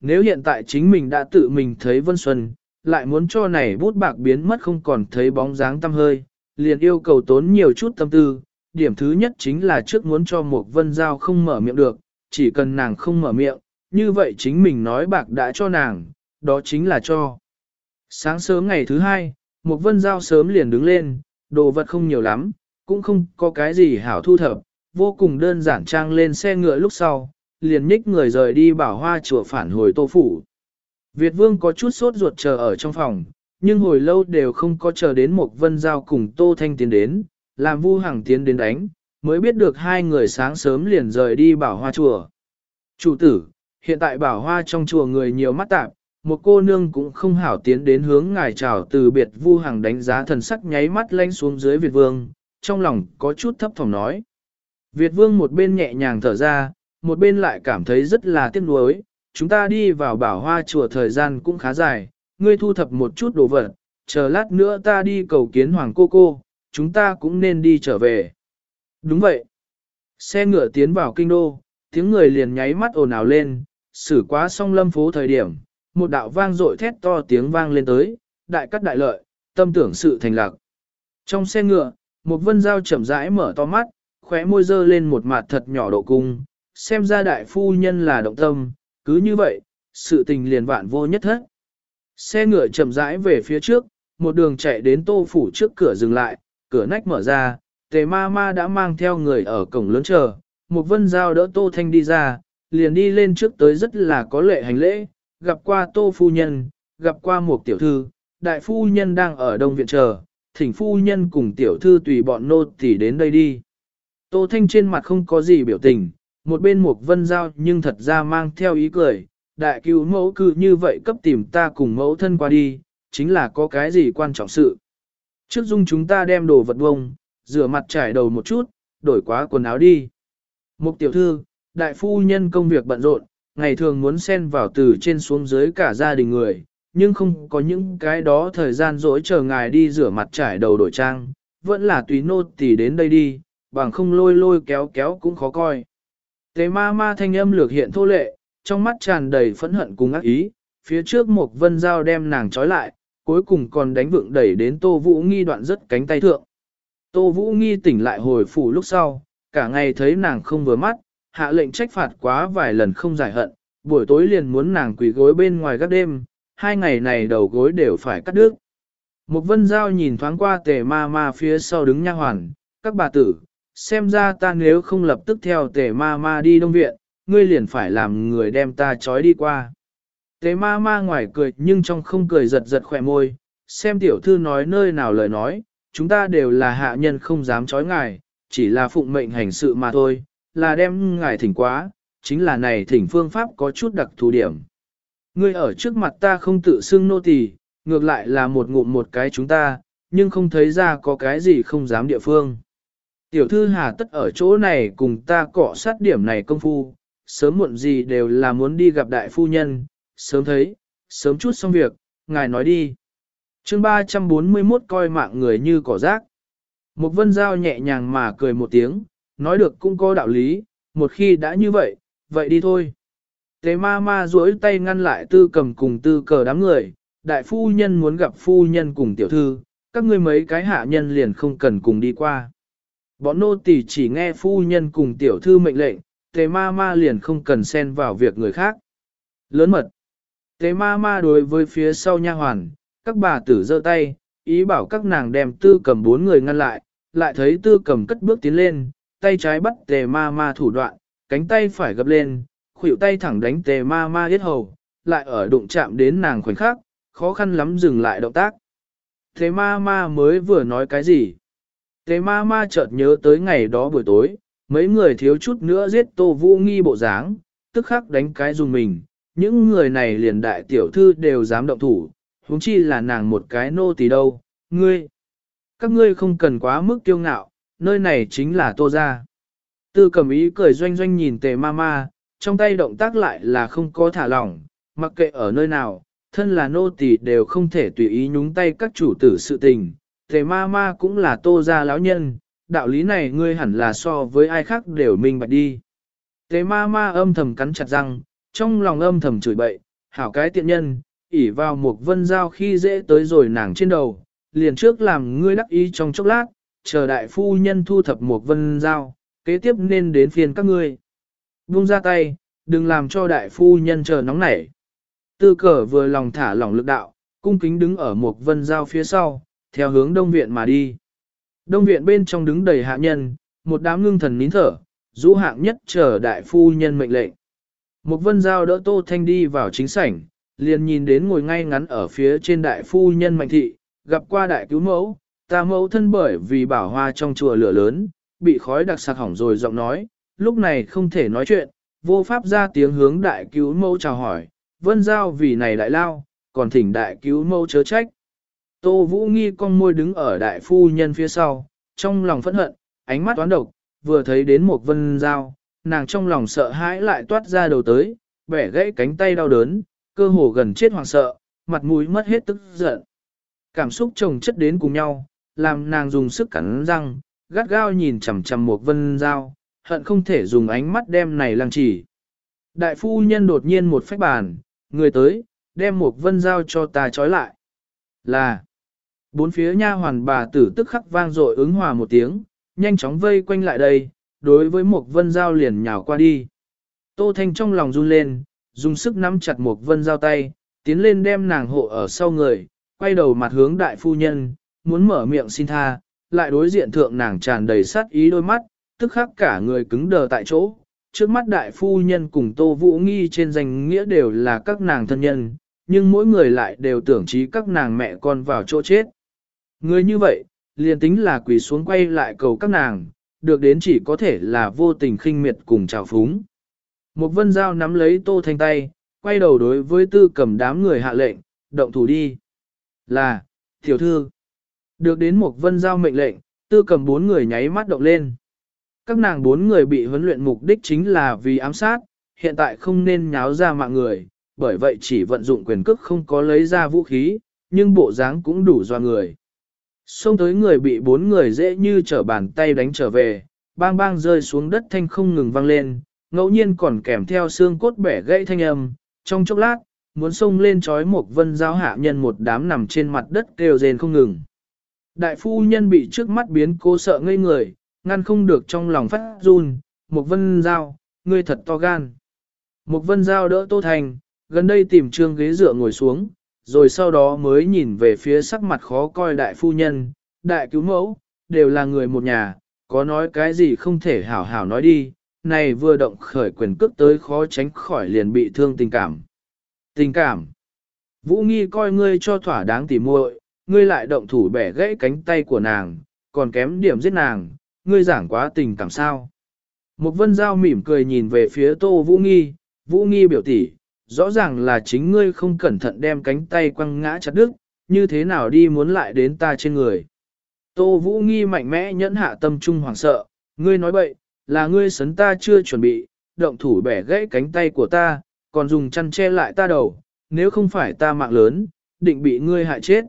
Nếu hiện tại chính mình đã tự mình thấy Vân Xuân, lại muốn cho này bút bạc biến mất không còn thấy bóng dáng tăm hơi, liền yêu cầu tốn nhiều chút tâm tư. Điểm thứ nhất chính là trước muốn cho một vân giao không mở miệng được, chỉ cần nàng không mở miệng, như vậy chính mình nói bạc đã cho nàng, đó chính là cho. Sáng sớm ngày thứ hai, một vân giao sớm liền đứng lên, đồ vật không nhiều lắm, cũng không có cái gì hảo thu thập, vô cùng đơn giản trang lên xe ngựa lúc sau, liền nhích người rời đi bảo hoa chùa phản hồi tô phủ. Việt vương có chút sốt ruột chờ ở trong phòng, nhưng hồi lâu đều không có chờ đến một vân giao cùng tô thanh tiến đến, làm vu hàng tiến đến đánh, mới biết được hai người sáng sớm liền rời đi bảo hoa chùa. Chủ tử, hiện tại bảo hoa trong chùa người nhiều mắt tạp, một cô nương cũng không hảo tiến đến hướng ngài chào từ biệt vu hàng đánh giá thần sắc nháy mắt lanh xuống dưới Việt vương, trong lòng có chút thấp thỏm nói. Việt vương một bên nhẹ nhàng thở ra, một bên lại cảm thấy rất là tiếc nuối, chúng ta đi vào bảo hoa chùa thời gian cũng khá dài, ngươi thu thập một chút đồ vật, chờ lát nữa ta đi cầu kiến hoàng cô cô, chúng ta cũng nên đi trở về. Đúng vậy. Xe ngựa tiến vào kinh đô, tiếng người liền nháy mắt ồn ào lên, xử quá song lâm phố thời điểm, một đạo vang dội thét to tiếng vang lên tới, đại cắt đại lợi, tâm tưởng sự thành lạc. Trong xe ngựa, một vân dao chậm rãi mở to mắt, khóe môi dơ lên một mặt thật nhỏ độ cung, xem ra đại phu nhân là động tâm, cứ như vậy, sự tình liền vạn vô nhất hết. Xe ngựa chậm rãi về phía trước, một đường chạy đến tô phủ trước cửa dừng lại, cửa nách mở ra, tề ma ma đã mang theo người ở cổng lớn chờ, một vân giao đỡ tô thanh đi ra, liền đi lên trước tới rất là có lệ hành lễ, gặp qua tô phu nhân, gặp qua một tiểu thư, đại phu nhân đang ở đông viện chờ, thỉnh phu nhân cùng tiểu thư tùy bọn nô tỳ đến đây đi. Tô thanh trên mặt không có gì biểu tình, một bên một vân giao nhưng thật ra mang theo ý cười, đại cứu mẫu cư như vậy cấp tìm ta cùng mẫu thân qua đi, chính là có cái gì quan trọng sự. Trước dung chúng ta đem đồ vật bông, rửa mặt trải đầu một chút, đổi quá quần áo đi. Một tiểu thư, đại phu nhân công việc bận rộn, ngày thường muốn xen vào từ trên xuống dưới cả gia đình người, nhưng không có những cái đó thời gian dỗi chờ ngài đi rửa mặt trải đầu đổi trang, vẫn là tùy nô tỳ đến đây đi, bằng không lôi lôi kéo kéo cũng khó coi. Tế ma ma thanh âm lược hiện thô lệ, trong mắt tràn đầy phẫn hận cùng ác ý, phía trước một vân dao đem nàng trói lại, cuối cùng còn đánh vượng đẩy đến Tô Vũ Nghi đoạn rất cánh tay thượng. Tô Vũ Nghi tỉnh lại hồi phủ lúc sau, cả ngày thấy nàng không vừa mắt, hạ lệnh trách phạt quá vài lần không giải hận, buổi tối liền muốn nàng quỳ gối bên ngoài các đêm, hai ngày này đầu gối đều phải cắt đứt. Một vân giao nhìn thoáng qua tề ma ma phía sau đứng nha hoàn, các bà tử, xem ra ta nếu không lập tức theo tề ma ma đi đông viện, ngươi liền phải làm người đem ta trói đi qua. Tề ma ma ngoài cười nhưng trong không cười giật giật khỏe môi, xem tiểu thư nói nơi nào lời nói, chúng ta đều là hạ nhân không dám trói ngài, chỉ là phụng mệnh hành sự mà thôi, là đem ngài thỉnh quá, chính là này thỉnh phương pháp có chút đặc thù điểm. Ngươi ở trước mặt ta không tự xưng nô tỳ, ngược lại là một ngụm một cái chúng ta, nhưng không thấy ra có cái gì không dám địa phương. Tiểu thư hà tất ở chỗ này cùng ta cọ sát điểm này công phu, sớm muộn gì đều là muốn đi gặp đại phu nhân, sớm thấy, sớm chút xong việc, ngài nói đi. chương 341 coi mạng người như cỏ rác. Một vân giao nhẹ nhàng mà cười một tiếng, nói được cũng có đạo lý, một khi đã như vậy, vậy đi thôi. Tế ma ma duỗi tay ngăn lại tư cầm cùng tư cờ đám người, đại phu nhân muốn gặp phu nhân cùng tiểu thư, các ngươi mấy cái hạ nhân liền không cần cùng đi qua. Bọn nô tỳ chỉ nghe phu nhân cùng tiểu thư mệnh lệnh, Tề ma ma liền không cần xen vào việc người khác. Lớn mật. Tề ma ma đối với phía sau nha hoàn, các bà tử giơ tay, ý bảo các nàng đem tư cầm bốn người ngăn lại, lại thấy tư cầm cất bước tiến lên, tay trái bắt tề ma ma thủ đoạn, cánh tay phải gập lên, khuỷu tay thẳng đánh tề ma ma yết hầu, lại ở đụng chạm đến nàng khoảnh khắc, khó khăn lắm dừng lại động tác. Tề ma ma mới vừa nói cái gì? Tề ma ma chợt nhớ tới ngày đó buổi tối, mấy người thiếu chút nữa giết tô vũ nghi bộ dáng, tức khắc đánh cái dùng mình, những người này liền đại tiểu thư đều dám động thủ, huống chi là nàng một cái nô tỳ đâu, ngươi. Các ngươi không cần quá mức kiêu ngạo, nơi này chính là tô gia. Tư cầm ý cười doanh doanh nhìn tề ma ma, trong tay động tác lại là không có thả lỏng, mặc kệ ở nơi nào, thân là nô tỳ đều không thể tùy ý nhúng tay các chủ tử sự tình. Tề ma ma cũng là tô gia lão nhân, đạo lý này ngươi hẳn là so với ai khác đều minh bạch đi. Tề ma ma âm thầm cắn chặt răng, trong lòng âm thầm chửi bậy, hảo cái tiện nhân, ỉ vào một vân giao khi dễ tới rồi nàng trên đầu, liền trước làm ngươi đắc ý trong chốc lát, chờ đại phu nhân thu thập một vân giao, kế tiếp nên đến phiền các ngươi. Buông ra tay, đừng làm cho đại phu nhân chờ nóng nảy. Tư cờ vừa lòng thả lỏng lực đạo, cung kính đứng ở một vân giao phía sau, theo hướng đông viện mà đi. Đông viện bên trong đứng đầy hạ nhân, một đám ngưng thần nín thở, rũ hạng nhất chờ đại phu nhân mệnh lệnh. Một vân giao đỡ Tô Thanh đi vào chính sảnh, liền nhìn đến ngồi ngay ngắn ở phía trên đại phu nhân mạnh thị, gặp qua đại cứu mẫu, ta mẫu thân bởi vì bảo hoa trong chùa lửa lớn, bị khói đặc sạc hỏng rồi giọng nói, lúc này không thể nói chuyện, vô pháp ra tiếng hướng đại cứu mẫu chào hỏi, vân giao vì này đại lao, còn thỉnh đại cứu mẫu chớ trách. Tô Vũ Nghi con môi đứng ở đại phu nhân phía sau, trong lòng phẫn hận, ánh mắt toán độc, vừa thấy đến một vân dao, nàng trong lòng sợ hãi lại toát ra đầu tới, bẻ gãy cánh tay đau đớn, cơ hồ gần chết hoàng sợ, mặt mũi mất hết tức giận. Cảm xúc chồng chất đến cùng nhau, làm nàng dùng sức cắn răng, gắt gao nhìn chằm chằm một vân dao, hận không thể dùng ánh mắt đem này lăng chỉ. Đại phu nhân đột nhiên một phách bàn, người tới, đem một vân dao cho ta trói lại. Là, bốn phía nha hoàn bà tử tức khắc vang dội ứng hòa một tiếng, nhanh chóng vây quanh lại đây, đối với một vân giao liền nhào qua đi. Tô Thanh trong lòng run lên, dùng sức nắm chặt một vân giao tay, tiến lên đem nàng hộ ở sau người, quay đầu mặt hướng đại phu nhân, muốn mở miệng xin tha, lại đối diện thượng nàng tràn đầy sát ý đôi mắt, tức khắc cả người cứng đờ tại chỗ. Trước mắt đại phu nhân cùng Tô Vũ Nghi trên danh nghĩa đều là các nàng thân nhân, nhưng mỗi người lại đều tưởng trí các nàng mẹ con vào chỗ chết. Người như vậy, liền tính là quỳ xuống quay lại cầu các nàng, được đến chỉ có thể là vô tình khinh miệt cùng trào phúng. Một vân giao nắm lấy tô thanh tay, quay đầu đối với tư cầm đám người hạ lệnh, động thủ đi. Là, tiểu thư. Được đến một vân giao mệnh lệnh, tư cầm bốn người nháy mắt động lên. Các nàng bốn người bị huấn luyện mục đích chính là vì ám sát, hiện tại không nên nháo ra mạng người, bởi vậy chỉ vận dụng quyền cước không có lấy ra vũ khí, nhưng bộ dáng cũng đủ do người. Xông tới người bị bốn người dễ như trở bàn tay đánh trở về, bang bang rơi xuống đất thanh không ngừng vang lên, ngẫu nhiên còn kèm theo xương cốt bẻ gãy thanh âm, trong chốc lát, muốn xông lên trói một vân giao hạ nhân một đám nằm trên mặt đất kêu rên không ngừng. Đại phu nhân bị trước mắt biến cố sợ ngây người, ngăn không được trong lòng phát run, một vân giao, ngươi thật to gan. Một vân giao đỡ Tô Thành, gần đây tìm trương ghế dựa ngồi xuống, rồi sau đó mới nhìn về phía sắc mặt khó coi đại phu nhân, đại cứu mẫu, đều là người một nhà, có nói cái gì không thể hảo hảo nói đi, này vừa động khởi quyền cước tới khó tránh khỏi liền bị thương tình cảm. Tình cảm. Vũ nghi coi ngươi cho thỏa đáng tỉ muội, ngươi lại động thủ bẻ gãy cánh tay của nàng, còn kém điểm giết nàng, ngươi giảng quá tình cảm sao. Một vân giao mỉm cười nhìn về phía tô Vũ nghi, Vũ nghi biểu tỷ, rõ ràng là chính ngươi không cẩn thận đem cánh tay quăng ngã chặt đứt, như thế nào đi muốn lại đến ta trên người. Tô Vũ nghi mạnh mẽ nhẫn hạ tâm trung hoảng sợ, ngươi nói bậy, là ngươi sấn ta chưa chuẩn bị, động thủ bẻ gãy cánh tay của ta, còn dùng chăn che lại ta đầu, nếu không phải ta mạng lớn, định bị ngươi hại chết.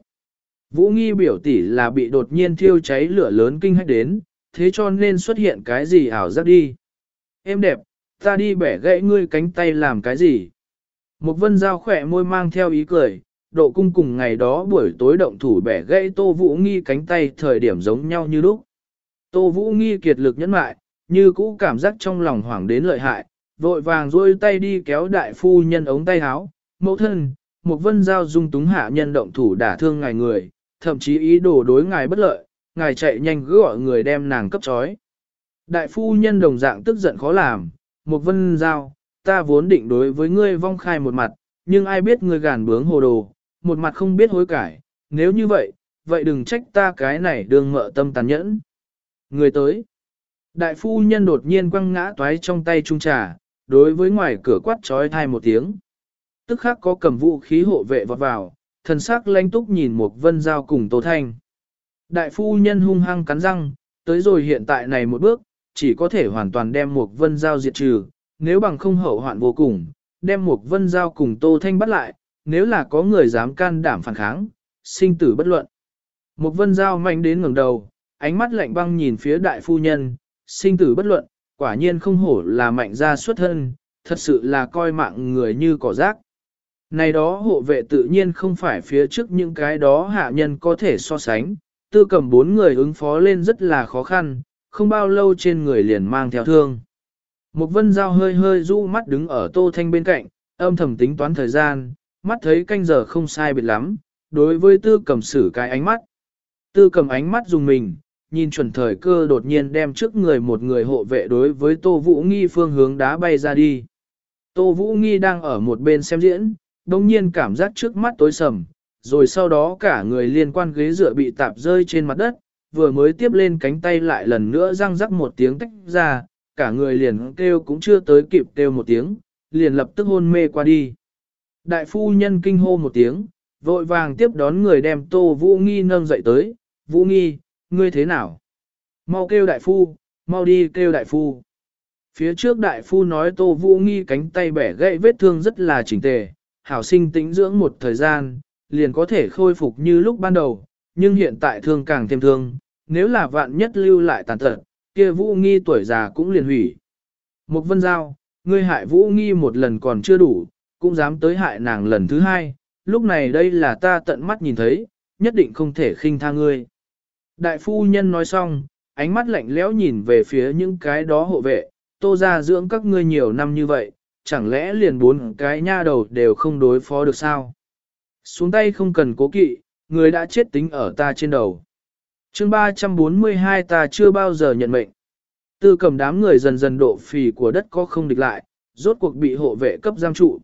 Vũ nghi biểu tỷ là bị đột nhiên thiêu cháy lửa lớn kinh hách đến, thế cho nên xuất hiện cái gì ảo giác đi. Em đẹp, ta đi bẻ gãy ngươi cánh tay làm cái gì? Một vân giao khỏe môi mang theo ý cười, độ cung cùng ngày đó buổi tối động thủ bẻ gãy Tô Vũ Nghi cánh tay thời điểm giống nhau như lúc. Tô Vũ Nghi kiệt lực nhẫn mại, như cũ cảm giác trong lòng hoảng đến lợi hại, vội vàng duỗi tay đi kéo đại phu nhân ống tay áo, mẫu thân, một vân giao dung túng hạ nhân động thủ đả thương ngài người, thậm chí ý đồ đối ngài bất lợi, ngài chạy nhanh cứ gọi người đem nàng cấp trói. Đại phu nhân đồng dạng tức giận khó làm, một vân giao, ta vốn định đối với ngươi vong khai một mặt, nhưng ai biết ngươi gàn bướng hồ đồ, một mặt không biết hối cải, nếu như vậy, vậy đừng trách ta cái này đường mợ tâm tàn nhẫn. Người tới, đại phu nhân đột nhiên quăng ngã toái trong tay trung trà, đối với ngoài cửa quát trói thai một tiếng. Tức khắc có cầm vũ khí hộ vệ vọt vào, thần sắc lanh túc nhìn một vân giao cùng Tô Thanh. Đại phu nhân hung hăng cắn răng, tới rồi hiện tại này một bước, chỉ có thể hoàn toàn đem một vân giao diệt trừ, nếu bằng không hậu hoạn vô cùng, đem một vân giao cùng Tô Thanh bắt lại, nếu là có người dám can đảm phản kháng, sinh tử bất luận. Một vân giao mạnh đến ngẩng đầu, ánh mắt lạnh băng nhìn phía đại phu nhân, sinh tử bất luận, quả nhiên không hổ là mạnh ra xuất thân, thật sự là coi mạng người như cỏ rác. Này đó hộ vệ tự nhiên không phải phía trước những cái đó hạ nhân có thể so sánh, tư cầm bốn người ứng phó lên rất là khó khăn, không bao lâu trên người liền mang theo thương. Một vân dao hơi hơi du mắt đứng ở tô thanh bên cạnh, âm thầm tính toán thời gian, mắt thấy canh giờ không sai biệt lắm, đối với tư cầm xử cái ánh mắt. Tư cầm ánh mắt dùng mình, nhìn chuẩn thời cơ đột nhiên đem trước người một người hộ vệ đối với Tô Vũ Nghi phương hướng đá bay ra đi. Tô Vũ Nghi đang ở một bên xem diễn, đồng nhiên cảm giác trước mắt tối sầm, rồi sau đó cả người liên quan ghế dựa bị tạp rơi trên mặt đất, vừa mới tiếp lên cánh tay lại lần nữa răng rắc một tiếng tách ra, cả người liền kêu cũng chưa tới kịp kêu một tiếng, liền lập tức hôn mê qua đi. Đại phu nhân kinh hô một tiếng, vội vàng tiếp đón người đem Tô Vũ Nghi nâng dậy tới, Vũ Nghi, ngươi thế nào? Mau kêu đại phu, mau đi kêu đại phu. Phía trước đại phu nói Tô Vũ Nghi cánh tay bẻ gãy vết thương rất là chỉnh tề, hảo sinh tĩnh dưỡng một thời gian, liền có thể khôi phục như lúc ban đầu, nhưng hiện tại thương càng thêm thương, nếu là vạn nhất lưu lại tàn tật, kia Vũ Nghi tuổi già cũng liền hủy. Một vân giao, ngươi hại Vũ Nghi một lần còn chưa đủ, cũng dám tới hại nàng lần thứ hai, lúc này đây là ta tận mắt nhìn thấy, nhất định không thể khinh tha ngươi. Đại phu nhân nói xong, ánh mắt lạnh lẽo nhìn về phía những cái đó hộ vệ, tô ra dưỡng các ngươi nhiều năm như vậy, chẳng lẽ liền bốn cái nha đầu đều không đối phó được sao? Xuống tay không cần cố kỵ, người đã chết tính ở ta trên đầu chương 342 ta chưa bao giờ nhận mệnh. Tư cầm đám người dần dần độ phì của đất có không địch lại, rốt cuộc bị hộ vệ cấp giam trụ.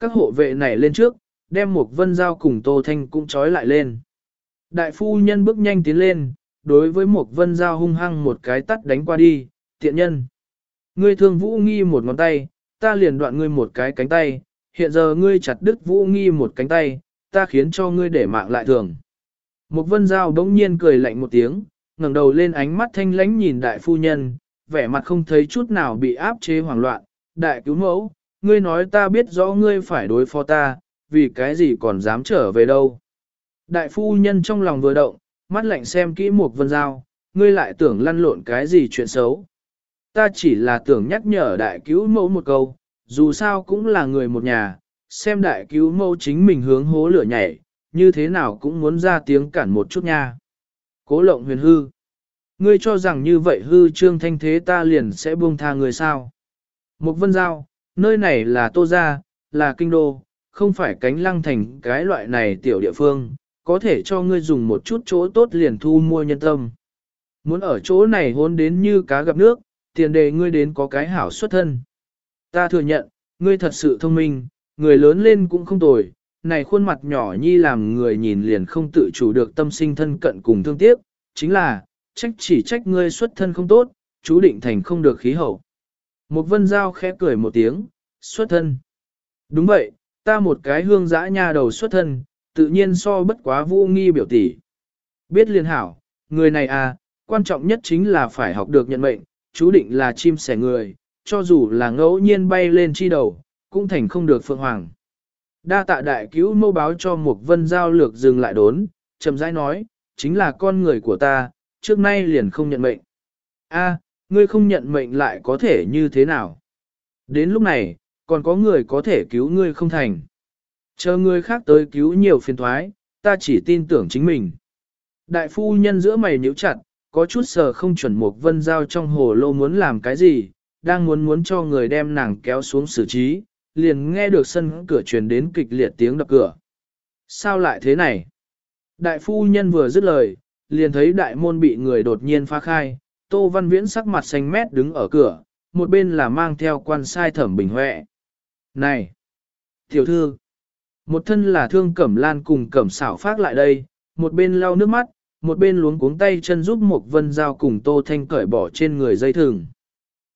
Các hộ vệ này lên trước, đem một vân dao cùng Tô Thanh cũng trói lại lên. Đại phu nhân bước nhanh tiến lên, đối với một vân dao hung hăng một cái tắt đánh qua đi, tiện nhân. Ngươi thương vũ nghi một ngón tay, ta liền đoạn ngươi một cái cánh tay, hiện giờ ngươi chặt đứt vũ nghi một cánh tay, ta khiến cho ngươi để mạng lại thường. Một vân giao bỗng nhiên cười lạnh một tiếng, ngẩng đầu lên ánh mắt thanh lãnh nhìn đại phu nhân, vẻ mặt không thấy chút nào bị áp chế hoảng loạn, đại cứu mẫu, ngươi nói ta biết rõ ngươi phải đối phó ta, vì cái gì còn dám trở về đâu. Đại phu nhân trong lòng vừa động, mắt lạnh xem kỹ một vân giao, ngươi lại tưởng lăn lộn cái gì chuyện xấu. Ta chỉ là tưởng nhắc nhở đại cứu mẫu một câu, dù sao cũng là người một nhà, xem đại cứu mẫu chính mình hướng hố lửa nhảy, như thế nào cũng muốn ra tiếng cản một chút nha. Cố lộng huyền hư. Ngươi cho rằng như vậy hư trương thanh thế ta liền sẽ buông tha người sao. Mục vân giao, nơi này là tô gia, là kinh đô, không phải cánh lăng thành cái loại này tiểu địa phương, có thể cho ngươi dùng một chút chỗ tốt liền thu mua nhân tâm. Muốn ở chỗ này hôn đến như cá gặp nước, tiền đề ngươi đến có cái hảo xuất thân. Ta thừa nhận, ngươi thật sự thông minh, người lớn lên cũng không tồi, này khuôn mặt nhỏ nhi làm người nhìn liền không tự chủ được tâm sinh thân cận cùng thương tiếc, chính là, trách chỉ trách ngươi xuất thân không tốt, chú định thành không được khí hậu. Một vân giao khẽ cười một tiếng, xuất thân. Đúng vậy, ta một cái hương dã nha đầu xuất thân, tự nhiên so bất quá vũ nghi biểu tỷ. Biết liên hảo, người này à, quan trọng nhất chính là phải học được nhận mệnh, chú định là chim sẻ người, cho dù là ngẫu nhiên bay lên chi đầu, cũng thành không được phượng hoàng. Đa tạ đại cứu mâu báo cho một vân giao lược dừng lại đốn, chậm rãi nói, chính là con người của ta, trước nay liền không nhận mệnh. A, ngươi không nhận mệnh lại có thể như thế nào? Đến lúc này, còn có người có thể cứu ngươi không thành. Chờ người khác tới cứu nhiều phiền thoái, ta chỉ tin tưởng chính mình. Đại phu nhân giữa mày nhíu chặt, có chút sờ không chuẩn một vân giao trong hồ lô muốn làm cái gì, đang muốn muốn cho người đem nàng kéo xuống xử trí, liền nghe được sân cửa truyền đến kịch liệt tiếng đập cửa. Sao lại thế này? Đại phu nhân vừa dứt lời, liền thấy đại môn bị người đột nhiên phá khai, Tô Văn Viễn sắc mặt xanh mét đứng ở cửa, một bên là mang theo quan sai thẩm bình huệ. Này! Tiểu thư! Một thân là thương cẩm lan cùng cẩm xảo phát lại đây, một bên lau nước mắt, một bên luống cuống tay chân giúp một vân giao cùng tô thanh cởi bỏ trên người dây thừng.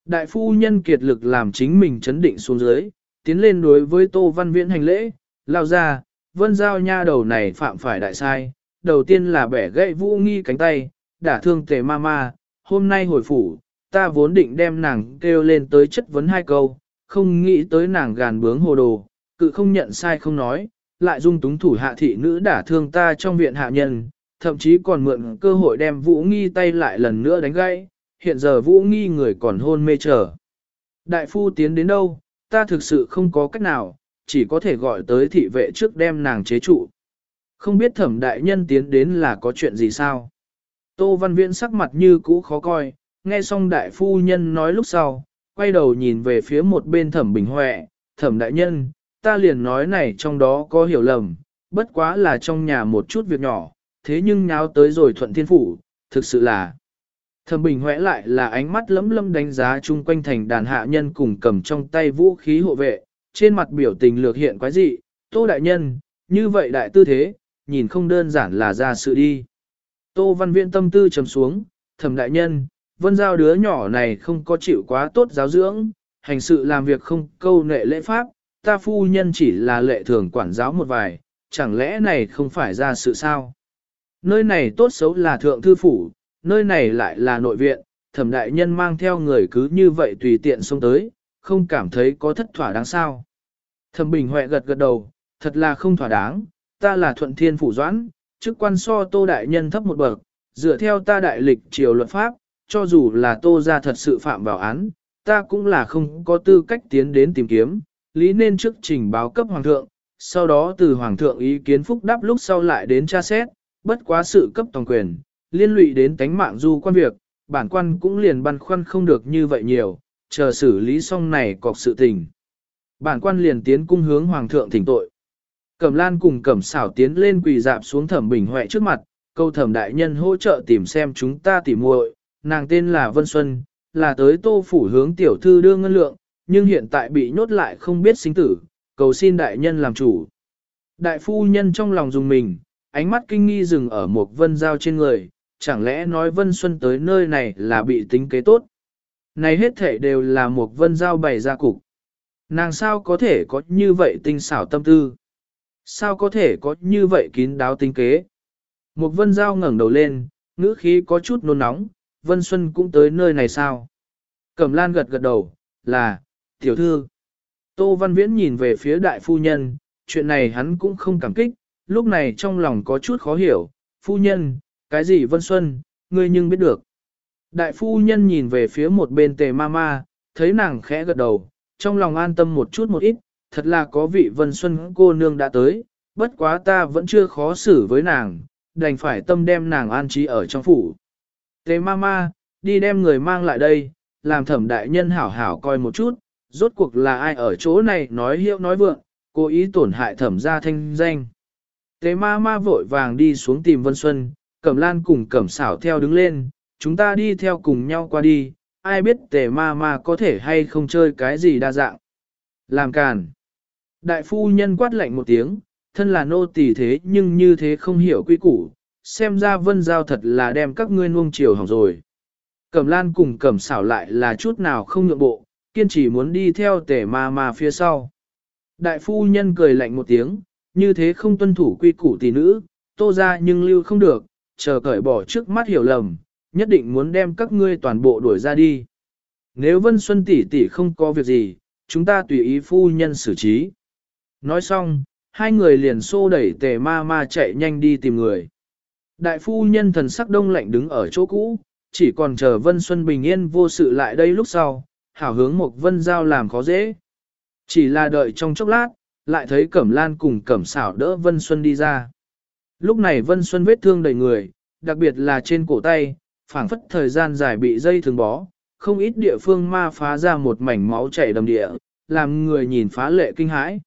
Đại phu nhân kiệt lực làm chính mình chấn định xuống dưới, tiến lên đối với tô văn viễn hành lễ, lao ra, vân giao nha đầu này phạm phải đại sai, đầu tiên là bẻ gãy vũ nghi cánh tay, đả thương tề ma ma, hôm nay hồi phủ, ta vốn định đem nàng kêu lên tới chất vấn hai câu, không nghĩ tới nàng gàn bướng hồ đồ, cự không nhận sai không nói, lại dung túng thủ hạ thị nữ đả thương ta trong viện hạ nhân, thậm chí còn mượn cơ hội đem Vũ Nghi tay lại lần nữa đánh gãy, hiện giờ Vũ Nghi người còn hôn mê chờ. Đại phu tiến đến đâu, ta thực sự không có cách nào, chỉ có thể gọi tới thị vệ trước đem nàng chế trụ. Không biết thẩm đại nhân tiến đến là có chuyện gì sao? Tô Văn Viễn sắc mặt như cũ khó coi, nghe xong đại phu nhân nói lúc sau, quay đầu nhìn về phía một bên thẩm bình huệ, thẩm đại nhân, ta liền nói này trong đó có hiểu lầm, bất quá là trong nhà một chút việc nhỏ, thế nhưng nháo tới rồi thuận thiên phủ, thực sự là. Thẩm bình huệ lại là ánh mắt lấm lấm đánh giá chung quanh thành đàn hạ nhân cùng cầm trong tay vũ khí hộ vệ, trên mặt biểu tình lược hiện quái dị, tô đại nhân, như vậy đại tư thế, nhìn không đơn giản là ra sự đi. Tô văn viện tâm tư trầm xuống, thẩm đại nhân, vân giao đứa nhỏ này không có chịu quá tốt giáo dưỡng, hành sự làm việc không câu nệ lễ pháp, ta phu nhân chỉ là lệ thường quản giáo một vài, chẳng lẽ này không phải ra sự sao? Nơi này tốt xấu là thượng thư phủ, nơi này lại là nội viện, thẩm đại nhân mang theo người cứ như vậy tùy tiện xông tới, không cảm thấy có thất thỏa đáng sao. Thẩm bình huệ gật gật đầu, thật là không thỏa đáng, ta là thuận thiên phủ doãn, chức quan so tô đại nhân thấp một bậc, dựa theo ta đại lịch triều luật pháp, cho dù là tô ra thật sự phạm vào án, ta cũng là không có tư cách tiến đến tìm kiếm, lý nên trước trình báo cấp hoàng thượng, sau đó từ hoàng thượng ý kiến phúc đáp lúc sau lại đến tra xét, bất quá sự cấp toàn quyền, liên lụy đến tánh mạng du quan việc, bản quan cũng liền băn khoăn không được như vậy nhiều, chờ xử lý xong này cọc sự tình. Bản quan liền tiến cung hướng hoàng thượng thỉnh tội. Cẩm lan cùng cẩm xảo tiến lên quỳ dạp xuống thẩm bình huệ trước mặt, câu thẩm đại nhân hỗ trợ tìm xem chúng ta tỉ muội, nàng tên là Vân Xuân, là tới tô phủ hướng tiểu thư đưa ngân lượng, nhưng hiện tại bị nhốt lại không biết sinh tử, cầu xin đại nhân làm chủ. Đại phu nhân trong lòng dùng mình, ánh mắt kinh nghi dừng ở một vân giao trên người, chẳng lẽ nói Vân Xuân tới nơi này là bị tính kế tốt. Này hết thể đều là một vân giao bày ra cục. Nàng sao có thể có như vậy tinh xảo tâm tư? Sao có thể có như vậy kín đáo tính kế? Một vân giao ngẩng đầu lên, ngữ khí có chút nôn nóng, Vân Xuân cũng tới nơi này sao? Cẩm lan gật gật đầu, là, tiểu thư. Tô Văn Viễn nhìn về phía đại phu nhân, chuyện này hắn cũng không cảm kích, lúc này trong lòng có chút khó hiểu, phu nhân, cái gì Vân Xuân, ngươi nhưng biết được. Đại phu nhân nhìn về phía một bên tề ma ma, thấy nàng khẽ gật đầu, trong lòng an tâm một chút một ít, thật là có vị Vân Xuân cô nương đã tới, bất quá ta vẫn chưa khó xử với nàng, đành phải tâm đem nàng an trí ở trong phủ. Tề ma ma, đi đem người mang lại đây, làm thẩm đại nhân hảo hảo coi một chút, rốt cuộc là ai ở chỗ này nói hiệu nói vượng, cố ý tổn hại thẩm gia thanh danh. Tề ma ma vội vàng đi xuống tìm Vân Xuân, Cẩm Lan cùng Cẩm xảo theo đứng lên, chúng ta đi theo cùng nhau qua đi, ai biết tề ma ma có thể hay không chơi cái gì đa dạng. Làm càn. Đại phu nhân quát lạnh một tiếng, thân là nô tỳ thế nhưng như thế không hiểu quy củ, xem ra vân giao thật là đem các ngươi nuông chiều hỏng rồi. Cẩm lan cùng cẩm xảo lại là chút nào không nhượng bộ, kiên trì muốn đi theo tề ma ma phía sau. Đại phu nhân cười lạnh một tiếng, như thế không tuân thủ quy củ tỷ nữ, tô ra nhưng lưu không được, chờ cởi bỏ trước mắt hiểu lầm, nhất định muốn đem các ngươi toàn bộ đuổi ra đi. Nếu Vân Xuân tỷ tỷ không có việc gì, chúng ta tùy ý phu nhân xử trí. Nói xong, hai người liền xô đẩy tề ma ma chạy nhanh đi tìm người. Đại phu nhân thần sắc đông lạnh đứng ở chỗ cũ, chỉ còn chờ Vân Xuân bình yên vô sự lại đây lúc sau, hảo hướng một vân giao làm khó dễ. Chỉ là đợi trong chốc lát, lại thấy Cẩm Lan cùng Cẩm xảo đỡ Vân Xuân đi ra. Lúc này Vân Xuân vết thương đầy người, đặc biệt là trên cổ tay, phảng phất thời gian dài bị dây thường bó, không ít địa phương ma phá ra một mảnh máu chảy đầm địa, làm người nhìn phá lệ kinh hãi.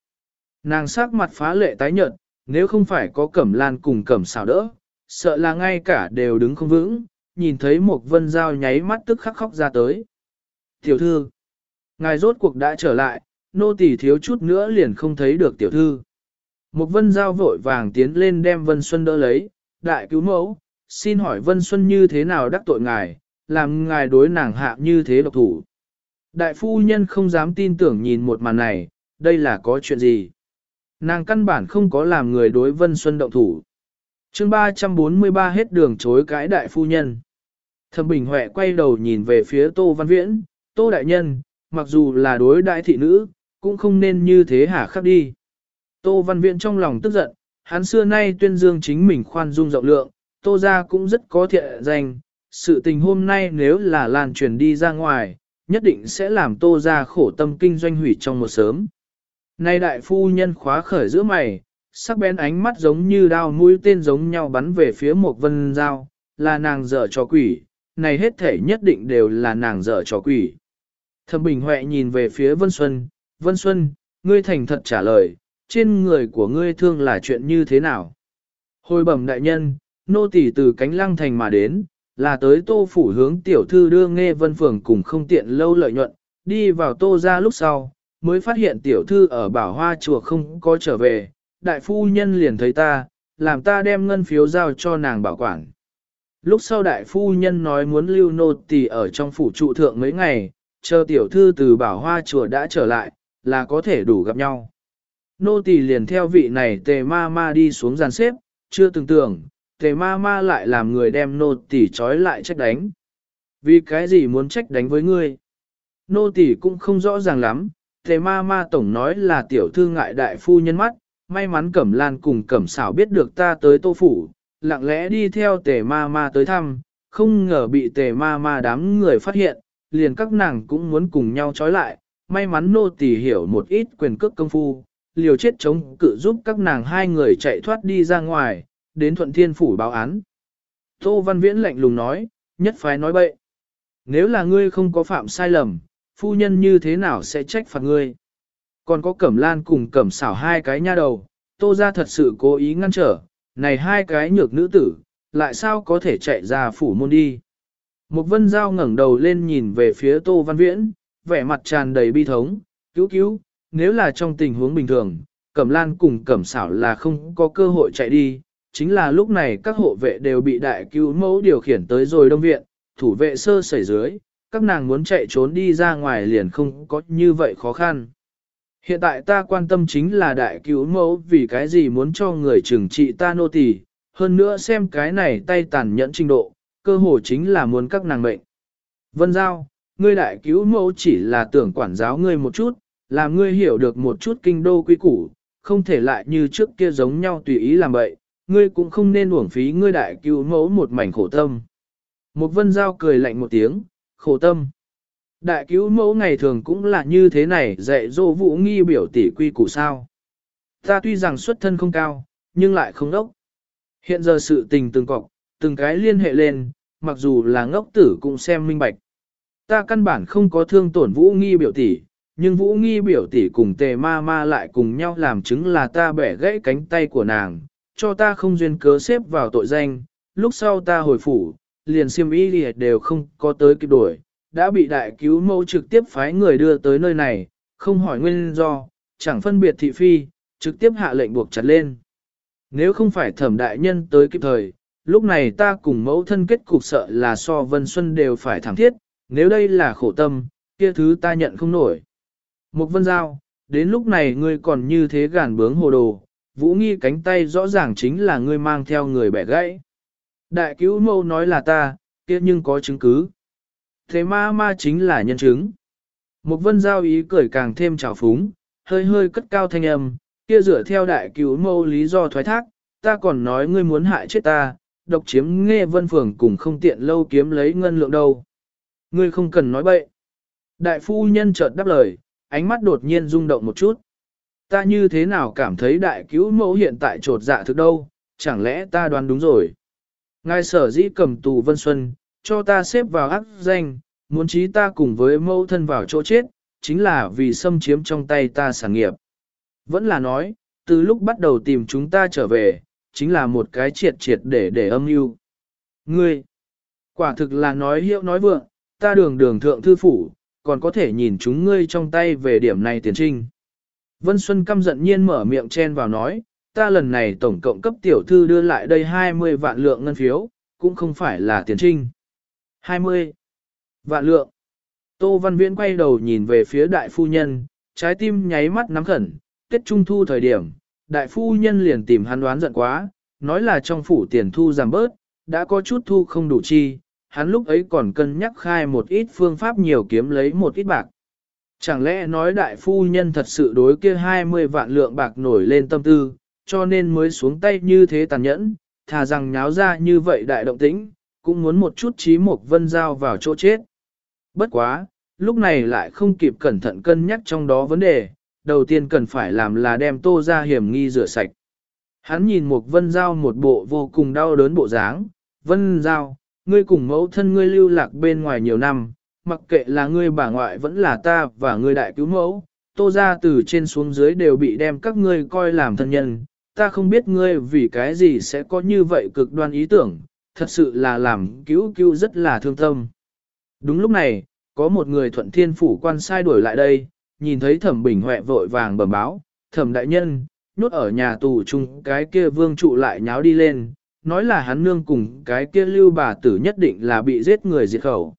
Nàng sắc mặt phá lệ tái nhợt, nếu không phải có Cẩm Lan cùng Cẩm xảo đỡ, sợ là ngay cả đều đứng không vững, nhìn thấy một vân dao nháy mắt tức khắc khóc ra tới. Tiểu thư, ngài rốt cuộc đã trở lại, nô tỳ thiếu chút nữa liền không thấy được tiểu thư. Một vân giao vội vàng tiến lên đem Vân Xuân đỡ lấy, đại cứu mẫu, xin hỏi Vân Xuân như thế nào đắc tội ngài, làm ngài đối nàng hạ như thế độc thủ. Đại phu nhân không dám tin tưởng nhìn một màn này, đây là có chuyện gì. Nàng căn bản không có làm người đối Vân Xuân động thủ. chương 343 hết đường chối cãi đại phu nhân. Thẩm Bình Huệ quay đầu nhìn về phía Tô Văn Viễn, Tô Đại Nhân, mặc dù là đối đại thị nữ, cũng không nên như thế hả khắc đi. Tô Văn Viễn trong lòng tức giận, hắn xưa nay tuyên dương chính mình khoan dung rộng lượng, Tô gia cũng rất có thiện danh, sự tình hôm nay nếu là lan truyền đi ra ngoài, nhất định sẽ làm Tô gia khổ tâm kinh doanh hủy trong một sớm. Nay đại phu nhân khóa khởi giữa mày, sắc bén ánh mắt giống như đao mũi tên giống nhau bắn về phía một vân dao, là nàng dở cho quỷ, này hết thể nhất định đều là nàng dở cho quỷ. Thẩm Bình Huệ nhìn về phía Vân Xuân, Vân Xuân, ngươi thành thật trả lời, trên người của ngươi thương là chuyện như thế nào? Hồi bẩm đại nhân, nô tỳ từ cánh lăng thành mà đến, là tới tô phủ hướng tiểu thư đưa nghe vân phường cùng không tiện lâu lợi nhuận, đi vào tô ra lúc sau, mới phát hiện tiểu thư ở bảo hoa chùa không có trở về, đại phu nhân liền thấy ta, làm ta đem ngân phiếu giao cho nàng bảo quản. Lúc sau đại phu nhân nói muốn lưu nô tỳ ở trong phủ trụ thượng mấy ngày, chờ tiểu thư từ bảo hoa chùa đã trở lại, là có thể đủ gặp nhau. Nô tỳ liền theo vị này tề ma ma đi xuống giàn xếp, chưa từng tưởng, tề ma ma lại làm người đem nô tỳ trói lại trách đánh. Vì cái gì muốn trách đánh với ngươi? Nô tỳ cũng không rõ ràng lắm, tề ma ma tổng nói là tiểu thư ngại đại phu nhân mắt, may mắn cẩm lan cùng cẩm xảo biết được ta tới tô phủ, lặng lẽ đi theo tề ma ma tới thăm, không ngờ bị tề ma ma đám người phát hiện, liền các nàng cũng muốn cùng nhau trói lại, may mắn nô tỳ hiểu một ít quyền cước công phu, liều chết chống cự giúp các nàng hai người chạy thoát đi ra ngoài, đến thuận thiên phủ báo án. Tô Văn Viễn lạnh lùng nói, nhất phái nói bậy. Nếu là ngươi không có phạm sai lầm, phu nhân như thế nào sẽ trách phạt ngươi? Còn có cẩm lan cùng cẩm xảo hai cái nha đầu, tô ra thật sự cố ý ngăn trở, này hai cái nhược nữ tử, lại sao có thể chạy ra phủ môn đi? Một vân giao ngẩng đầu lên nhìn về phía tô văn viễn, vẻ mặt tràn đầy bi thống, cứu cứu, nếu là trong tình huống bình thường, cẩm lan cùng cẩm xảo là không có cơ hội chạy đi, chính là lúc này các hộ vệ đều bị đại cứu mẫu điều khiển tới rồi đông viện, thủ vệ sơ sẩy dưới, các nàng muốn chạy trốn đi ra ngoài liền không có như vậy khó khăn. Hiện tại ta quan tâm chính là đại cứu mẫu vì cái gì muốn cho người trừng trị ta nô tỳ, hơn nữa xem cái này tay tàn nhẫn trình độ, cơ hồ chính là muốn các nàng mệnh. Vân Giao, ngươi đại cứu mẫu chỉ là tưởng quản giáo ngươi một chút, làm ngươi hiểu được một chút kinh đô quy củ, không thể lại như trước kia giống nhau tùy ý làm vậy, ngươi cũng không nên uổng phí ngươi đại cứu mẫu một mảnh khổ tâm. Một vân giao cười lạnh một tiếng, khổ tâm. Đại cứu mẫu ngày thường cũng là như thế này dạy dỗ vũ nghi biểu tỷ quy củ sao. Ta tuy rằng xuất thân không cao, nhưng lại không đốc. Hiện giờ sự tình từng cọc, từng cái liên hệ lên, mặc dù là ngốc tử cũng xem minh bạch. Ta căn bản không có thương tổn vũ nghi biểu tỷ, nhưng vũ nghi biểu tỷ cùng tề ma ma lại cùng nhau làm chứng là ta bẻ gãy cánh tay của nàng, cho ta không duyên cớ xếp vào tội danh, lúc sau ta hồi phủ, liền siêm y liệt đều không có tới kịp đuổi, đã bị đại cứu mẫu trực tiếp phái người đưa tới nơi này, không hỏi nguyên do, chẳng phân biệt thị phi, trực tiếp hạ lệnh buộc chặt lên. Nếu không phải thẩm đại nhân tới kịp thời, lúc này ta cùng mẫu thân kết cục sợ là so Vân Xuân đều phải thẳng thiết, nếu đây là khổ tâm, kia thứ ta nhận không nổi. Một vân giao, đến lúc này ngươi còn như thế gàn bướng hồ đồ, vũ nghi cánh tay rõ ràng chính là ngươi mang theo người bẻ gãy. Đại cứu mâu nói là ta, kia nhưng có chứng cứ. Thế ma ma chính là nhân chứng. Một vân giao ý cười càng thêm trào phúng, hơi hơi cất cao thanh âm, kia dựa theo đại cứu mâu lý do thoái thác, ta còn nói ngươi muốn hại chết ta, độc chiếm nghe vân phường cùng không tiện lâu kiếm lấy ngân lượng đâu. Ngươi không cần nói bậy. Đại phu nhân chợt đáp lời, ánh mắt đột nhiên rung động một chút. Ta như thế nào cảm thấy đại cứu mẫu hiện tại trột dạ thực đâu, chẳng lẽ ta đoán đúng rồi. Ngài sở dĩ cầm tù Vân Xuân, cho ta xếp vào ác danh, muốn trí ta cùng với mẫu thân vào chỗ chết, chính là vì xâm chiếm trong tay ta sản nghiệp. Vẫn là nói, từ lúc bắt đầu tìm chúng ta trở về, chính là một cái triệt triệt để để âm mưu. Ngươi, quả thực là nói hiệu nói vượng, ta đường đường thượng thư phủ, còn có thể nhìn chúng ngươi trong tay về điểm này tiền trinh. Vân Xuân căm giận nhiên mở miệng chen vào nói, ta lần này tổng cộng cấp tiểu thư đưa lại đây 20 vạn lượng ngân phiếu, cũng không phải là tiền trinh. 20 vạn lượng. Tô Văn Viễn quay đầu nhìn về phía đại phu nhân, trái tim nháy mắt nắm khẩn, Tết Trung Thu thời điểm, đại phu nhân liền tìm hắn đoán giận quá, nói là trong phủ tiền thu giảm bớt, đã có chút thu không đủ chi, hắn lúc ấy còn cân nhắc khai một ít phương pháp nhiều kiếm lấy một ít bạc. Chẳng lẽ nói đại phu nhân thật sự đối kia 20 vạn lượng bạc nổi lên tâm tư, cho nên mới xuống tay như thế tàn nhẫn, thà rằng nháo ra như vậy đại động tĩnh, cũng muốn một chút trí một vân giao vào chỗ chết. Bất quá, lúc này lại không kịp cẩn thận cân nhắc trong đó vấn đề, đầu tiên cần phải làm là đem tô ra hiểm nghi rửa sạch. Hắn nhìn một vân giao một bộ vô cùng đau đớn bộ dáng, vân giao, ngươi cùng mẫu thân ngươi lưu lạc bên ngoài nhiều năm, mặc kệ là ngươi bà ngoại vẫn là ta và ngươi đại cứu mẫu, tô ra từ trên xuống dưới đều bị đem các ngươi coi làm thân nhân, ta không biết ngươi vì cái gì sẽ có như vậy cực đoan ý tưởng, thật sự là làm cứu cứu rất là thương tâm. Đúng lúc này, có một người thuận thiên phủ quan sai đuổi lại đây, nhìn thấy thẩm bình huệ vội vàng bẩm báo, thẩm đại nhân, nhốt ở nhà tù chung cái kia vương trụ lại nháo đi lên, nói là hắn nương cùng cái kia lưu bà tử nhất định là bị giết người diệt khẩu.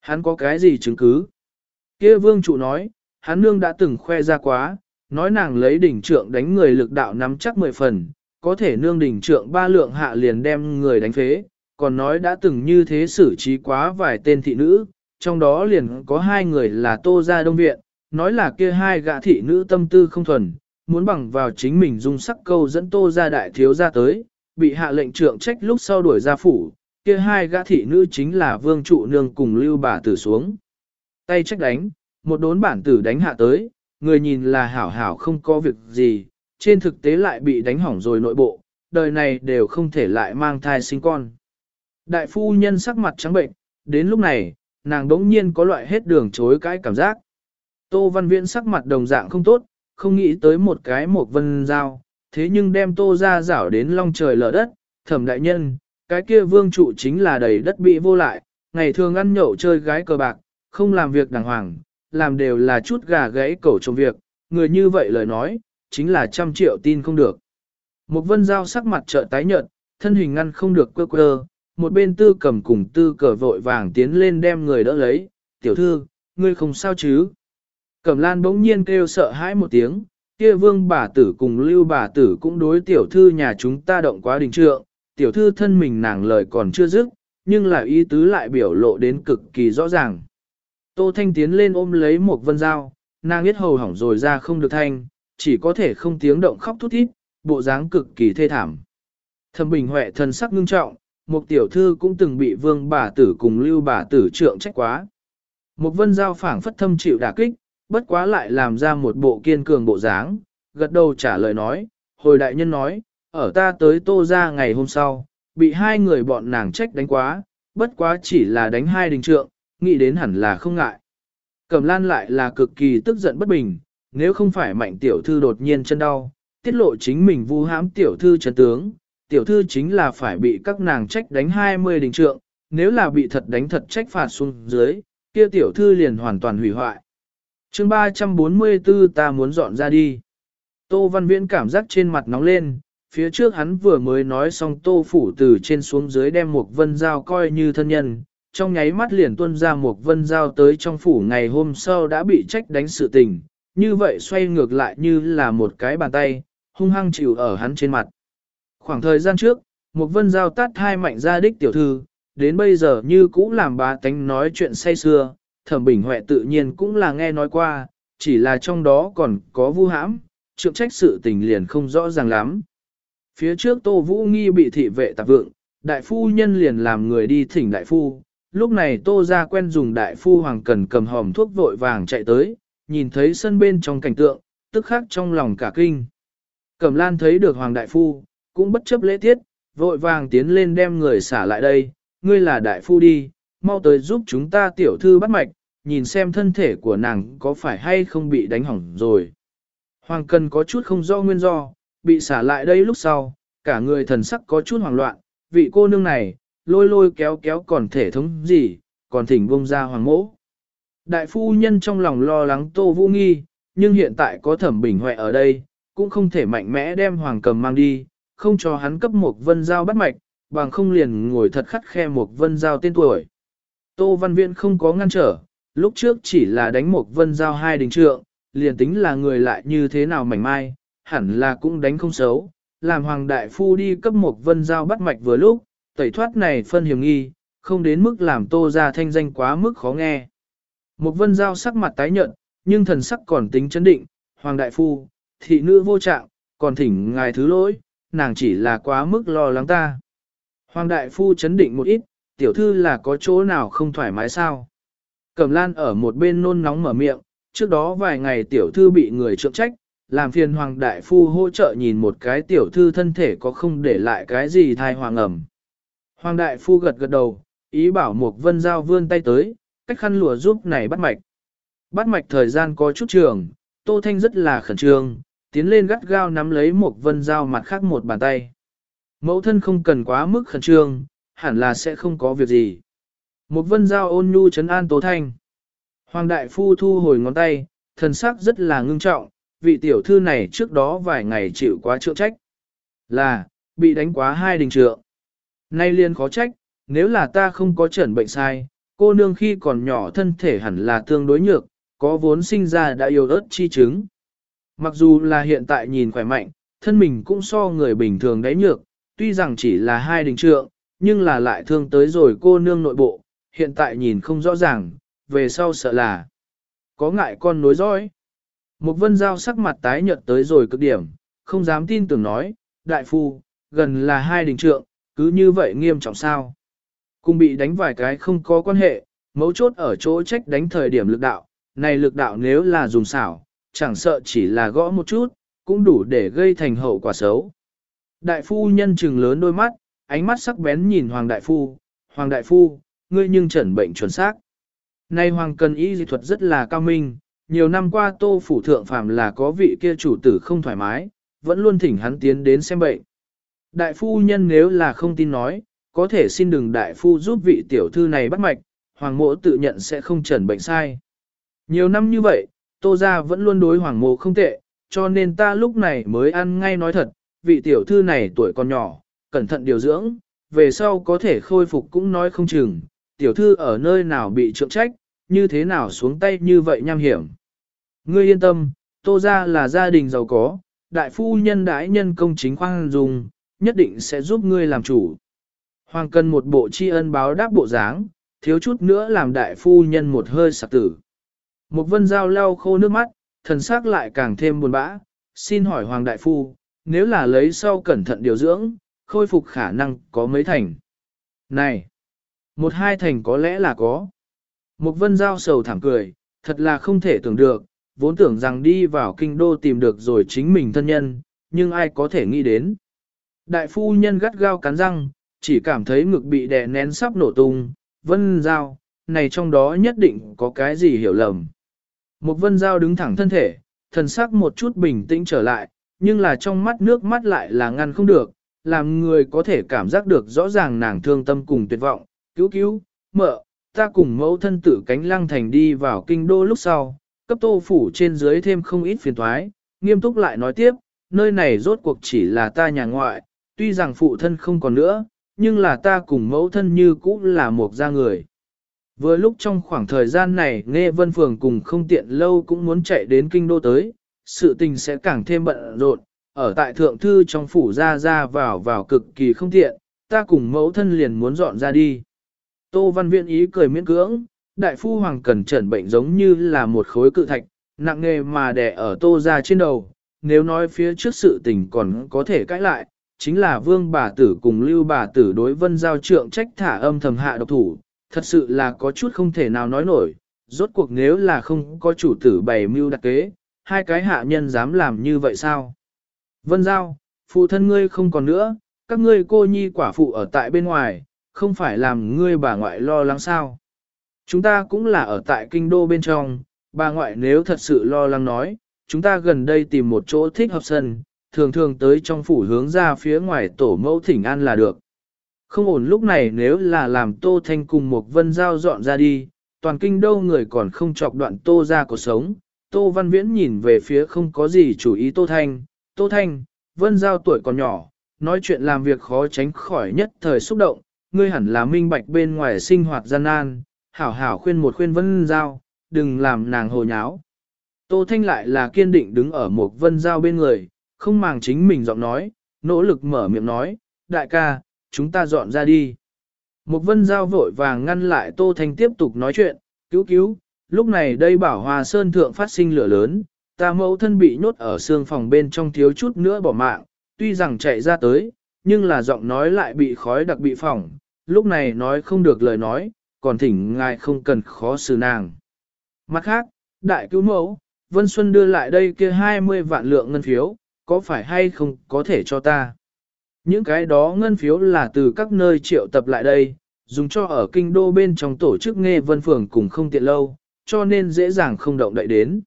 Hắn có cái gì chứng cứ? Kia vương trụ nói, hắn nương đã từng khoe ra quá, nói nàng lấy đỉnh trượng đánh người lực đạo nắm chắc mười phần, có thể nương đỉnh trượng ba lượng hạ liền đem người đánh phế, còn nói đã từng như thế xử trí quá vài tên thị nữ, trong đó liền có hai người là tô gia đông viện, nói là kia hai gã thị nữ tâm tư không thuần, muốn bằng vào chính mình dung sắc câu dẫn tô gia đại thiếu gia tới, bị hạ lệnh trượng trách lúc sau đuổi ra phủ, kia hai gã thị nữ chính là vương trụ nương cùng lưu bà tử xuống. Tay trách đánh, một đốn bản tử đánh hạ tới, người nhìn là hảo hảo không có việc gì, trên thực tế lại bị đánh hỏng rồi nội bộ, đời này đều không thể lại mang thai sinh con. Đại phu nhân sắc mặt trắng bệnh, đến lúc này, nàng đống nhiên có loại hết đường chối cái cảm giác. Tô Văn Viễn sắc mặt đồng dạng không tốt, không nghĩ tới một cái một vân dao, thế nhưng đem tô ra rảo đến long trời lở đất, thẩm đại nhân, cái kia vương trụ chính là đầy đất bị vô lại, ngày thường ăn nhậu chơi gái cờ bạc, không làm việc đàng hoàng, làm đều là chút gà gãy cẩu trong việc, người như vậy lời nói, chính là trăm triệu tin không được. Một vân giao sắc mặt trợ tái nhợt, thân hình ngăn không được quơ quơ, một bên tư cầm cùng tư cờ vội vàng tiến lên đem người đỡ lấy, tiểu thư, ngươi không sao chứ. Cẩm lan bỗng nhiên kêu sợ hãi một tiếng, kia vương bà tử cùng lưu bà tử cũng đối tiểu thư nhà chúng ta động quá đình trượng, tiểu thư thân mình nàng lời còn chưa dứt, nhưng là ý tứ lại biểu lộ đến cực kỳ rõ ràng. Tô Thanh tiến lên ôm lấy một vân dao, nàng biết hầu hỏng rồi ra không được thanh, chỉ có thể không tiếng động khóc thút thít, bộ dáng cực kỳ thê thảm. Thẩm Bình Huệ thần sắc ngưng trọng, một tiểu thư cũng từng bị vương bà tử cùng lưu bà tử trượng trách quá. Một vân giao phảng phất thâm chịu đả kích, bất quá lại làm ra một bộ kiên cường bộ dáng, gật đầu trả lời nói, hồi đại nhân nói, ở ta tới tô ra ngày hôm sau, bị hai người bọn nàng trách đánh quá, bất quá chỉ là đánh hai đình trượng, nghĩ đến hẳn là không ngại. Cẩm lan lại là cực kỳ tức giận bất bình, nếu không phải mạnh tiểu thư đột nhiên chân đau, tiết lộ chính mình vu hãm tiểu thư chân tướng, tiểu thư chính là phải bị các nàng trách đánh 20 đình trượng, nếu là bị thật đánh thật trách phạt xuống dưới, kia tiểu thư liền hoàn toàn hủy hoại chương 344 ta muốn dọn ra đi. Tô Văn Viễn cảm giác trên mặt nóng lên, phía trước hắn vừa mới nói xong tô phủ từ trên xuống dưới đem một vân giao coi như thân nhân, trong nháy mắt liền tuân ra một vân giao tới trong phủ ngày hôm sau đã bị trách đánh sự tình, như vậy xoay ngược lại như là một cái bàn tay, hung hăng chịu ở hắn trên mặt. Khoảng thời gian trước, một vân giao tát hai mạnh ra đích tiểu thư, đến bây giờ như cũ làm bá tánh nói chuyện say xưa, thẩm bình huệ tự nhiên cũng là nghe nói qua, chỉ là trong đó còn có vu hãm, trượng trách sự tình liền không rõ ràng lắm. Phía trước Tô Vũ Nghi bị thị vệ tạp vượng, đại phu nhân liền làm người đi thỉnh đại phu, lúc này Tô ra quen dùng đại phu hoàng cần cầm hòm thuốc vội vàng chạy tới, nhìn thấy sân bên trong cảnh tượng, tức khắc trong lòng cả kinh. Cẩm lan thấy được hoàng đại phu, cũng bất chấp lễ tiết, vội vàng tiến lên đem người xả lại đây, ngươi là đại phu đi, mau tới giúp chúng ta tiểu thư bắt mạch, nhìn xem thân thể của nàng có phải hay không bị đánh hỏng rồi. Hoàng cần có chút không do nguyên do, bị xả lại đây lúc sau, cả người thần sắc có chút hoảng loạn, vị cô nương này, lôi lôi kéo kéo còn thể thống gì, còn thỉnh vông ra hoàng mỗ. Đại phu nhân trong lòng lo lắng tô vũ nghi, nhưng hiện tại có thẩm bình huệ ở đây, cũng không thể mạnh mẽ đem hoàng cầm mang đi, không cho hắn cấp một vân giao bắt mạch, bằng không liền ngồi thật khắt khe một vân giao tên tuổi. Tô Văn Viễn không có ngăn trở, lúc trước chỉ là đánh một vân giao hai đình trượng, liền tính là người lại như thế nào mảnh mai, hẳn là cũng đánh không xấu, làm hoàng đại phu đi cấp một vân giao bắt mạch vừa lúc, tẩy thoát này phân hiểm nghi, không đến mức làm tô ra thanh danh quá mức khó nghe. Một vân giao sắc mặt tái nhợt, nhưng thần sắc còn tính chấn định, hoàng đại phu, thị nữ vô trạng, còn thỉnh ngài thứ lỗi, nàng chỉ là quá mức lo lắng ta. Hoàng đại phu chấn định một ít, tiểu thư là có chỗ nào không thoải mái sao? Cẩm lan ở một bên nôn nóng mở miệng, Trước đó vài ngày tiểu thư bị người trượng trách, làm phiền hoàng đại phu hỗ trợ nhìn một cái tiểu thư thân thể có không để lại cái gì thai hoàng ẩm. Hoàng đại phu gật gật đầu, ý bảo một vân giao vươn tay tới, cách khăn lụa giúp này bắt mạch. Bắt mạch thời gian có chút trường, Tô Thanh rất là khẩn trương, tiến lên gắt gao nắm lấy một vân giao mặt khác một bàn tay. Mẫu thân không cần quá mức khẩn trương, hẳn là sẽ không có việc gì. Một vân giao ôn nhu chấn an tố Thanh. Hoàng đại phu thu hồi ngón tay, thần sắc rất là ngưng trọng, vị tiểu thư này trước đó vài ngày chịu quá trượng trách. Là, bị đánh quá hai đình trượng. Nay liên khó trách, nếu là ta không có chẩn bệnh sai, cô nương khi còn nhỏ thân thể hẳn là tương đối nhược, có vốn sinh ra đã yêu ớt chi chứng. Mặc dù là hiện tại nhìn khỏe mạnh, thân mình cũng so người bình thường đấy nhược, tuy rằng chỉ là hai đình trượng, nhưng là lại thương tới rồi cô nương nội bộ, hiện tại nhìn không rõ ràng, về sau sợ là có ngại con nối dõi. Một vân giao sắc mặt tái nhợt tới rồi cực điểm, không dám tin tưởng nói, đại phu, gần là hai đình trượng, cứ như vậy nghiêm trọng sao. Cùng bị đánh vài cái không có quan hệ, mấu chốt ở chỗ trách đánh thời điểm lực đạo, này lực đạo nếu là dùng xảo, chẳng sợ chỉ là gõ một chút, cũng đủ để gây thành hậu quả xấu. Đại phu nhân trừng lớn đôi mắt, ánh mắt sắc bén nhìn Hoàng Đại Phu, Hoàng Đại Phu, ngươi nhưng chẩn bệnh chuẩn xác. Nay Hoàng cần y dị thuật rất là cao minh, nhiều năm qua tô phủ thượng phàm là có vị kia chủ tử không thoải mái, vẫn luôn thỉnh hắn tiến đến xem bệnh. Đại phu nhân nếu là không tin nói, có thể xin đừng đại phu giúp vị tiểu thư này bắt mạch, hoàng mộ tự nhận sẽ không chẩn bệnh sai. Nhiều năm như vậy, tô gia vẫn luôn đối hoàng mộ không tệ, cho nên ta lúc này mới ăn ngay nói thật, vị tiểu thư này tuổi còn nhỏ, cẩn thận điều dưỡng, về sau có thể khôi phục cũng nói không chừng, tiểu thư ở nơi nào bị trượng trách, như thế nào xuống tay như vậy nham hiểm. Ngươi yên tâm, tô gia là gia đình giàu có, đại phu nhân đãi nhân công chính khoan dùng, nhất định sẽ giúp ngươi làm chủ. Hoàng cần một bộ tri ân báo đáp bộ dáng, thiếu chút nữa làm đại phu nhân một hơi sạc tử. Một vân dao lau khô nước mắt, thần sắc lại càng thêm buồn bã, xin hỏi Hoàng đại phu, nếu là lấy sau cẩn thận điều dưỡng, khôi phục khả năng có mấy thành. Này, một hai thành có lẽ là có. Một vân giao sầu thảm cười, thật là không thể tưởng được, vốn tưởng rằng đi vào kinh đô tìm được rồi chính mình thân nhân, nhưng ai có thể nghĩ đến. Đại phu nhân gắt gao cắn răng, chỉ cảm thấy ngực bị đè nén sắp nổ tung, vân giao, này trong đó nhất định có cái gì hiểu lầm. Một vân giao đứng thẳng thân thể, thần sắc một chút bình tĩnh trở lại, nhưng là trong mắt nước mắt lại là ngăn không được, làm người có thể cảm giác được rõ ràng nàng thương tâm cùng tuyệt vọng, cứu cứu, mợ, ta cùng mẫu thân tử cánh lăng thành đi vào kinh đô lúc sau, cấp tô phủ trên dưới thêm không ít phiền thoái, nghiêm túc lại nói tiếp, nơi này rốt cuộc chỉ là ta nhà ngoại, tuy rằng phụ thân không còn nữa, nhưng là ta cùng mẫu thân như cũ là một gia người. Vừa lúc trong khoảng thời gian này nghe vân phường cùng không tiện lâu cũng muốn chạy đến kinh đô tới, sự tình sẽ càng thêm bận rộn, ở tại thượng thư trong phủ ra ra vào vào cực kỳ không tiện, ta cùng mẫu thân liền muốn dọn ra đi. Tô Văn Viễn ý cười miễn cưỡng, đại phu hoàng cần trần bệnh giống như là một khối cự thạch, nặng nghề mà đè ở tô ra trên đầu, nếu nói phía trước sự tình còn có thể cãi lại, chính là vương bà tử cùng lưu bà tử đối vân giao trượng trách thả âm thầm hạ độc thủ, thật sự là có chút không thể nào nói nổi, rốt cuộc nếu là không có chủ tử bày mưu đặc kế, hai cái hạ nhân dám làm như vậy sao? Vân giao, phụ thân ngươi không còn nữa, các ngươi cô nhi quả phụ ở tại bên ngoài, không phải làm ngươi bà ngoại lo lắng sao? Chúng ta cũng là ở tại kinh đô bên trong, bà ngoại nếu thật sự lo lắng nói, chúng ta gần đây tìm một chỗ thích hợp sân, thường thường tới trong phủ hướng ra phía ngoài tổ mẫu thỉnh an là được. Không ổn lúc này nếu là làm Tô Thanh cùng một vân giao dọn ra đi, toàn kinh đô người còn không chọc đoạn Tô ra cuộc sống. Tô Văn Viễn nhìn về phía không có gì chủ ý Tô Thanh, Tô Thanh, vân giao tuổi còn nhỏ, nói chuyện làm việc khó tránh khỏi nhất thời xúc động, ngươi hẳn là minh bạch bên ngoài sinh hoạt gian nan, hảo hảo khuyên một khuyên vân giao, đừng làm nàng hồ nháo. Tô Thanh lại là kiên định đứng ở một vân giao bên người, không màng chính mình giọng nói, nỗ lực mở miệng nói, đại ca, chúng ta dọn ra đi. Một vân giao vội vàng ngăn lại Tô Thanh tiếp tục nói chuyện, cứu cứu, lúc này đây bảo hòa sơn thượng phát sinh lửa lớn, ta mẫu thân bị nhốt ở xương phòng bên trong thiếu chút nữa bỏ mạng, tuy rằng chạy ra tới, nhưng là giọng nói lại bị khói đặc bị phỏng, lúc này nói không được lời nói, còn thỉnh ngài không cần khó xử nàng. Mặt khác, Đại cứu mẫu, Vân Xuân đưa lại đây kia 20 vạn lượng ngân phiếu, có phải hay không có thể cho ta? Những cái đó ngân phiếu là từ các nơi triệu tập lại đây, dùng cho ở kinh đô bên trong tổ chức nghe vân phường cùng không tiện lâu, cho nên dễ dàng không động đậy đến.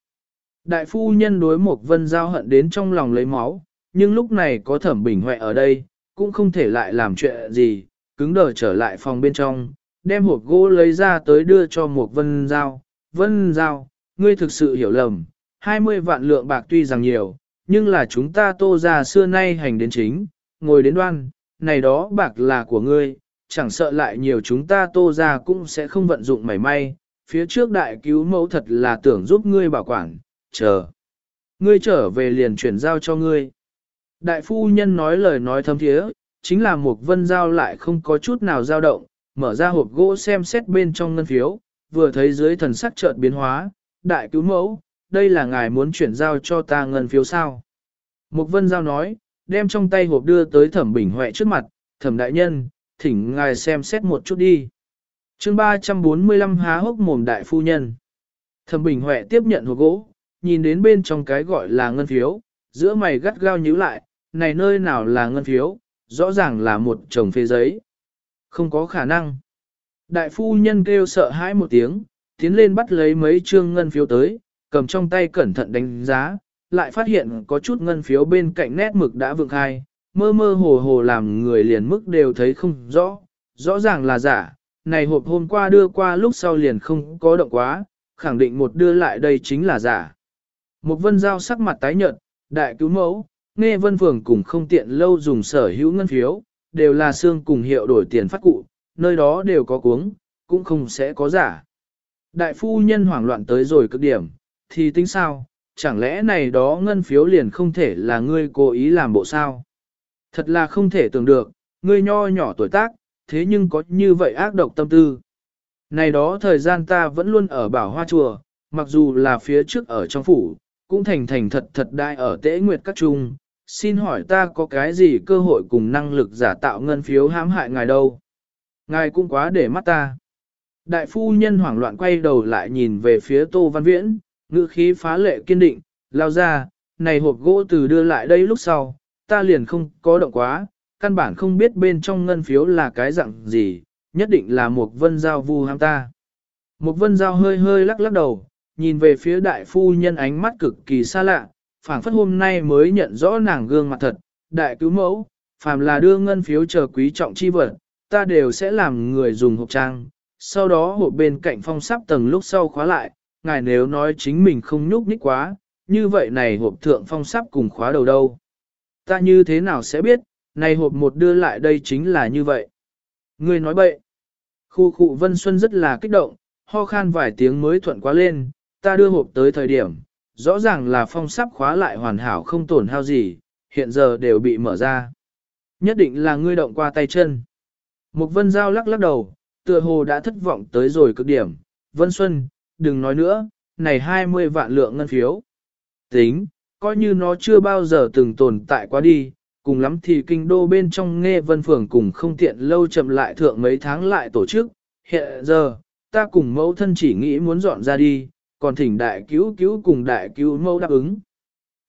Đại phu nhân đối một vân giao hận đến trong lòng lấy máu, nhưng lúc này có thẩm bình huệ ở đây, cũng không thể lại làm chuyện gì, cứng đờ trở lại phòng bên trong, đem hộp gỗ lấy ra tới đưa cho một vân giao. Vân giao, ngươi thực sự hiểu lầm, 20 vạn lượng bạc tuy rằng nhiều, nhưng là chúng ta tô ra xưa nay hành đến chính, ngồi đến đoan, này đó bạc là của ngươi, chẳng sợ lại nhiều chúng ta tô ra cũng sẽ không vận dụng mảy may, phía trước đại cứu mẫu thật là tưởng giúp ngươi bảo quản, chờ. Ngươi trở về liền chuyển giao cho ngươi. Đại phu nhân nói lời nói thâm thiế, chính là một vân giao lại không có chút nào dao động, mở ra hộp gỗ xem xét bên trong ngân phiếu, vừa thấy dưới thần sắc chợt biến hóa, đại cứu mẫu, đây là ngài muốn chuyển giao cho ta ngân phiếu sao. Một vân giao nói, đem trong tay hộp đưa tới thẩm bình huệ trước mặt, thẩm đại nhân, thỉnh ngài xem xét một chút đi. chương 345 há hốc mồm đại phu nhân. Thẩm bình huệ tiếp nhận hộp gỗ, nhìn đến bên trong cái gọi là ngân phiếu, giữa mày gắt gao nhíu lại, này nơi nào là ngân phiếu, rõ ràng là một chồng phê giấy. Không có khả năng. Đại phu nhân kêu sợ hãi một tiếng, tiến lên bắt lấy mấy trương ngân phiếu tới, cầm trong tay cẩn thận đánh giá, lại phát hiện có chút ngân phiếu bên cạnh nét mực đã vượng khai, mơ mơ hồ hồ làm người liền mức đều thấy không rõ, rõ ràng là giả, này hộp hôm qua đưa qua lúc sau liền không có động quá, khẳng định một đưa lại đây chính là giả. Một vân giao sắc mặt tái nhợt, đại cứu mẫu, nghe vân phường cùng không tiện lâu dùng sở hữu ngân phiếu, đều là xương cùng hiệu đổi tiền phát cụ, nơi đó đều có cuống, cũng không sẽ có giả. Đại phu nhân hoảng loạn tới rồi cực điểm, thì tính sao, chẳng lẽ này đó ngân phiếu liền không thể là ngươi cố ý làm bộ sao? Thật là không thể tưởng được, ngươi nho nhỏ tuổi tác, thế nhưng có như vậy ác độc tâm tư. Này đó thời gian ta vẫn luôn ở bảo hoa chùa, mặc dù là phía trước ở trong phủ, cũng thành thành thật thật đại ở tế nguyệt các trung. Xin hỏi ta có cái gì cơ hội cùng năng lực giả tạo ngân phiếu hãm hại ngài đâu? Ngài cũng quá để mắt ta. Đại phu nhân hoảng loạn quay đầu lại nhìn về phía Tô Văn Viễn, ngữ khí phá lệ kiên định, lao ra, này hộp gỗ từ đưa lại đây lúc sau, ta liền không có động quá, căn bản không biết bên trong ngân phiếu là cái dạng gì, nhất định là một vân giao vu ham ta. Một vân giao hơi hơi lắc lắc đầu, nhìn về phía đại phu nhân ánh mắt cực kỳ xa lạ, phảng phất hôm nay mới nhận rõ nàng gương mặt thật, đại cứu mẫu, phàm là đưa ngân phiếu chờ quý trọng chi vật, ta đều sẽ làm người dùng hộp trang, sau đó hộp bên cạnh phong sắp tầng lúc sau khóa lại, ngài nếu nói chính mình không nhúc nhích quá, như vậy này hộp thượng phong sắp cùng khóa đầu đâu. Ta như thế nào sẽ biết, này hộp một đưa lại đây chính là như vậy. Người nói bậy. Khu khu Vân Xuân rất là kích động, ho khan vài tiếng mới thuận quá lên, ta đưa hộp tới thời điểm, rõ ràng là phong sắp khóa lại hoàn hảo không tổn hao gì, hiện giờ đều bị mở ra. Nhất định là ngươi động qua tay chân. Mục vân giao lắc lắc đầu, tựa hồ đã thất vọng tới rồi cực điểm. Vân Xuân, đừng nói nữa, này 20 vạn lượng ngân phiếu. Tính, coi như nó chưa bao giờ từng tồn tại qua đi, cùng lắm thì kinh đô bên trong nghe vân phường cùng không tiện lâu chậm lại thượng mấy tháng lại tổ chức. Hiện giờ, ta cùng mẫu thân chỉ nghĩ muốn dọn ra đi, còn thỉnh đại cứu cứu cùng đại cứu mẫu đáp ứng.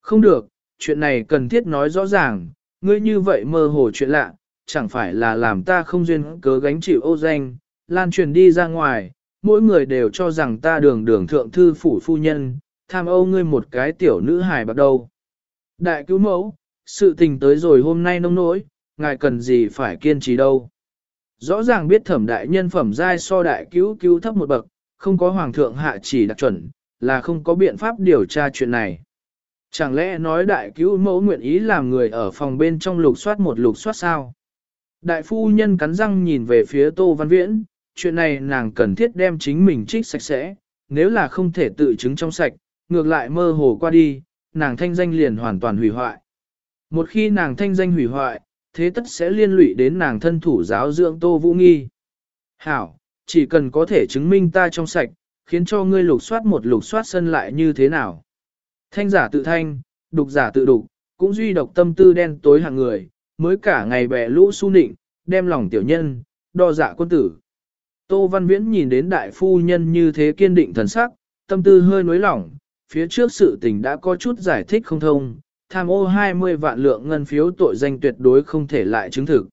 Không được, chuyện này cần thiết nói rõ ràng, ngươi như vậy mơ hồ chuyện lạ, chẳng phải là làm ta không duyên cớ gánh chịu ô danh, lan truyền đi ra ngoài, mỗi người đều cho rằng ta đường đường thượng thư phủ phu nhân, tham âu ngươi một cái tiểu nữ hài bắt đầu. Đại cứu mẫu, sự tình tới rồi hôm nay nông nỗi, ngài cần gì phải kiên trì đâu. Rõ ràng biết thẩm đại nhân phẩm giai so đại cứu cứu thấp một bậc, không có hoàng thượng hạ chỉ đặc chuẩn, là không có biện pháp điều tra chuyện này. Chẳng lẽ nói đại cứu mẫu nguyện ý làm người ở phòng bên trong lục soát một lục soát sao? Đại phu nhân cắn răng nhìn về phía Tô Văn Viễn, chuyện này nàng cần thiết đem chính mình trích sạch sẽ, nếu là không thể tự chứng trong sạch, ngược lại mơ hồ qua đi, nàng thanh danh liền hoàn toàn hủy hoại. Một khi nàng thanh danh hủy hoại, thế tất sẽ liên lụy đến nàng thân thủ giáo dưỡng Tô Vũ Nghi. Hảo, chỉ cần có thể chứng minh ta trong sạch, khiến cho ngươi lục soát một lục soát sân lại như thế nào. Thanh giả tự thanh, đục giả tự đục, cũng duy độc tâm tư đen tối hàng người, mới cả ngày bẻ lũ su nịnh, đem lòng tiểu nhân, đo dạ quân tử. Tô Văn Viễn nhìn đến đại phu nhân như thế kiên định thần sắc, tâm tư hơi nối lỏng, phía trước sự tình đã có chút giải thích không thông, tham ô 20 vạn lượng ngân phiếu tội danh tuyệt đối không thể lại chứng thực.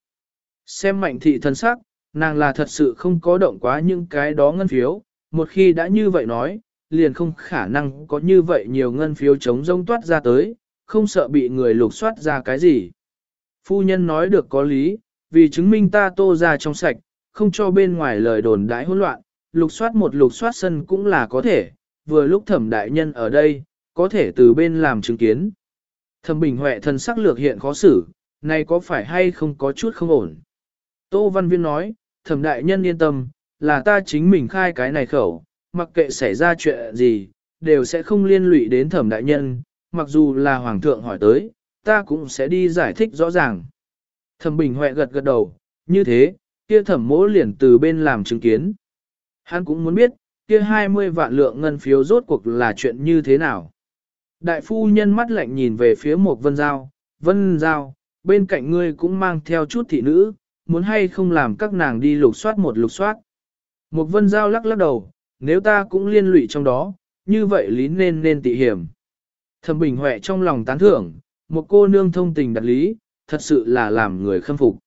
Xem mạnh thị thần sắc, nàng là thật sự không có động quá những cái đó ngân phiếu, một khi đã như vậy nói, liền không khả năng có như vậy nhiều ngân phiếu chống rông toát ra tới, không sợ bị người lục soát ra cái gì. Phu nhân nói được có lý, vì chứng minh ta tô ra trong sạch, không cho bên ngoài lời đồn đãi hỗn loạn, lục soát một lục soát sân cũng là có thể, vừa lúc thẩm đại nhân ở đây, có thể từ bên làm chứng kiến. Thẩm bình huệ thần sắc lược hiện khó xử, này có phải hay không có chút không ổn. Tô Văn Viên nói, thẩm đại nhân yên tâm, là ta chính mình khai cái này khẩu, mặc kệ xảy ra chuyện gì, đều sẽ không liên lụy đến thẩm đại nhân, mặc dù là hoàng thượng hỏi tới, ta cũng sẽ đi giải thích rõ ràng. Thẩm Bình Huệ gật gật đầu, như thế, kia thẩm mỗ liền từ bên làm chứng kiến. Hắn cũng muốn biết, kia 20 vạn lượng ngân phiếu rốt cuộc là chuyện như thế nào. Đại phu nhân mắt lạnh nhìn về phía một vân giao, vân giao, bên cạnh ngươi cũng mang theo chút thị nữ, muốn hay không làm các nàng đi lục soát một lục soát. Một vân giao lắc lắc đầu, nếu ta cũng liên lụy trong đó, như vậy lý nên nên tị hiểm. Thẩm Bình Huệ trong lòng tán thưởng, một cô nương thông tình đặt lý, thật sự là làm người khâm phục.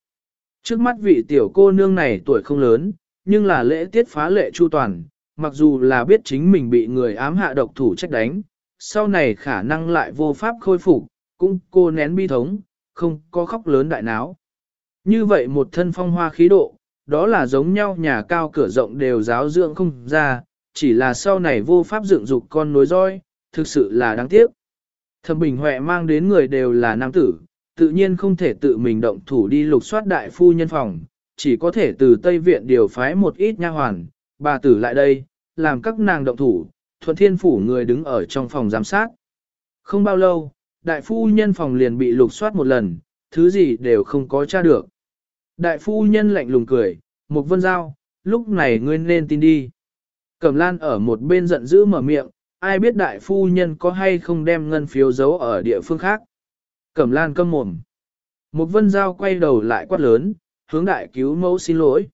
Trước mắt vị tiểu cô nương này tuổi không lớn, nhưng là lễ tiết phá lệ chu toàn, mặc dù là biết chính mình bị người ám hạ độc thủ trách đánh, sau này khả năng lại vô pháp khôi phục, cũng cô nén bi thống, không có khóc lớn đại náo. Như vậy một thân phong hoa khí độ, đó là giống nhau nhà cao cửa rộng đều giáo dưỡng không ra, chỉ là sau này vô pháp dựng dục con nối roi, thực sự là đáng tiếc. Thẩm Bình Huệ mang đến người đều là nam tử, tự nhiên không thể tự mình động thủ đi lục soát đại phu nhân phòng, chỉ có thể từ Tây Viện điều phái một ít nha hoàn, bà tử lại đây, làm các nàng động thủ, thuận thiên phủ người đứng ở trong phòng giám sát. Không bao lâu, đại phu nhân phòng liền bị lục soát một lần, thứ gì đều không có tra được. Đại phu nhân lạnh lùng cười, một vân giao, lúc này ngươi nên tin đi. Cẩm lan ở một bên giận dữ mở miệng, ai biết đại phu nhân có hay không đem ngân phiếu giấu ở địa phương khác. Cẩm lan câm mồm. Một vân giao quay đầu lại quát lớn, hướng đại cứu mẫu xin lỗi.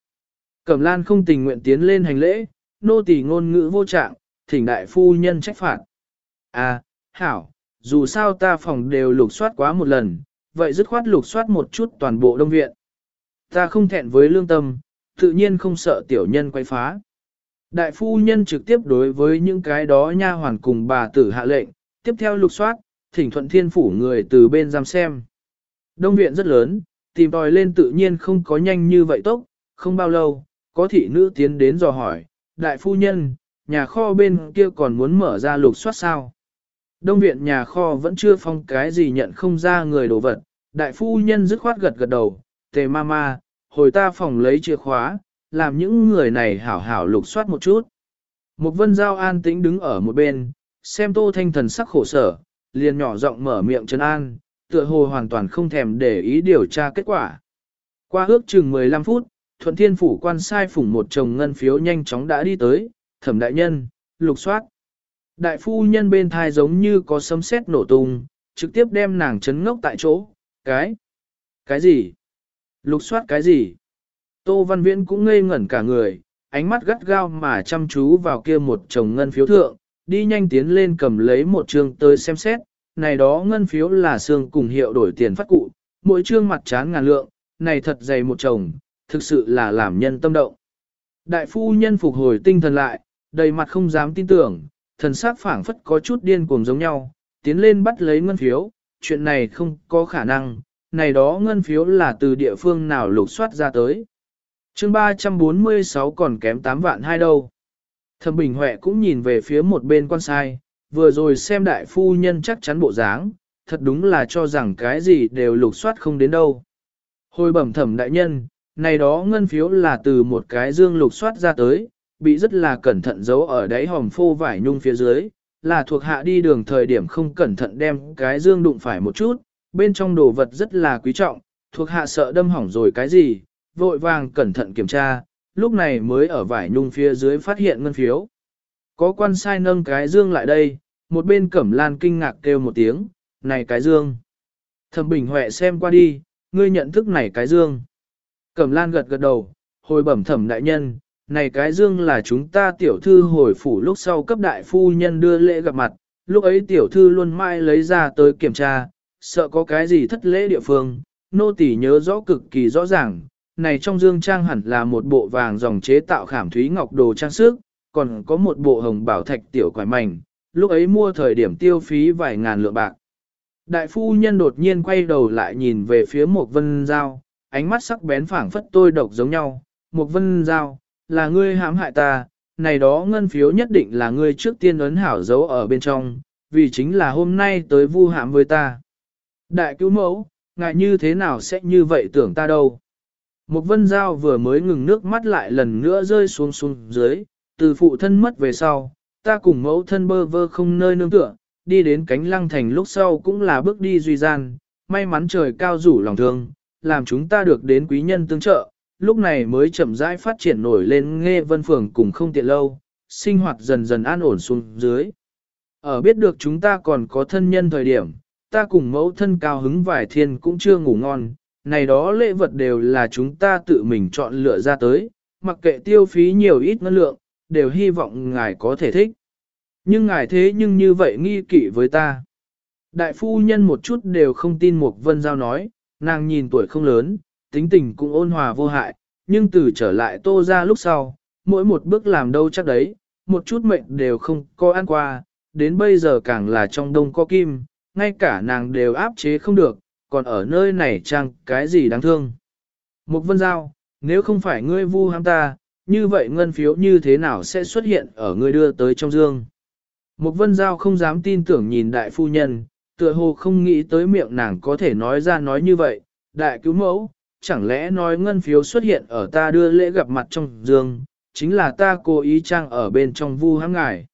Cẩm lan không tình nguyện tiến lên hành lễ, nô tỳ ngôn ngữ vô trạng, thỉnh đại phu nhân trách phạt. À, hảo, dù sao ta phòng đều lục soát quá một lần, vậy dứt khoát lục soát một chút toàn bộ đông viện. Ta không thẹn với lương tâm, tự nhiên không sợ tiểu nhân quay phá. Đại phu nhân trực tiếp đối với những cái đó nha hoàn cùng bà tử hạ lệnh, tiếp theo lục soát, thỉnh thuận thiên phủ người từ bên giam xem. Đông viện rất lớn, tìm tòi lên tự nhiên không có nhanh như vậy tốc, không bao lâu, có thị nữ tiến đến dò hỏi, đại phu nhân, nhà kho bên kia còn muốn mở ra lục soát sao? Đông viện nhà kho vẫn chưa phong cái gì nhận không ra người đồ vật, đại phu nhân dứt khoát gật gật đầu, tề ma ma, hồi ta phòng lấy chìa khóa, làm những người này hảo hảo lục soát một chút. Một vân giao an tĩnh đứng ở một bên, xem tô thanh thần sắc khổ sở, liền nhỏ giọng mở miệng trấn an, tựa hồ hoàn toàn không thèm để ý điều tra kết quả. Qua ước chừng 15 phút, thuận thiên phủ quan sai phủng một chồng ngân phiếu nhanh chóng đã đi tới, thẩm đại nhân, lục soát. Đại phu nhân bên thai giống như có sấm sét nổ tung, trực tiếp đem nàng chấn ngốc tại chỗ, cái, cái gì? Lục soát cái gì? Tô Văn Viễn cũng ngây ngẩn cả người, ánh mắt gắt gao mà chăm chú vào kia một chồng ngân phiếu thượng, đi nhanh tiến lên cầm lấy một chương tới xem xét, này đó ngân phiếu là xương cùng hiệu đổi tiền phát cụ, mỗi chương mặt chán ngàn lượng, này thật dày một chồng, thực sự là làm nhân tâm động. Đại phu nhân phục hồi tinh thần lại, đầy mặt không dám tin tưởng, thần sắc phảng phất có chút điên cuồng giống nhau, tiến lên bắt lấy ngân phiếu, chuyện này không có khả năng, này đó ngân phiếu là từ địa phương nào lục soát ra tới. chương 346 còn kém 8 vạn hai đâu. Thẩm Bình Huệ cũng nhìn về phía một bên quan sai, vừa rồi xem đại phu nhân chắc chắn bộ dáng, thật đúng là cho rằng cái gì đều lục soát không đến đâu. Hồi bẩm thẩm đại nhân, này đó ngân phiếu là từ một cái dương lục soát ra tới, bị rất là cẩn thận giấu ở đáy hòm phô vải nhung phía dưới, là thuộc hạ đi đường thời điểm không cẩn thận đem cái dương đụng phải một chút, bên trong đồ vật rất là quý trọng, thuộc hạ sợ đâm hỏng rồi cái gì, vội vàng cẩn thận kiểm tra, lúc này mới ở vải nhung phía dưới phát hiện ngân phiếu. Có quan sai nâng cái dương lại đây, một bên cẩm lan kinh ngạc kêu một tiếng, này cái dương. Thẩm Bình Huệ xem qua đi, ngươi nhận thức này cái dương. Cẩm lan gật gật đầu, hồi bẩm thẩm đại nhân, này cái dương là chúng ta tiểu thư hồi phủ lúc sau cấp đại phu nhân đưa lễ gặp mặt, lúc ấy tiểu thư luôn mãi lấy ra tới kiểm tra, sợ có cái gì thất lễ địa phương, nô tỳ nhớ rõ cực kỳ rõ ràng, này trong dương trang hẳn là một bộ vàng dòng chế tạo khảm thúy ngọc đồ trang sức, còn có một bộ hồng bảo thạch tiểu quải mảnh, lúc ấy mua thời điểm tiêu phí vài ngàn lượng bạc. Đại phu nhân đột nhiên quay đầu lại nhìn về phía một vân giao, ánh mắt sắc bén phảng phất tôi độc giống nhau, một vân giao, là ngươi hãm hại ta, này đó ngân phiếu nhất định là ngươi trước tiên ấn hảo dấu ở bên trong, vì chính là hôm nay tới vu hãm với ta. Đại cứu mẫu, ngài như thế nào sẽ như vậy tưởng ta đâu. Một vân giao vừa mới ngừng nước mắt lại lần nữa rơi xuống xuống dưới, từ phụ thân mất về sau, ta cùng mẫu thân bơ vơ không nơi nương tựa, đi đến cánh lăng thành lúc sau cũng là bước đi duy gian, may mắn trời cao rủ lòng thương, làm chúng ta được đến quý nhân tương trợ, lúc này mới chậm rãi phát triển nổi lên nghe vân phường cùng không tiện lâu, sinh hoạt dần dần an ổn xuống dưới. Ở biết được chúng ta còn có thân nhân thời điểm, ta cùng mẫu thân cao hứng vài thiên cũng chưa ngủ ngon, này đó lễ vật đều là chúng ta tự mình chọn lựa ra tới, mặc kệ tiêu phí nhiều ít ngân lượng, đều hy vọng ngài có thể thích. Nhưng ngài thế nhưng như vậy nghi kỵ với ta. Đại phu nhân một chút đều không tin Mục Vân Giao nói, nàng nhìn tuổi không lớn, tính tình cũng ôn hòa vô hại, nhưng từ trở lại tô ra lúc sau, mỗi một bước làm đâu chắc đấy, một chút mệnh đều không có ăn qua, đến bây giờ càng là trong đông có kim, ngay cả nàng đều áp chế không được, còn ở nơi này chăng cái gì đáng thương. Mục Vân Giao, nếu không phải ngươi vu ham ta, như vậy ngân phiếu như thế nào sẽ xuất hiện ở ngươi đưa tới trong dương. Mục Vân Giao không dám tin tưởng nhìn đại phu nhân, tựa hồ không nghĩ tới miệng nàng có thể nói ra nói như vậy, đại cứu mẫu, chẳng lẽ nói ngân phiếu xuất hiện ở ta đưa lễ gặp mặt trong dương, chính là ta cố ý trang ở bên trong vu hãng ngài.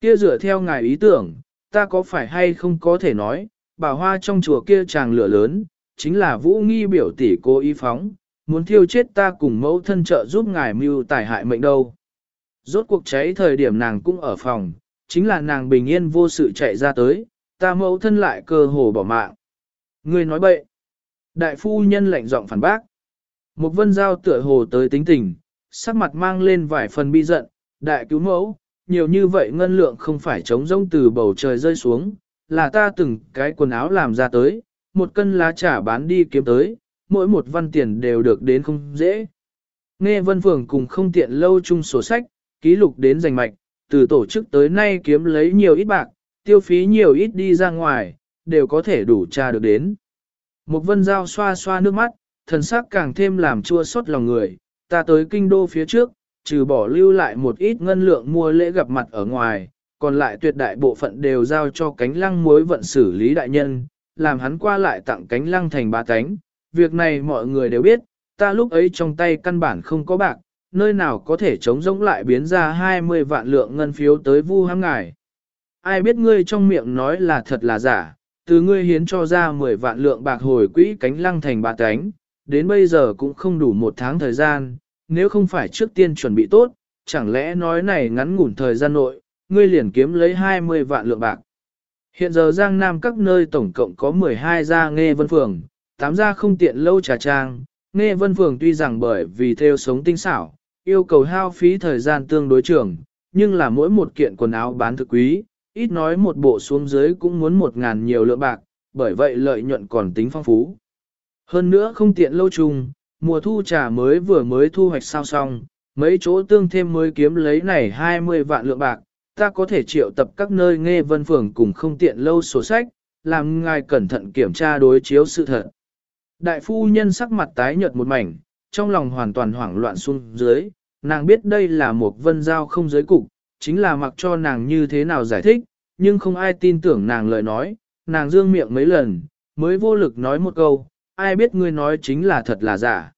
Kia dựa theo ngài ý tưởng, ta có phải hay không có thể nói, bà hoa trong chùa kia chàng lửa lớn, chính là vũ nghi biểu tỷ cô y phóng, muốn thiêu chết ta cùng mẫu thân trợ giúp ngài mưu tài hại mệnh đâu. Rốt cuộc cháy thời điểm nàng cũng ở phòng, chính là nàng bình yên vô sự chạy ra tới, ta mẫu thân lại cơ hồ bỏ mạng. Ngươi nói bậy. Đại phu nhân lạnh giọng phản bác. Một vân giao tựa hồ tới tính tình, sắc mặt mang lên vài phần bi giận, đại cứu mẫu, nhiều như vậy ngân lượng không phải trống rông từ bầu trời rơi xuống, là ta từng cái quần áo làm ra tới, một cân lá trà bán đi kiếm tới, mỗi một văn tiền đều được đến không dễ. Nghe vân phường cùng không tiện lâu chung sổ sách, ký lục đến giành mạch, từ tổ chức tới nay kiếm lấy nhiều ít bạc, tiêu phí nhiều ít đi ra ngoài, đều có thể đủ tra được đến. Một vân giao xoa xoa nước mắt, thần sắc càng thêm làm chua xót lòng người, ta tới kinh đô phía trước, trừ bỏ lưu lại một ít ngân lượng mua lễ gặp mặt ở ngoài, còn lại tuyệt đại bộ phận đều giao cho cánh lăng mối vận xử lý đại nhân, làm hắn qua lại tặng cánh lăng thành ba cánh. Việc này mọi người đều biết, ta lúc ấy trong tay căn bản không có bạc, nơi nào có thể chống rỗng lại biến ra 20 vạn lượng ngân phiếu tới vu hăng ngài. Ai biết ngươi trong miệng nói là thật là giả, từ ngươi hiến cho ra 10 vạn lượng bạc hồi quỹ cánh lăng thành ba cánh, đến bây giờ cũng không đủ một tháng thời gian, nếu không phải trước tiên chuẩn bị tốt, chẳng lẽ nói này ngắn ngủn thời gian nội, ngươi liền kiếm lấy 20 vạn lượng bạc. Hiện giờ Giang Nam các nơi tổng cộng có 12 gia nghe vân phường, 8 gia không tiện lâu trà trang, nghe vân phường tuy rằng bởi vì theo sống tinh xảo, yêu cầu hao phí thời gian tương đối trường, nhưng là mỗi một kiện quần áo bán thực quý, ít nói một bộ xuống dưới cũng muốn một ngàn nhiều lượng bạc, bởi vậy lợi nhuận còn tính phong phú. Hơn nữa không tiện lâu chung, mùa thu trà mới vừa mới thu hoạch sao xong, mấy chỗ tương thêm mới kiếm lấy này 20 vạn lượng bạc, ta có thể triệu tập các nơi nghe vân phường cùng không tiện lâu sổ sách, làm ngài cẩn thận kiểm tra đối chiếu sự thật. Đại phu nhân sắc mặt tái nhợt một mảnh, trong lòng hoàn toàn hoảng loạn xuống dưới, nàng biết đây là một vân giao không giới cục, chính là mặc cho nàng như thế nào giải thích, nhưng không ai tin tưởng nàng lời nói, nàng dương miệng mấy lần, mới vô lực nói một câu, ai biết ngươi nói chính là thật là giả.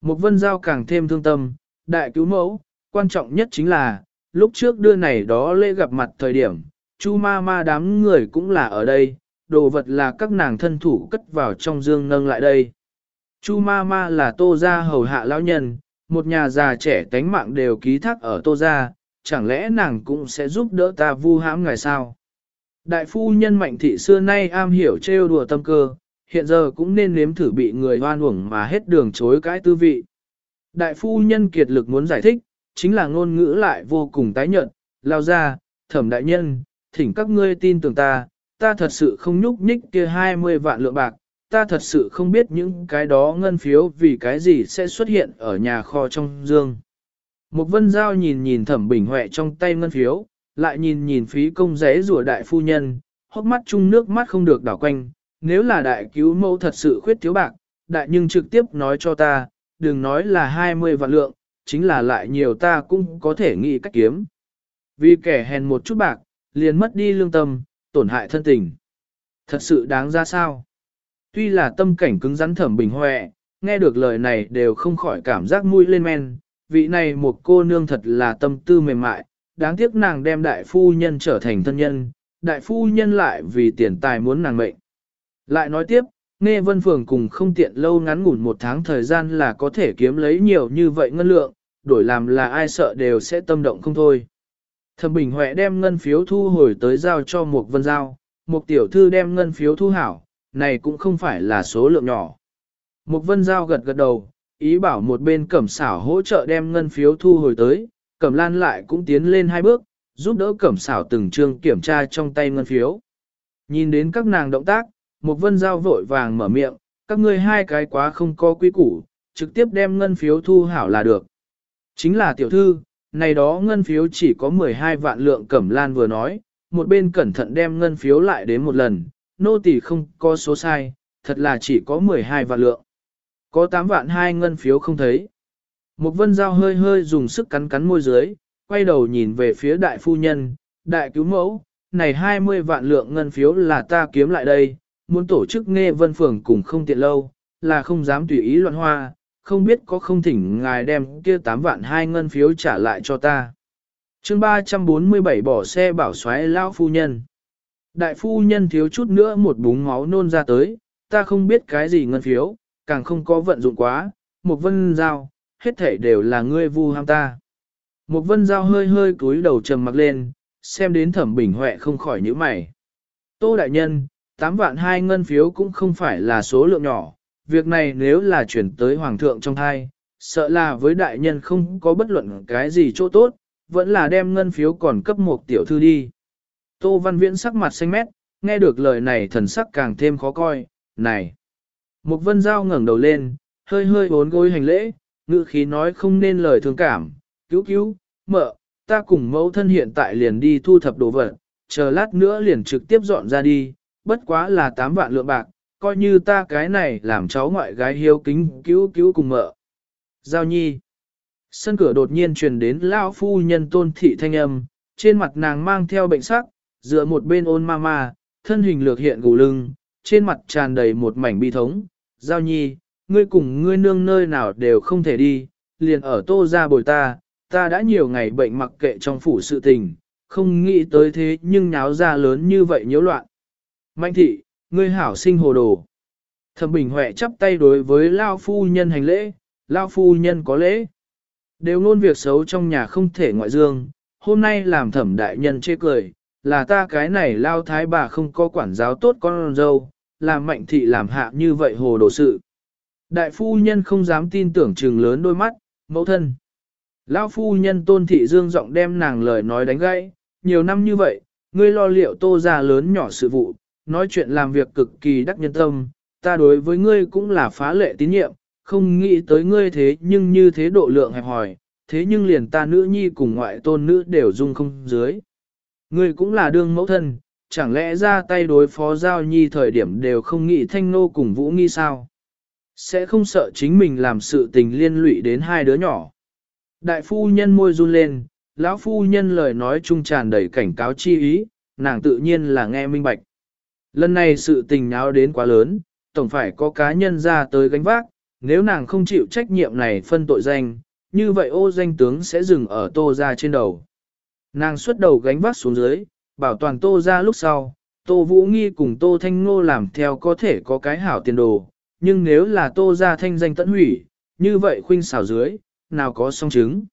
Một vân giao càng thêm thương tâm, đại cứu mẫu, quan trọng nhất chính là, lúc trước đưa này đó lễ gặp mặt thời điểm, chu ma ma đám người cũng là ở đây, đồ vật là các nàng thân thủ cất vào trong dương nâng lại đây. Chu ma ma là tô gia hầu hạ lão nhân, một nhà già trẻ tánh mạng đều ký thác ở tô gia, chẳng lẽ nàng cũng sẽ giúp đỡ ta vu hãm ngài sao? Đại phu nhân mạnh thị xưa nay am hiểu trêu đùa tâm cơ, hiện giờ cũng nên nếm thử bị người hoan uổng mà hết đường chối cãi tư vị. Đại phu nhân kiệt lực muốn giải thích, chính là ngôn ngữ lại vô cùng tái nhợt, lao ra, thẩm đại nhân, thỉnh các ngươi tin tưởng ta, ta thật sự không nhúc nhích kia 20 vạn lượng bạc, ta thật sự không biết những cái đó ngân phiếu vì cái gì sẽ xuất hiện ở nhà kho trong dương. Một vân giao nhìn nhìn thẩm bình huệ trong tay ngân phiếu, lại nhìn nhìn phí công giấy rùa đại phu nhân, hốc mắt chung nước mắt không được đảo quanh, nếu là đại cứu mẫu thật sự khuyết thiếu bạc, đại nhưng trực tiếp nói cho ta, đừng nói là 20 vạn lượng, chính là lại nhiều ta cũng có thể nghĩ cách kiếm. Vì kẻ hèn một chút bạc, liền mất đi lương tâm, tổn hại thân tình. Thật sự đáng ra sao? Tuy là tâm cảnh cứng rắn thẩm bình hoẹ, nghe được lời này đều không khỏi cảm giác mũi lên men, vị này một cô nương thật là tâm tư mềm mại, đáng tiếc nàng đem đại phu nhân trở thành thân nhân, đại phu nhân lại vì tiền tài muốn nàng mệnh. Lại nói tiếp, nghe vân phường cùng không tiện lâu ngắn ngủn một tháng thời gian là có thể kiếm lấy nhiều như vậy ngân lượng, đổi làm là ai sợ đều sẽ tâm động không thôi. Thẩm Bình Huệ đem ngân phiếu thu hồi tới giao cho một vân giao, một tiểu thư đem ngân phiếu thu hảo, này cũng không phải là số lượng nhỏ. Một vân giao gật gật đầu, ý bảo một bên cẩm xảo hỗ trợ đem ngân phiếu thu hồi tới, cẩm lan lại cũng tiến lên hai bước, giúp đỡ cẩm xảo từng chương kiểm tra trong tay ngân phiếu. Nhìn đến các nàng động tác, một vân giao vội vàng mở miệng, các ngươi hai cái quá không có quy củ, trực tiếp đem ngân phiếu thu hảo là được. Chính là tiểu thư, này đó ngân phiếu chỉ có 12 vạn lượng cẩm lan vừa nói, một bên cẩn thận đem ngân phiếu lại đến một lần, nô tỳ không có số sai, thật là chỉ có 12 vạn lượng. Có 8 vạn hai ngân phiếu không thấy. Một vân giao hơi hơi dùng sức cắn cắn môi dưới, quay đầu nhìn về phía đại phu nhân, đại cứu mẫu, này 20 vạn lượng ngân phiếu là ta kiếm lại đây, muốn tổ chức nghe vân phường cùng không tiện lâu, là không dám tùy ý loạn hoa, không biết có không thỉnh ngài đem kia 8 vạn hai ngân phiếu trả lại cho ta. chương 347 bỏ xe bảo xoáy lão phu nhân. Đại phu nhân thiếu chút nữa một búng máu nôn ra tới, ta không biết cái gì ngân phiếu, càng không có vận dụng quá, một vân giao, hết thể đều là ngươi vu ham ta. Một vân giao hơi hơi cúi đầu trầm mặc lên, xem đến thẩm bình huệ không khỏi nhíu mày. Tô đại nhân, 8 vạn hai ngân phiếu cũng không phải là số lượng nhỏ, việc này nếu là chuyển tới hoàng thượng trong thai, sợ là với đại nhân không có bất luận cái gì chỗ tốt, vẫn là đem ngân phiếu còn cấp một tiểu thư đi. Tô Văn Viễn sắc mặt xanh mét, nghe được lời này thần sắc càng thêm khó coi, này. Mục vân giao ngẩng đầu lên, hơi hơi bốn gối hành lễ, ngữ khí nói không nên lời thương cảm, cứu cứu, mợ, ta cùng mẫu thân hiện tại liền đi thu thập đồ vật, chờ lát nữa liền trực tiếp dọn ra đi, bất quá là 8 vạn lượng bạc, coi như ta cái này làm cháu ngoại gái hiếu kính cứu cứu cùng mợ. Giao nhi. Sân cửa đột nhiên truyền đến lão phu nhân tôn thị thanh âm, trên mặt nàng mang theo bệnh sắc, dựa một bên ôn ma ma, thân hình lược hiện gù lưng, trên mặt tràn đầy một mảnh bi thống. Giao nhi, ngươi cùng ngươi nương nơi nào đều không thể đi, liền ở tô ra bồi ta, ta đã nhiều ngày bệnh mặc kệ trong phủ sự tình, không nghĩ tới thế nhưng nháo ra lớn như vậy nhiễu loạn. Mạnh thị, ngươi hảo sinh hồ đồ. Thẩm Bình Huệ chắp tay đối với Lao Phu Nhân hành lễ, Lao Phu Nhân có lễ. Đều luôn việc xấu trong nhà không thể ngoại dương, hôm nay làm thẩm đại nhân chê cười, là ta cái này Lao Thái bà không có quản giáo tốt con dâu, làm mạnh thị làm hạ như vậy hồ đồ sự. Đại phu nhân không dám tin tưởng trừng lớn đôi mắt, mẫu thân. Lão phu nhân tôn thị dương giọng đem nàng lời nói đánh gãy, nhiều năm như vậy, ngươi lo liệu tô ra lớn nhỏ sự vụ, nói chuyện làm việc cực kỳ đắc nhân tâm, ta đối với ngươi cũng là phá lệ tín nhiệm, không nghĩ tới ngươi thế nhưng như thế độ lượng hẹp hòi, thế nhưng liền ta nữ nhi cùng ngoại tôn nữ đều dung không dưới. Ngươi cũng là đương mẫu thân, chẳng lẽ ra tay đối phó giao nhi thời điểm đều không nghĩ thanh nô cùng vũ nghi sao? Sẽ không sợ chính mình làm sự tình liên lụy đến hai đứa nhỏ. Đại phu nhân môi run lên, lão phu nhân lời nói trung tràn đầy cảnh cáo chi ý, nàng tự nhiên là nghe minh bạch. Lần này sự tình náo đến quá lớn, tổng phải có cá nhân ra tới gánh vác, nếu nàng không chịu trách nhiệm này phân tội danh, như vậy ô danh tướng sẽ dừng ở tô ra trên đầu. Nàng xuất đầu gánh vác xuống dưới, bảo toàn tô ra lúc sau, tô vũ nghi cùng tô thanh ngô làm theo có thể có cái hảo tiền đồ, nhưng nếu là tô ra thanh danh tận hủy, như vậy khuynh xảo dưới, nào có song chứng.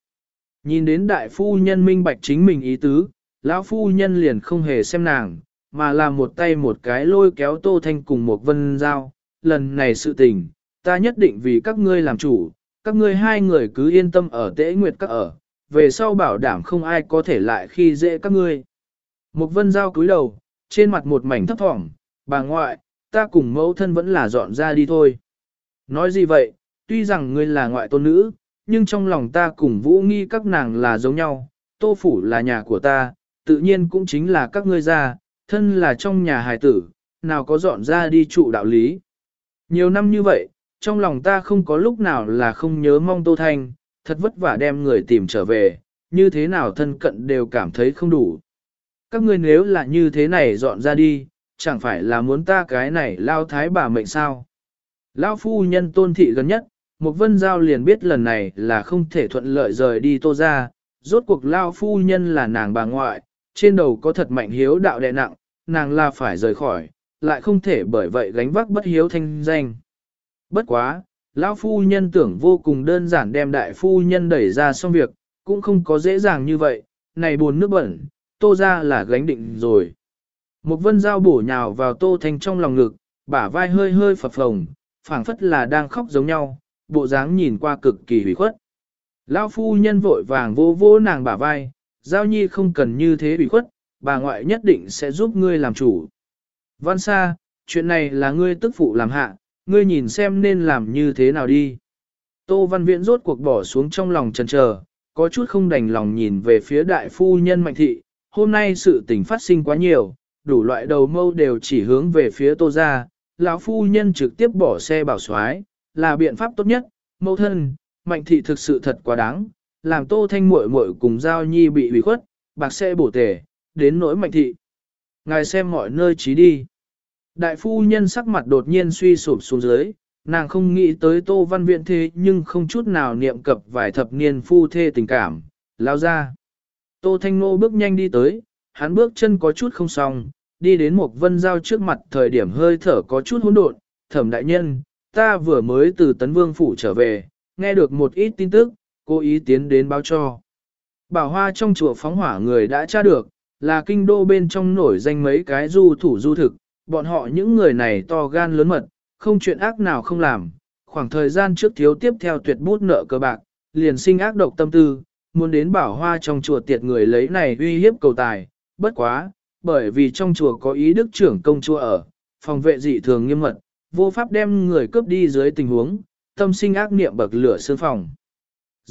Nhìn đến đại phu nhân minh bạch chính mình ý tứ, lão phu nhân liền không hề xem nàng, mà là một tay một cái lôi kéo Tô Thanh cùng một vân giao. Lần này sự tình, ta nhất định vì các ngươi làm chủ, các ngươi hai người cứ yên tâm ở tễ nguyệt các ở, về sau bảo đảm không ai có thể lại khi dễ các ngươi. Một vân giao cúi đầu, trên mặt một mảnh thấp thỏm, bà ngoại, ta cùng mẫu thân vẫn là dọn ra đi thôi. Nói gì vậy, tuy rằng ngươi là ngoại tôn nữ, nhưng trong lòng ta cùng vũ nghi các nàng là giống nhau, tô phủ là nhà của ta, tự nhiên cũng chính là các ngươi ra, thân là trong nhà hài tử, nào có dọn ra đi trụ đạo lý. Nhiều năm như vậy, trong lòng ta không có lúc nào là không nhớ mong Tô Thanh, thật vất vả đem người tìm trở về, như thế nào thân cận đều cảm thấy không đủ. Các ngươi nếu là như thế này dọn ra đi, chẳng phải là muốn ta cái này lao thái bà mệnh sao. Lao phu nhân tôn thị gần nhất, một vân giao liền biết lần này là không thể thuận lợi rời đi tô ra, rốt cuộc lao phu nhân là nàng bà ngoại, trên đầu có thật mạnh hiếu đạo đè nặng, nàng là phải rời khỏi, lại không thể bởi vậy gánh vác bất hiếu thanh danh. Bất quá, lão phu nhân tưởng vô cùng đơn giản đem đại phu nhân đẩy ra xong việc, cũng không có dễ dàng như vậy, này buồn nước bẩn, tô ra là gánh định rồi. Một vân dao bổ nhào vào tô thanh trong lòng ngực, bả vai hơi hơi phập phồng, phảng phất là đang khóc giống nhau, bộ dáng nhìn qua cực kỳ hủy khuất. Lão phu nhân vội vàng vô vô nàng bả vai, giao nhi không cần như thế ủy khuất, bà ngoại nhất định sẽ giúp ngươi làm chủ. Văn Sa, chuyện này là ngươi tức phụ làm hạ, ngươi nhìn xem nên làm như thế nào đi. Tô Văn Viễn rốt cuộc bỏ xuống trong lòng chần chờ, có chút không đành lòng nhìn về phía đại phu nhân mạnh thị, hôm nay sự tình phát sinh quá nhiều, đủ loại đầu mâu đều chỉ hướng về phía tô ra, lão phu nhân trực tiếp bỏ xe bảo xoái, là biện pháp tốt nhất, mâu thân, mạnh thị thực sự thật quá đáng, làm tô thanh muội muội cùng giao nhi bị hủy khuất, bạc xe bổ tề, đến nỗi mạnh thị. Ngài xem mọi nơi trí đi. Đại phu nhân sắc mặt đột nhiên suy sụp xuống dưới, nàng không nghĩ tới tô văn viện thế nhưng không chút nào niệm cập vài thập niên phu thê tình cảm, lao ra. Tô Thanh Nô bước nhanh đi tới, hắn bước chân có chút không xong, đi đến một vân giao trước mặt thời điểm hơi thở có chút hỗn độn, thẩm đại nhân, ta vừa mới từ tấn vương phủ trở về, nghe được một ít tin tức, cố ý tiến đến báo cho. Bảo hoa trong chùa phóng hỏa người đã tra được, là kinh đô bên trong nổi danh mấy cái du thủ du thực, bọn họ những người này to gan lớn mật, không chuyện ác nào không làm, khoảng thời gian trước thiếu tiếp theo tuyệt bút nợ cờ bạc, liền sinh ác độc tâm tư, muốn đến bảo hoa trong chùa tiệt người lấy này uy hiếp cầu tài, bất quá, bởi vì trong chùa có ý đức trưởng công chùa ở, phòng vệ dị thường nghiêm mật, vô pháp đem người cướp đi dưới tình huống, tâm sinh ác niệm bậc lửa sương phòng.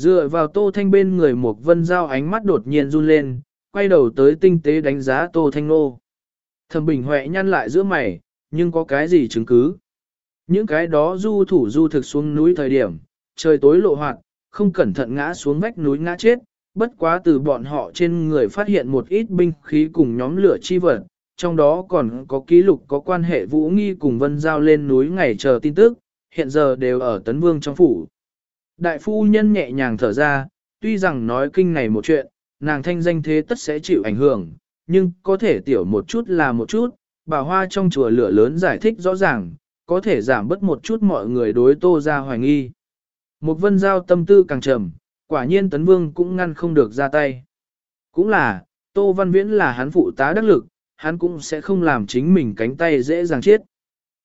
Dựa vào tô thanh bên người Mục vân giao ánh mắt đột nhiên run lên, quay đầu tới tinh tế đánh giá tô thanh nô. Thẩm bình huệ nhăn lại giữa mày, nhưng có cái gì chứng cứ? Những cái đó du thủ du thực xuống núi thời điểm, trời tối lộ hoạt, không cẩn thận ngã xuống vách núi ngã chết, bất quá từ bọn họ trên người phát hiện một ít binh khí cùng nhóm lửa chi vật, trong đó còn có ký lục có quan hệ vũ nghi cùng vân giao lên núi ngày chờ tin tức, hiện giờ đều ở Tấn Vương trong phủ. Đại phu nhân nhẹ nhàng thở ra, tuy rằng nói kinh này một chuyện, nàng thanh danh thế tất sẽ chịu ảnh hưởng, nhưng có thể tiểu một chút là một chút, bà hoa trong chùa lửa lớn giải thích rõ ràng, có thể giảm bớt một chút mọi người đối tô ra hoài nghi. Một vân giao tâm tư càng trầm, quả nhiên tấn vương cũng ngăn không được ra tay. Cũng là, tô văn viễn là hắn phụ tá đắc lực, hắn cũng sẽ không làm chính mình cánh tay dễ dàng chết.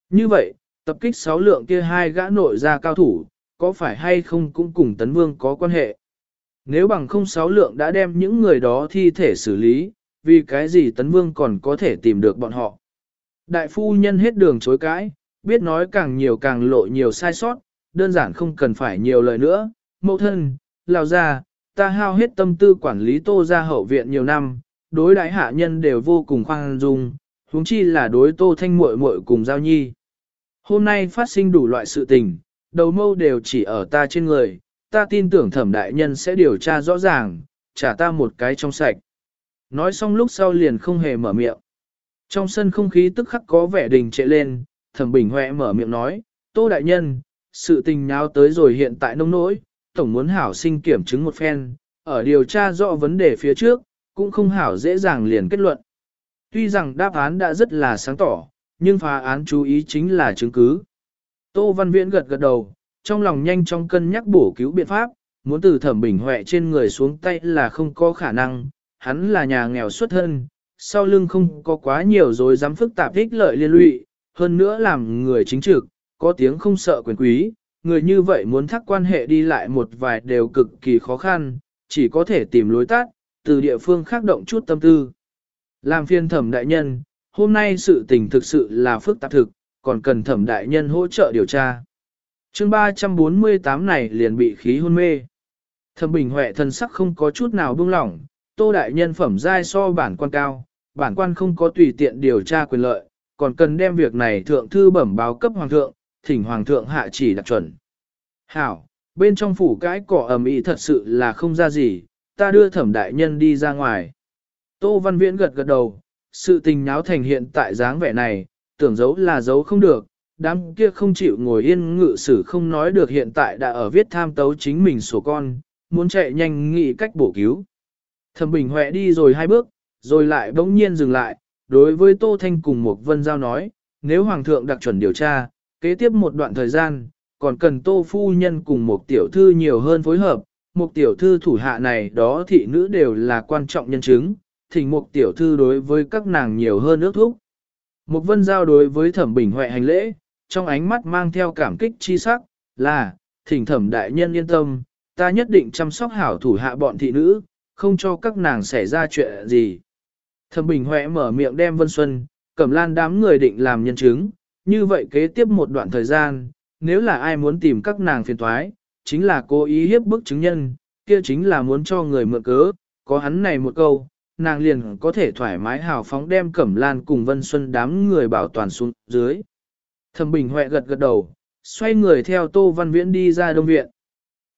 Như vậy, tập kích sáu lượng kia hai gã nội ra cao thủ, có phải hay không cũng cùng tấn vương có quan hệ. Nếu bằng không sáu lượng đã đem những người đó thi thể xử lý, vì cái gì tấn vương còn có thể tìm được bọn họ. Đại phu nhân hết đường chối cãi, biết nói càng nhiều càng lộ nhiều sai sót, đơn giản không cần phải nhiều lời nữa. Mẫu thân, lao ra, ta hao hết tâm tư quản lý tô ra hậu viện nhiều năm, đối đãi hạ nhân đều vô cùng khoan dung, huống chi là đối tô thanh muội muội cùng giao nhi. Hôm nay phát sinh đủ loại sự tình, đầu mâu đều chỉ ở ta trên người, ta tin tưởng thẩm đại nhân sẽ điều tra rõ ràng, trả ta một cái trong sạch. Nói xong lúc sau liền không hề mở miệng. Trong sân không khí tức khắc có vẻ đình trệ lên, thẩm bình huệ mở miệng nói, tô đại nhân, sự tình nháo tới rồi hiện tại nông nỗi, tổng muốn hảo sinh kiểm chứng một phen, ở điều tra rõ vấn đề phía trước, cũng không hảo dễ dàng liền kết luận. Tuy rằng đáp án đã rất là sáng tỏ, nhưng phá án chú ý chính là chứng cứ. Tô Văn Viễn gật gật đầu, trong lòng nhanh chóng cân nhắc bổ cứu biện pháp, muốn từ thẩm bình huệ trên người xuống tay là không có khả năng, hắn là nhà nghèo xuất thân, sau lưng không có quá nhiều rồi dám phức tạp ích lợi liên lụy, hơn nữa làm người chính trực, có tiếng không sợ quyền quý, người như vậy muốn thắc quan hệ đi lại một vài đều cực kỳ khó khăn, chỉ có thể tìm lối tắt, từ địa phương khác động chút tâm tư. Làm phiên thẩm đại nhân, hôm nay sự tình thực sự là phức tạp thực, còn cần thẩm đại nhân hỗ trợ điều tra. chương 348 này liền bị khí hôn mê. Thẩm bình huệ thân sắc không có chút nào buông lỏng, tô đại nhân phẩm giai so bản quan cao, bản quan không có tùy tiện điều tra quyền lợi, còn cần đem việc này thượng thư bẩm báo cấp hoàng thượng, thỉnh hoàng thượng hạ chỉ đặc chuẩn. Hảo, bên trong phủ cái cỏ ẩm ý thật sự là không ra gì, ta đưa thẩm đại nhân đi ra ngoài. Tô Văn Viễn gật gật đầu, sự tình nháo thành hiện tại dáng vẻ này, tưởng giấu là giấu không được, đám kia không chịu ngồi yên ngự sử không nói được hiện tại đã ở viết tham tấu chính mình sổ con, muốn chạy nhanh nghĩ cách bổ cứu. Thẩm Bình Huệ đi rồi hai bước, rồi lại bỗng nhiên dừng lại, đối với Tô Thanh cùng một vân giao nói, nếu Hoàng thượng đặc chuẩn điều tra, kế tiếp một đoạn thời gian, còn cần Tô Phu Nhân cùng một tiểu thư nhiều hơn phối hợp, một tiểu thư thủ hạ này đó thị nữ đều là quan trọng nhân chứng, thỉnh một tiểu thư đối với các nàng nhiều hơn ước thúc. Một vân giao đối với thẩm bình huệ hành lễ, trong ánh mắt mang theo cảm kích chi sắc, là, thỉnh thẩm đại nhân yên tâm, ta nhất định chăm sóc hảo thủ hạ bọn thị nữ, không cho các nàng xảy ra chuyện gì. Thẩm bình huệ mở miệng đem Vân Xuân, cẩm lan đám người định làm nhân chứng, như vậy kế tiếp một đoạn thời gian, nếu là ai muốn tìm các nàng phiền thoái, chính là cố ý hiếp bức chứng nhân, kia chính là muốn cho người mượn cớ, có hắn này một câu, nàng liền có thể thoải mái hào phóng đem Cẩm Lan cùng Vân Xuân đám người bảo toàn xuống dưới. Thẩm Bình Huệ gật gật đầu, xoay người theo Tô Văn Viễn đi ra đông viện.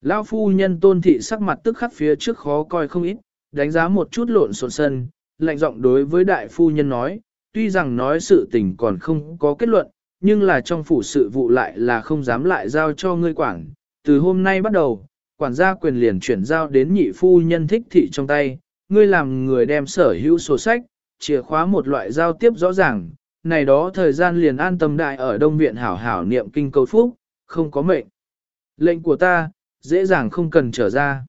Lão phu nhân tôn thị sắc mặt tức khắc phía trước khó coi không ít, đánh giá một chút lộn xộn sân, lạnh giọng đối với đại phu nhân nói, tuy rằng nói sự tình còn không có kết luận, nhưng là trong phủ sự vụ lại là không dám lại giao cho ngươi quản. Từ hôm nay bắt đầu, quản gia quyền liền chuyển giao đến nhị phu nhân thích thị trong tay, ngươi làm người đem sở hữu sổ sách, chìa khóa một loại giao tiếp rõ ràng, này đó thời gian liền an tâm đại ở Đông Viện hảo hảo niệm kinh cầu phúc, không có mệnh. Lệnh của ta, dễ dàng không cần trở ra.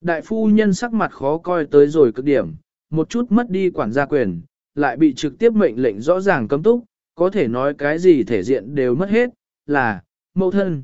Đại phu nhân sắc mặt khó coi tới rồi cực điểm, một chút mất đi quản gia quyền, lại bị trực tiếp mệnh lệnh rõ ràng cấm túc, có thể nói cái gì thể diện đều mất hết, là, mẫu thân.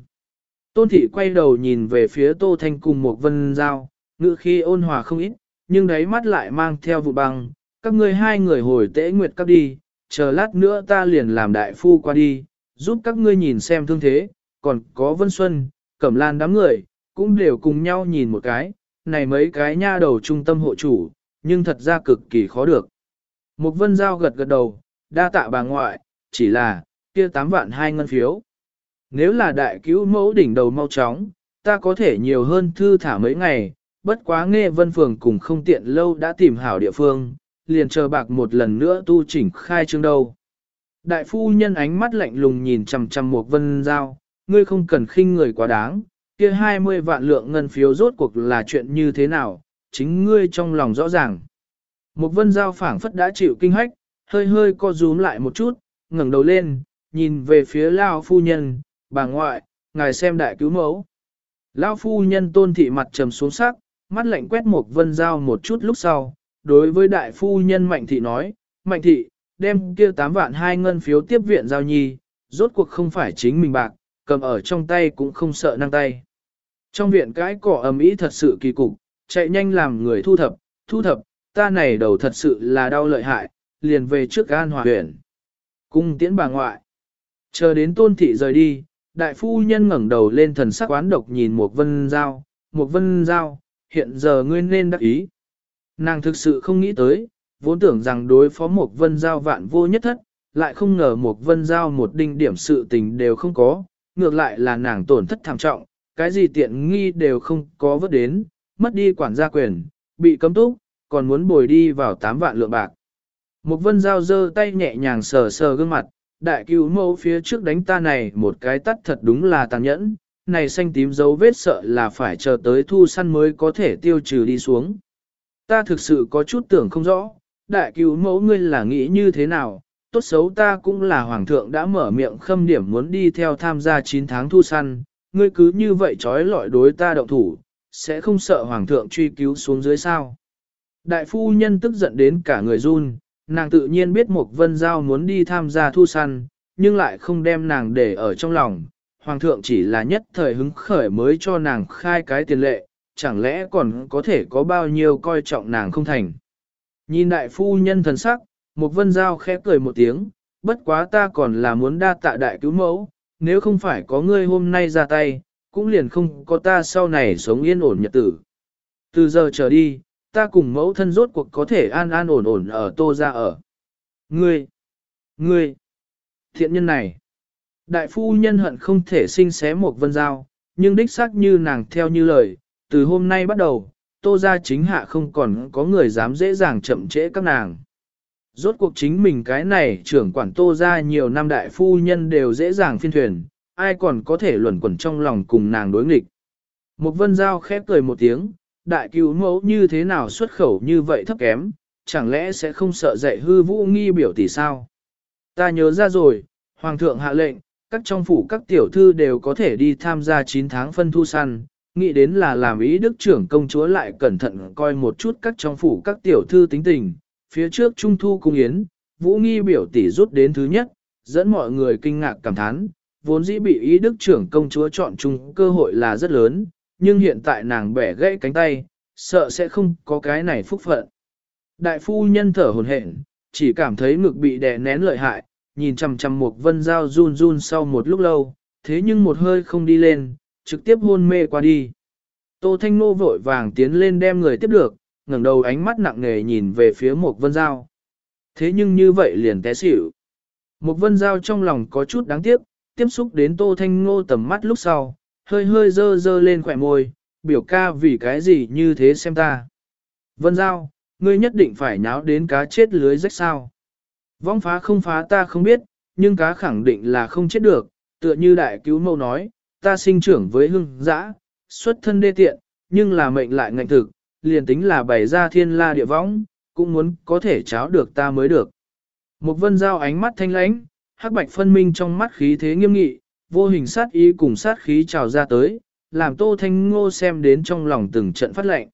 Tôn thị quay đầu nhìn về phía Tô Thanh cùng một vân giao, ngữ khi ôn hòa không ít, nhưng đáy mắt lại mang theo vụ băng, các ngươi hai người hồi tễ nguyệt các đi, chờ lát nữa ta liền làm đại phu qua đi, giúp các ngươi nhìn xem thương thế, còn có Vân Xuân, Cẩm Lan đám người, cũng đều cùng nhau nhìn một cái, này mấy cái nha đầu trung tâm hộ chủ, nhưng thật ra cực kỳ khó được. Một vân giao gật gật đầu, đa tạ bà ngoại, chỉ là, kia 8 vạn hai ngân phiếu. Nếu là đại cứu mẫu đỉnh đầu mau chóng, ta có thể nhiều hơn thư thả mấy ngày, bất quá nghe vân phường cùng không tiện lâu đã tìm hảo địa phương, liền chờ bạc một lần nữa tu chỉnh khai trương đâu. Đại phu nhân ánh mắt lạnh lùng nhìn chằm chằm một vân giao, ngươi không cần khinh người quá đáng, kia 20 vạn lượng ngân phiếu rốt cuộc là chuyện như thế nào, chính ngươi trong lòng rõ ràng. Một vân giao phảng phất đã chịu kinh hách, hơi hơi co rúm lại một chút, ngẩng đầu lên, nhìn về phía Lao phu nhân, bà ngoại, ngài xem đại cứu mẫu. Lao phu nhân tôn thị mặt trầm xuống sắc, mắt lạnh quét một vân dao một chút lúc sau, đối với đại phu nhân mạnh thị nói, mạnh thị, đem kia 8 vạn hai ngân phiếu tiếp viện giao nhi, rốt cuộc không phải chính mình bạc, cầm ở trong tay cũng không sợ năng tay. Trong viện cái cỏ ầm ĩ thật sự kỳ cục, chạy nhanh làm người thu thập, thu thập, ta này đầu thật sự là đau lợi hại, liền về trước an hòa huyện. Cung tiễn bà ngoại. Chờ đến tôn thị rời đi, đại phu nhân ngẩng đầu lên thần sắc quán độc nhìn một vân giao, một vân giao, hiện giờ ngươi nên đắc ý. Nàng thực sự không nghĩ tới, vốn tưởng rằng đối phó một vân giao vạn vô nhất thất, lại không ngờ một vân giao một đinh điểm sự tình đều không có, ngược lại là nàng tổn thất thảm trọng, cái gì tiện nghi đều không có vớt đến, mất đi quản gia quyền, bị cấm túc, còn muốn bồi đi vào 8 vạn lượng bạc. Một vân giao giơ tay nhẹ nhàng sờ sờ gương mặt, đại cứu mẫu phía trước đánh ta này một cái tắt thật đúng là tàn nhẫn, này xanh tím dấu vết sợ là phải chờ tới thu săn mới có thể tiêu trừ đi xuống. Ta thực sự có chút tưởng không rõ, đại cứu mẫu ngươi là nghĩ như thế nào, tốt xấu ta cũng là hoàng thượng đã mở miệng khâm điểm muốn đi theo tham gia 9 tháng thu săn, ngươi cứ như vậy trói lọi đối ta động thủ, sẽ không sợ hoàng thượng truy cứu xuống dưới sao. Đại phu nhân tức giận đến cả người run, nàng tự nhiên biết một vân giao muốn đi tham gia thu săn, nhưng lại không đem nàng để ở trong lòng. Hoàng thượng chỉ là nhất thời hứng khởi mới cho nàng khai cái tiền lệ, chẳng lẽ còn có thể có bao nhiêu coi trọng nàng không thành. Nhìn đại phu nhân thần sắc, một vân giao khẽ cười một tiếng, bất quá ta còn là muốn đa tạ đại cứu mẫu, nếu không phải có ngươi hôm nay ra tay, cũng liền không có ta sau này sống yên ổn nhật tử. Từ giờ trở đi, ta cùng mẫu thân rốt cuộc có thể an an ổn ổn ở tô ra ở. Ngươi, ngươi, thiện nhân này, đại phu nhân hận không thể sinh xé một vân giao, nhưng đích xác như nàng theo như lời, từ hôm nay bắt đầu, tô ra chính hạ không còn có người dám dễ dàng chậm trễ các nàng. Rốt cuộc chính mình cái này trưởng quản tô ra nhiều năm đại phu nhân đều dễ dàng phiên thuyền, ai còn có thể luẩn quẩn trong lòng cùng nàng đối nghịch. Một vân giao khép cười một tiếng, đại cứu mẫu như thế nào xuất khẩu như vậy thấp kém, chẳng lẽ sẽ không sợ dạy hư vũ nghi biểu tỷ sao? Ta nhớ ra rồi, Hoàng thượng hạ lệnh, các trong phủ các tiểu thư đều có thể đi tham gia 9 tháng phân thu săn, nghĩ đến là làm ý đức trưởng công chúa lại cẩn thận coi một chút các trong phủ các tiểu thư tính tình, phía trước trung thu cung yến, vũ nghi biểu tỷ rút đến thứ nhất, dẫn mọi người kinh ngạc cảm thán, vốn dĩ bị ý đức trưởng công chúa chọn chung cơ hội là rất lớn, nhưng hiện tại nàng bẻ gãy cánh tay, sợ sẽ không có cái này phúc phận. Đại phu nhân thở hồn hển, chỉ cảm thấy ngực bị đè nén lợi hại, nhìn chằm chằm một vân dao run run sau một lúc lâu, thế nhưng một hơi không đi lên, trực tiếp hôn mê qua đi. Tô Thanh Nô vội vàng tiến lên đem người tiếp được, ngẩng đầu ánh mắt nặng nề nhìn về phía một vân dao. Thế nhưng như vậy liền té xỉu. Một vân dao trong lòng có chút đáng tiếc, tiếp xúc đến Tô Thanh nô tầm mắt lúc sau, hơi hơi dơ dơ lên khỏe môi, biểu ca vì cái gì như thế xem ta. Vân Giao, ngươi nhất định phải nháo đến cá chết lưới rách sao. Vong phá không phá ta không biết, nhưng cá khẳng định là không chết được, tựa như đại cứu mâu nói, ta sinh trưởng với hưng dã, xuất thân đê tiện, nhưng là mệnh lại ngạnh thực, liền tính là bày ra thiên la địa võng, cũng muốn có thể cháo được ta mới được. Một vân giao ánh mắt thanh lãnh, hắc bạch phân minh trong mắt khí thế nghiêm nghị, vô hình sát ý cùng sát khí trào ra tới, làm Tô Thanh Ngô xem đến trong lòng từng trận phát lệnh.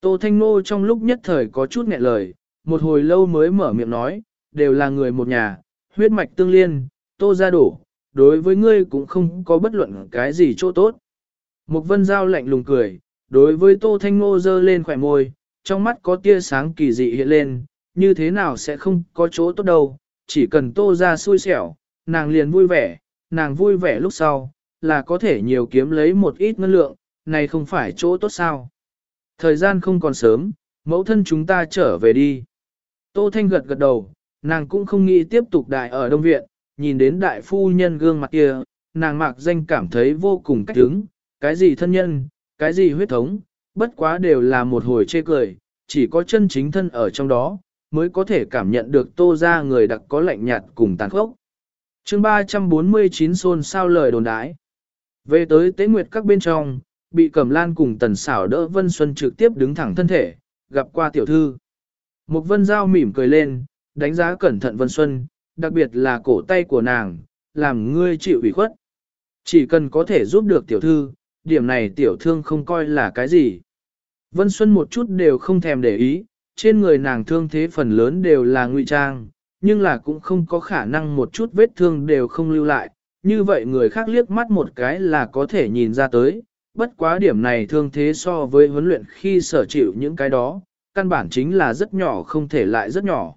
Tô Thanh Ngô trong lúc nhất thời có chút nghẹn lời, một hồi lâu mới mở miệng nói, đều là người một nhà, huyết mạch tương liên, Tô ra đổ, đối với ngươi cũng không có bất luận cái gì chỗ tốt. Mục vân giao lạnh lùng cười, đối với Tô Thanh Ngô dơ lên khỏe môi, trong mắt có tia sáng kỳ dị hiện lên, như thế nào sẽ không có chỗ tốt đâu, chỉ cần Tô ra xui xẻo, nàng liền vui vẻ, nàng vui vẻ lúc sau, là có thể nhiều kiếm lấy một ít ngân lượng, này không phải chỗ tốt sao. Thời gian không còn sớm, mẫu thân chúng ta trở về đi. Tô Thanh gật gật đầu, nàng cũng không nghĩ tiếp tục đại ở Đông Viện, nhìn đến đại phu nhân gương mặt kia, nàng mạc danh cảm thấy vô cùng cách đứng, cái gì thân nhân, cái gì huyết thống, bất quá đều là một hồi chê cười, chỉ có chân chính thân ở trong đó, mới có thể cảm nhận được tô ra người đặc có lạnh nhạt cùng tàn khốc chương 349 xôn sao lời đồn đái. Về tới tế nguyệt các bên trong, bị cẩm lan cùng tần xảo đỡ Vân Xuân trực tiếp đứng thẳng thân thể, gặp qua tiểu thư. Một vân giao mỉm cười lên, đánh giá cẩn thận Vân Xuân, đặc biệt là cổ tay của nàng, làm ngươi chịu ủy khuất. Chỉ cần có thể giúp được tiểu thư, điểm này tiểu thương không coi là cái gì. Vân Xuân một chút đều không thèm để ý, trên người nàng thương thế phần lớn đều là ngụy trang, nhưng là cũng không có khả năng một chút vết thương đều không lưu lại, như vậy người khác liếc mắt một cái là có thể nhìn ra tới, bất quá điểm này thương thế so với huấn luyện khi sở chịu những cái đó, căn bản chính là rất nhỏ không thể lại rất nhỏ.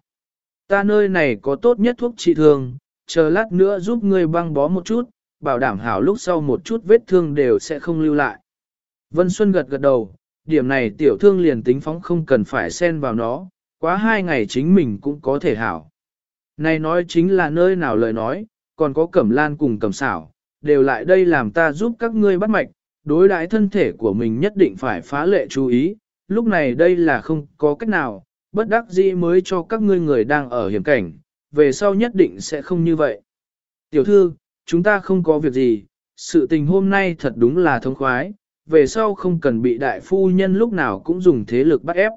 Ta nơi này có tốt nhất thuốc trị thương, chờ lát nữa giúp ngươi băng bó một chút, bảo đảm hảo lúc sau một chút vết thương đều sẽ không lưu lại. Vân Xuân gật gật đầu, điểm này tiểu thương liền tính phóng không cần phải xen vào nó, quá hai ngày chính mình cũng có thể hảo. Này nói chính là nơi nào lời nói, còn có cẩm lan cùng cẩm xảo, đều lại đây làm ta giúp các ngươi bắt mạch, đối đãi thân thể của mình nhất định phải phá lệ chú ý, lúc này đây là không có cách nào, bất đắc dĩ mới cho các ngươi người đang ở hiểm cảnh, về sau nhất định sẽ không như vậy. Tiểu thư, chúng ta không có việc gì, sự tình hôm nay thật đúng là thông khoái, về sau không cần bị đại phu nhân lúc nào cũng dùng thế lực bắt ép.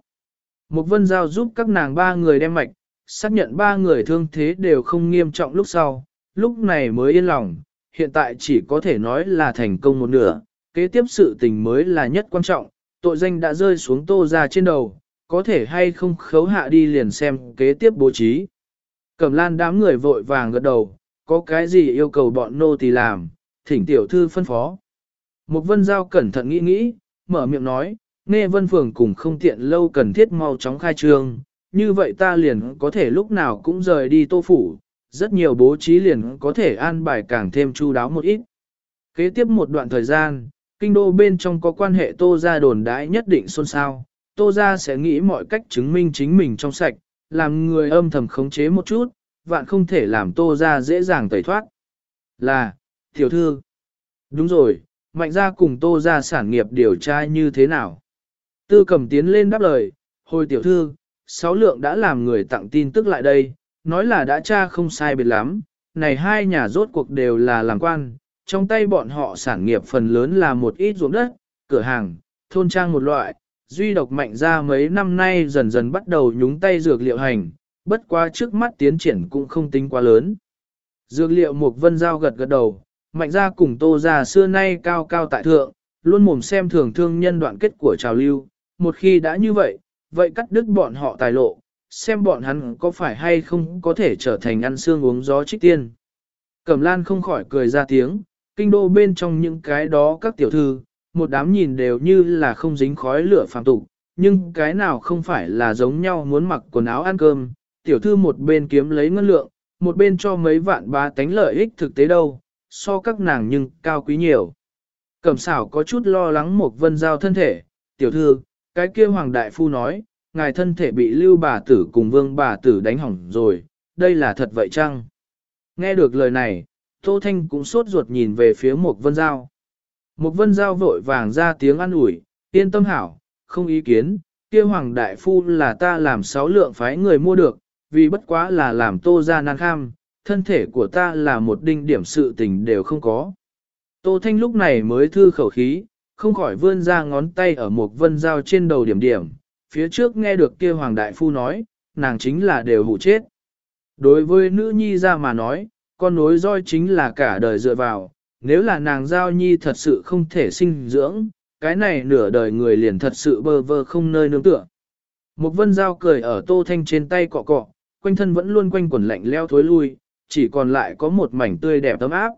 Một vân giao giúp các nàng ba người đem mạch, xác nhận ba người thương thế đều không nghiêm trọng lúc sau, lúc này mới yên lòng, hiện tại chỉ có thể nói là thành công một nửa, kế tiếp sự tình mới là nhất quan trọng, tội danh đã rơi xuống tô ra trên đầu, có thể hay không khấu hạ đi liền xem kế tiếp bố trí. Cẩm lan đám người vội vàng gật đầu, có cái gì yêu cầu bọn nô thì làm, thỉnh tiểu thư phân phó. Một vân giao cẩn thận nghĩ nghĩ, mở miệng nói, nghe vân phường cùng không tiện lâu cần thiết mau chóng khai trương, như vậy ta liền có thể lúc nào cũng rời đi tô phủ, rất nhiều bố trí liền có thể an bài càng thêm chu đáo một ít. Kế tiếp một đoạn thời gian, kinh đô bên trong có quan hệ tô ra đồn đãi nhất định xôn xao, tô gia sẽ nghĩ mọi cách chứng minh chính mình trong sạch, làm người âm thầm khống chế một chút, vạn không thể làm tô gia dễ dàng tẩy thoát. Là, tiểu thư. Đúng rồi, mạnh gia cùng tô gia sản nghiệp điều tra như thế nào? Tư cầm tiến lên đáp lời, hồi tiểu thư, sáu lượng đã làm người tặng tin tức lại đây, nói là đã tra không sai biệt lắm, này hai nhà rốt cuộc đều là làm quan, trong tay bọn họ sản nghiệp phần lớn là một ít ruộng đất, cửa hàng, thôn trang một loại, duy độc mạnh ra mấy năm nay dần dần bắt đầu nhúng tay dược liệu hành, bất quá trước mắt tiến triển cũng không tính quá lớn. Dược liệu một vân giao gật gật đầu, mạnh ra cùng tô ra xưa nay cao cao tại thượng, luôn mồm xem thường thương nhân đoạn kết của trào lưu, một khi đã như vậy, vậy cắt đứt bọn họ tài lộ, xem bọn hắn có phải hay không có thể trở thành ăn xương uống gió trích tiên. Cẩm lan không khỏi cười ra tiếng, kinh đô bên trong những cái đó các tiểu thư, một đám nhìn đều như là không dính khói lửa phàm tục, nhưng cái nào không phải là giống nhau muốn mặc quần áo ăn cơm, tiểu thư một bên kiếm lấy ngân lượng, một bên cho mấy vạn ba tánh lợi ích thực tế đâu, so các nàng nhưng cao quý nhiều. Cẩm xảo có chút lo lắng một vân giao thân thể, tiểu thư, cái kia hoàng đại phu nói, ngài thân thể bị lưu bà tử cùng vương bà tử đánh hỏng rồi, đây là thật vậy chăng? Nghe được lời này, Tô Thanh cũng sốt ruột nhìn về phía một vân giao. Một vân giao vội vàng ra tiếng ăn ủi, yên tâm hảo, không ý kiến, kia hoàng đại phu là ta làm sáu lượng phái người mua được, vì bất quá là làm tô ra nan kham, thân thể của ta là một đinh điểm sự tình đều không có. Tô Thanh lúc này mới thư khẩu khí, không khỏi vươn ra ngón tay ở một vân dao trên đầu điểm điểm, phía trước nghe được kia hoàng đại phu nói, nàng chính là đều hụ chết. Đối với nữ nhi ra mà nói, con nối roi chính là cả đời dựa vào, nếu là nàng giao nhi thật sự không thể sinh dưỡng, cái này nửa đời người liền thật sự bơ vơ không nơi nương tựa. Một vân dao cười ở tô thanh trên tay cọ cọ, quanh thân vẫn luôn quanh quẩn lạnh leo thối lui, chỉ còn lại có một mảnh tươi đẹp tấm áp.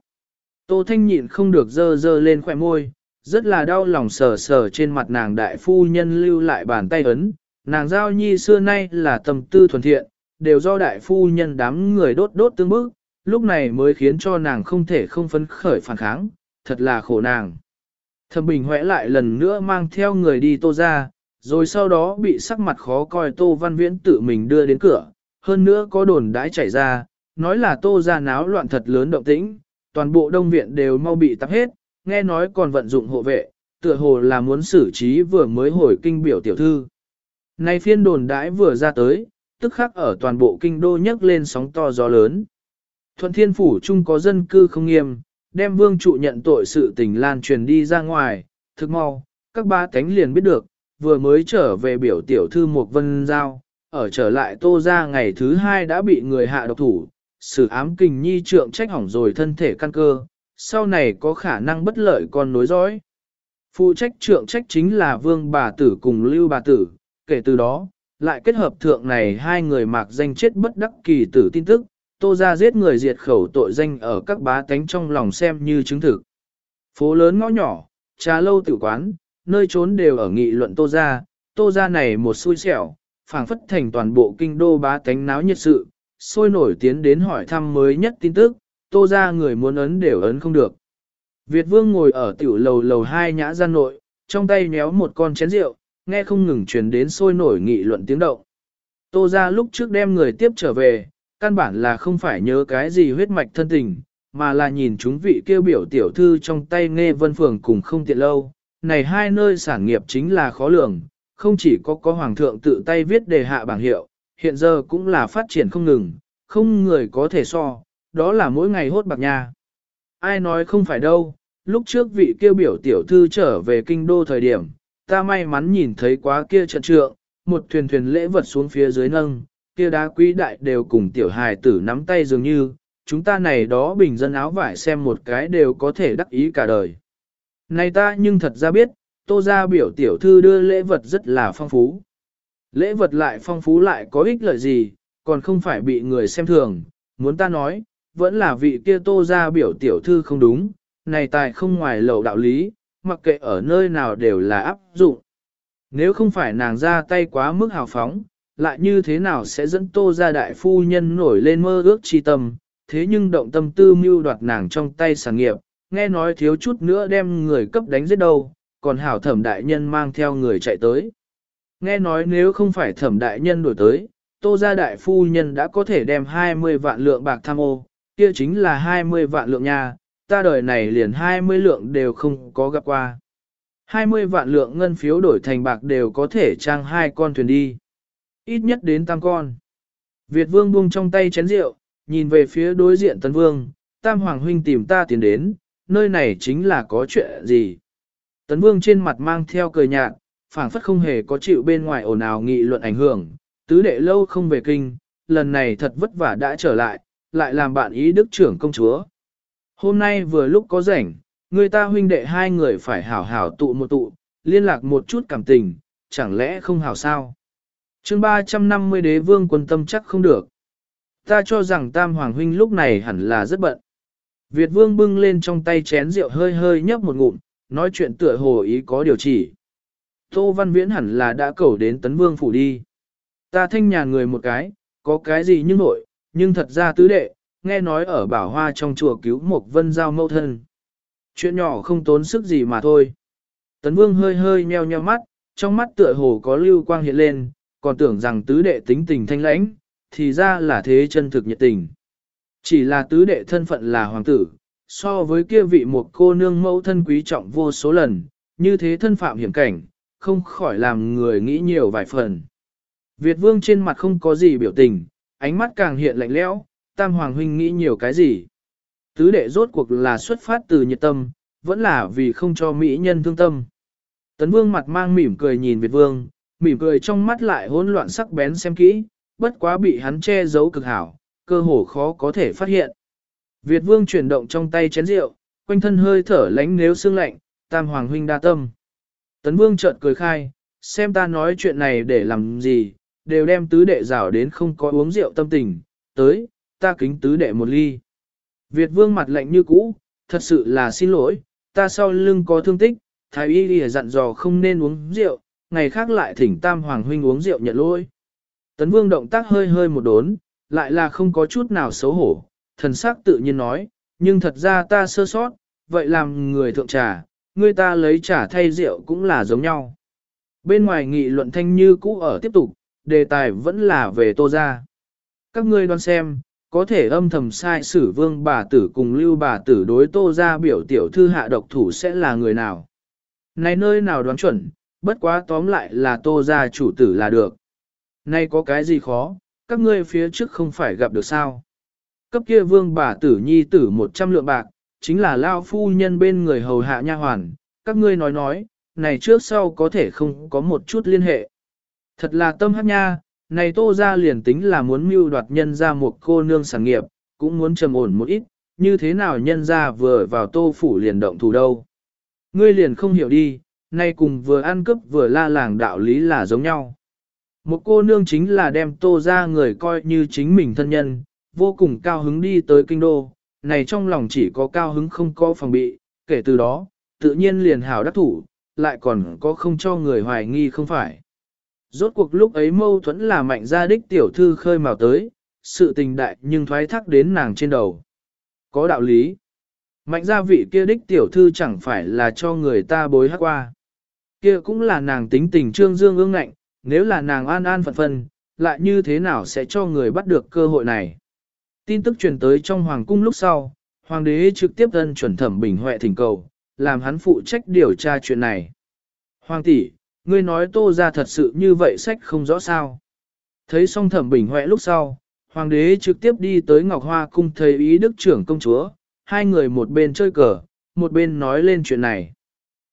Tô thanh nhịn không được dơ dơ lên khỏe môi, rất là đau lòng sờ sờ trên mặt nàng đại phu nhân lưu lại bàn tay ấn, nàng giao nhi xưa nay là tầm tư thuần thiện, đều do đại phu nhân đám người đốt đốt tương bức, lúc này mới khiến cho nàng không thể không phấn khởi phản kháng, thật là khổ nàng. Thẩm Bình Huệ lại lần nữa mang theo người đi tô ra, rồi sau đó bị sắc mặt khó coi tô văn viễn tự mình đưa đến cửa, hơn nữa có đồn đãi chảy ra, nói là tô ra náo loạn thật lớn động tĩnh, toàn bộ đông viện đều mau bị tắp hết, nghe nói còn vận dụng hộ vệ, tựa hồ là muốn xử trí vừa mới hồi kinh biểu tiểu thư. Nay phiên đồn đãi vừa ra tới, tức khắc ở toàn bộ kinh đô nhấc lên sóng to gió lớn. Thuận thiên phủ chung có dân cư không nghiêm, đem vương trụ nhận tội sự tình lan truyền đi ra ngoài, thực mau, các ba cánh liền biết được, vừa mới trở về biểu tiểu thư một vân giao, ở trở lại tô ra ngày thứ hai đã bị người hạ độc thủ, xử ám kình nhi trượng trách hỏng rồi thân thể căn cơ, sau này có khả năng bất lợi con nối dõi. Phụ trách trượng trách chính là vương bà tử cùng lưu bà tử, kể từ đó, lại kết hợp thượng này hai người mạc danh chết bất đắc kỳ tử tin tức, tô ra giết người diệt khẩu tội danh ở các bá tánh trong lòng xem như chứng thực. Phố lớn ngõ nhỏ, trà lâu tử quán, nơi trốn đều ở nghị luận tô ra, tô ra này một xui xẻo, phảng phất thành toàn bộ kinh đô bá tánh náo nhiệt sự, sôi nổi tiến đến hỏi thăm mới nhất tin tức, tô ra người muốn ấn đều ấn không được. Việt vương ngồi ở tiểu lầu lầu hai nhã gian nội, trong tay nhéo một con chén rượu, nghe không ngừng truyền đến sôi nổi nghị luận tiếng động. Tô ra lúc trước đem người tiếp trở về, căn bản là không phải nhớ cái gì huyết mạch thân tình, mà là nhìn chúng vị kêu biểu tiểu thư trong tay nghe vân phường cùng không tiện lâu. Này hai nơi sản nghiệp chính là khó lường, không chỉ có có hoàng thượng tự tay viết đề hạ bảng hiệu, hiện giờ cũng là phát triển không ngừng, không người có thể so, đó là mỗi ngày hốt bạc nha. Ai nói không phải đâu, lúc trước vị kêu biểu tiểu thư trở về kinh đô thời điểm, ta may mắn nhìn thấy quá kia trận trượng, một thuyền thuyền lễ vật xuống phía dưới nâng, kia đá quý đại đều cùng tiểu hài tử nắm tay dường như, chúng ta này đó bình dân áo vải xem một cái đều có thể đắc ý cả đời. Này ta nhưng thật ra biết, tô ra biểu tiểu thư đưa lễ vật rất là phong phú. Lễ vật lại phong phú lại có ích lợi gì, còn không phải bị người xem thường, muốn ta nói, vẫn là vị kia tô ra biểu tiểu thư không đúng, này tài không ngoài lầu đạo lý, mặc kệ ở nơi nào đều là áp dụng. Nếu không phải nàng ra tay quá mức hào phóng, lại như thế nào sẽ dẫn tô ra đại phu nhân nổi lên mơ ước chi tâm, thế nhưng động tâm tư mưu đoạt nàng trong tay sản nghiệp, nghe nói thiếu chút nữa đem người cấp đánh giết đâu, còn hảo thẩm đại nhân mang theo người chạy tới. Nghe nói nếu không phải thẩm đại nhân đổi tới, tô gia đại phu nhân đã có thể đem 20 vạn lượng bạc tham ô, kia chính là 20 vạn lượng nha, ta đời này liền 20 lượng đều không có gặp qua. 20 vạn lượng ngân phiếu đổi thành bạc đều có thể trang hai con thuyền đi. Ít nhất đến tam con. Việt vương buông trong tay chén rượu, nhìn về phía đối diện tấn vương, tam hoàng huynh tìm ta tiến đến, nơi này chính là có chuyện gì. Tấn vương trên mặt mang theo cười nhạt, phảng phất không hề có chịu bên ngoài ồn ào nghị luận ảnh hưởng, tứ đệ lâu không về kinh, lần này thật vất vả đã trở lại, lại làm bạn ý đức trưởng công chúa. Hôm nay vừa lúc có rảnh, người ta huynh đệ hai người phải hảo hảo tụ một tụ, liên lạc một chút cảm tình, chẳng lẽ không hảo sao? Chương 350 đế vương quân tâm chắc không được. Ta cho rằng tam hoàng huynh lúc này hẳn là rất bận. Việt vương bưng lên trong tay chén rượu hơi hơi nhấp một ngụm, nói chuyện tựa hồ ý có điều chỉ. Tô Văn Viễn hẳn là đã cầu đến tấn vương phủ đi. Ta thanh nhà người một cái, có cái gì nhưng nội, nhưng thật ra tứ đệ, nghe nói ở bảo hoa trong chùa cứu một vân giao mâu thân. Chuyện nhỏ không tốn sức gì mà thôi. Tấn vương hơi hơi nheo nheo mắt, trong mắt tựa hồ có lưu quang hiện lên, còn tưởng rằng tứ đệ tính tình thanh lãnh, thì ra là thế chân thực nhiệt tình. Chỉ là tứ đệ thân phận là hoàng tử, so với kia vị một cô nương mẫu thân quý trọng vô số lần, như thế thân phạm hiểm cảnh, không khỏi làm người nghĩ nhiều vài phần. Việt vương trên mặt không có gì biểu tình, ánh mắt càng hiện lạnh lẽo, tam hoàng huynh nghĩ nhiều cái gì. Tứ đệ rốt cuộc là xuất phát từ nhiệt tâm, vẫn là vì không cho mỹ nhân thương tâm. Tấn vương mặt mang mỉm cười nhìn Việt vương, mỉm cười trong mắt lại hỗn loạn sắc bén xem kỹ, bất quá bị hắn che giấu cực hảo, cơ hồ khó có thể phát hiện. Việt vương chuyển động trong tay chén rượu, quanh thân hơi thở lánh nếu xương lạnh, tam hoàng huynh đa tâm. Tấn vương chợt cười khai, xem ta nói chuyện này để làm gì, đều đem tứ đệ rảo đến không có uống rượu tâm tình, tới, ta kính tứ đệ một ly. Việt vương mặt lạnh như cũ, thật sự là xin lỗi, ta sau lưng có thương tích, thái y dặn dò không nên uống rượu, ngày khác lại thỉnh tam hoàng huynh uống rượu nhận lỗi. Tấn vương động tác hơi hơi một đốn, lại là không có chút nào xấu hổ, thần sắc tự nhiên nói, nhưng thật ra ta sơ sót, vậy làm người thượng trà, người ta lấy trà thay rượu cũng là giống nhau. Bên ngoài nghị luận thanh như cũ ở tiếp tục, đề tài vẫn là về tô ra. Các ngươi đoán xem, có thể âm thầm sai sử vương bà tử cùng lưu bà tử đối tô ra biểu tiểu thư hạ độc thủ sẽ là người nào. Này nơi nào đoán chuẩn, bất quá tóm lại là tô ra chủ tử là được. Nay có cái gì khó, các ngươi phía trước không phải gặp được sao. Cấp kia vương bà tử nhi tử 100 lượng bạc, chính là lao phu nhân bên người hầu hạ nha hoàn, các ngươi nói nói, này trước sau có thể không có một chút liên hệ. Thật là tâm hát nha, này tô ra liền tính là muốn mưu đoạt nhân ra một cô nương sản nghiệp, cũng muốn trầm ổn một ít, như thế nào nhân ra vừa vào tô phủ liền động thủ đâu. Ngươi liền không hiểu đi, nay cùng vừa ăn cướp vừa la làng đạo lý là giống nhau. Một cô nương chính là đem tô ra người coi như chính mình thân nhân, vô cùng cao hứng đi tới kinh đô, này trong lòng chỉ có cao hứng không có phòng bị, kể từ đó, tự nhiên liền hảo đắc thủ, lại còn có không cho người hoài nghi không phải. Rốt cuộc lúc ấy mâu thuẫn là mạnh gia đích tiểu thư khơi mào tới, sự tình đại nhưng thoái thác đến nàng trên đầu. Có đạo lý. Mạnh gia vị kia đích tiểu thư chẳng phải là cho người ta bối hát qua. Kia cũng là nàng tính tình trương dương ương ngạnh, nếu là nàng an an phận phân, lại như thế nào sẽ cho người bắt được cơ hội này. Tin tức truyền tới trong hoàng cung lúc sau, hoàng đế trực tiếp ân chuẩn thẩm bình huệ thỉnh cầu, làm hắn phụ trách điều tra chuyện này. Hoàng tỷ, ngươi nói tô ra thật sự như vậy sách không rõ sao. Thấy xong thẩm bình huệ lúc sau, hoàng đế trực tiếp đi tới Ngọc Hoa cung thấy ý đức trưởng công chúa, hai người một bên chơi cờ, một bên nói lên chuyện này.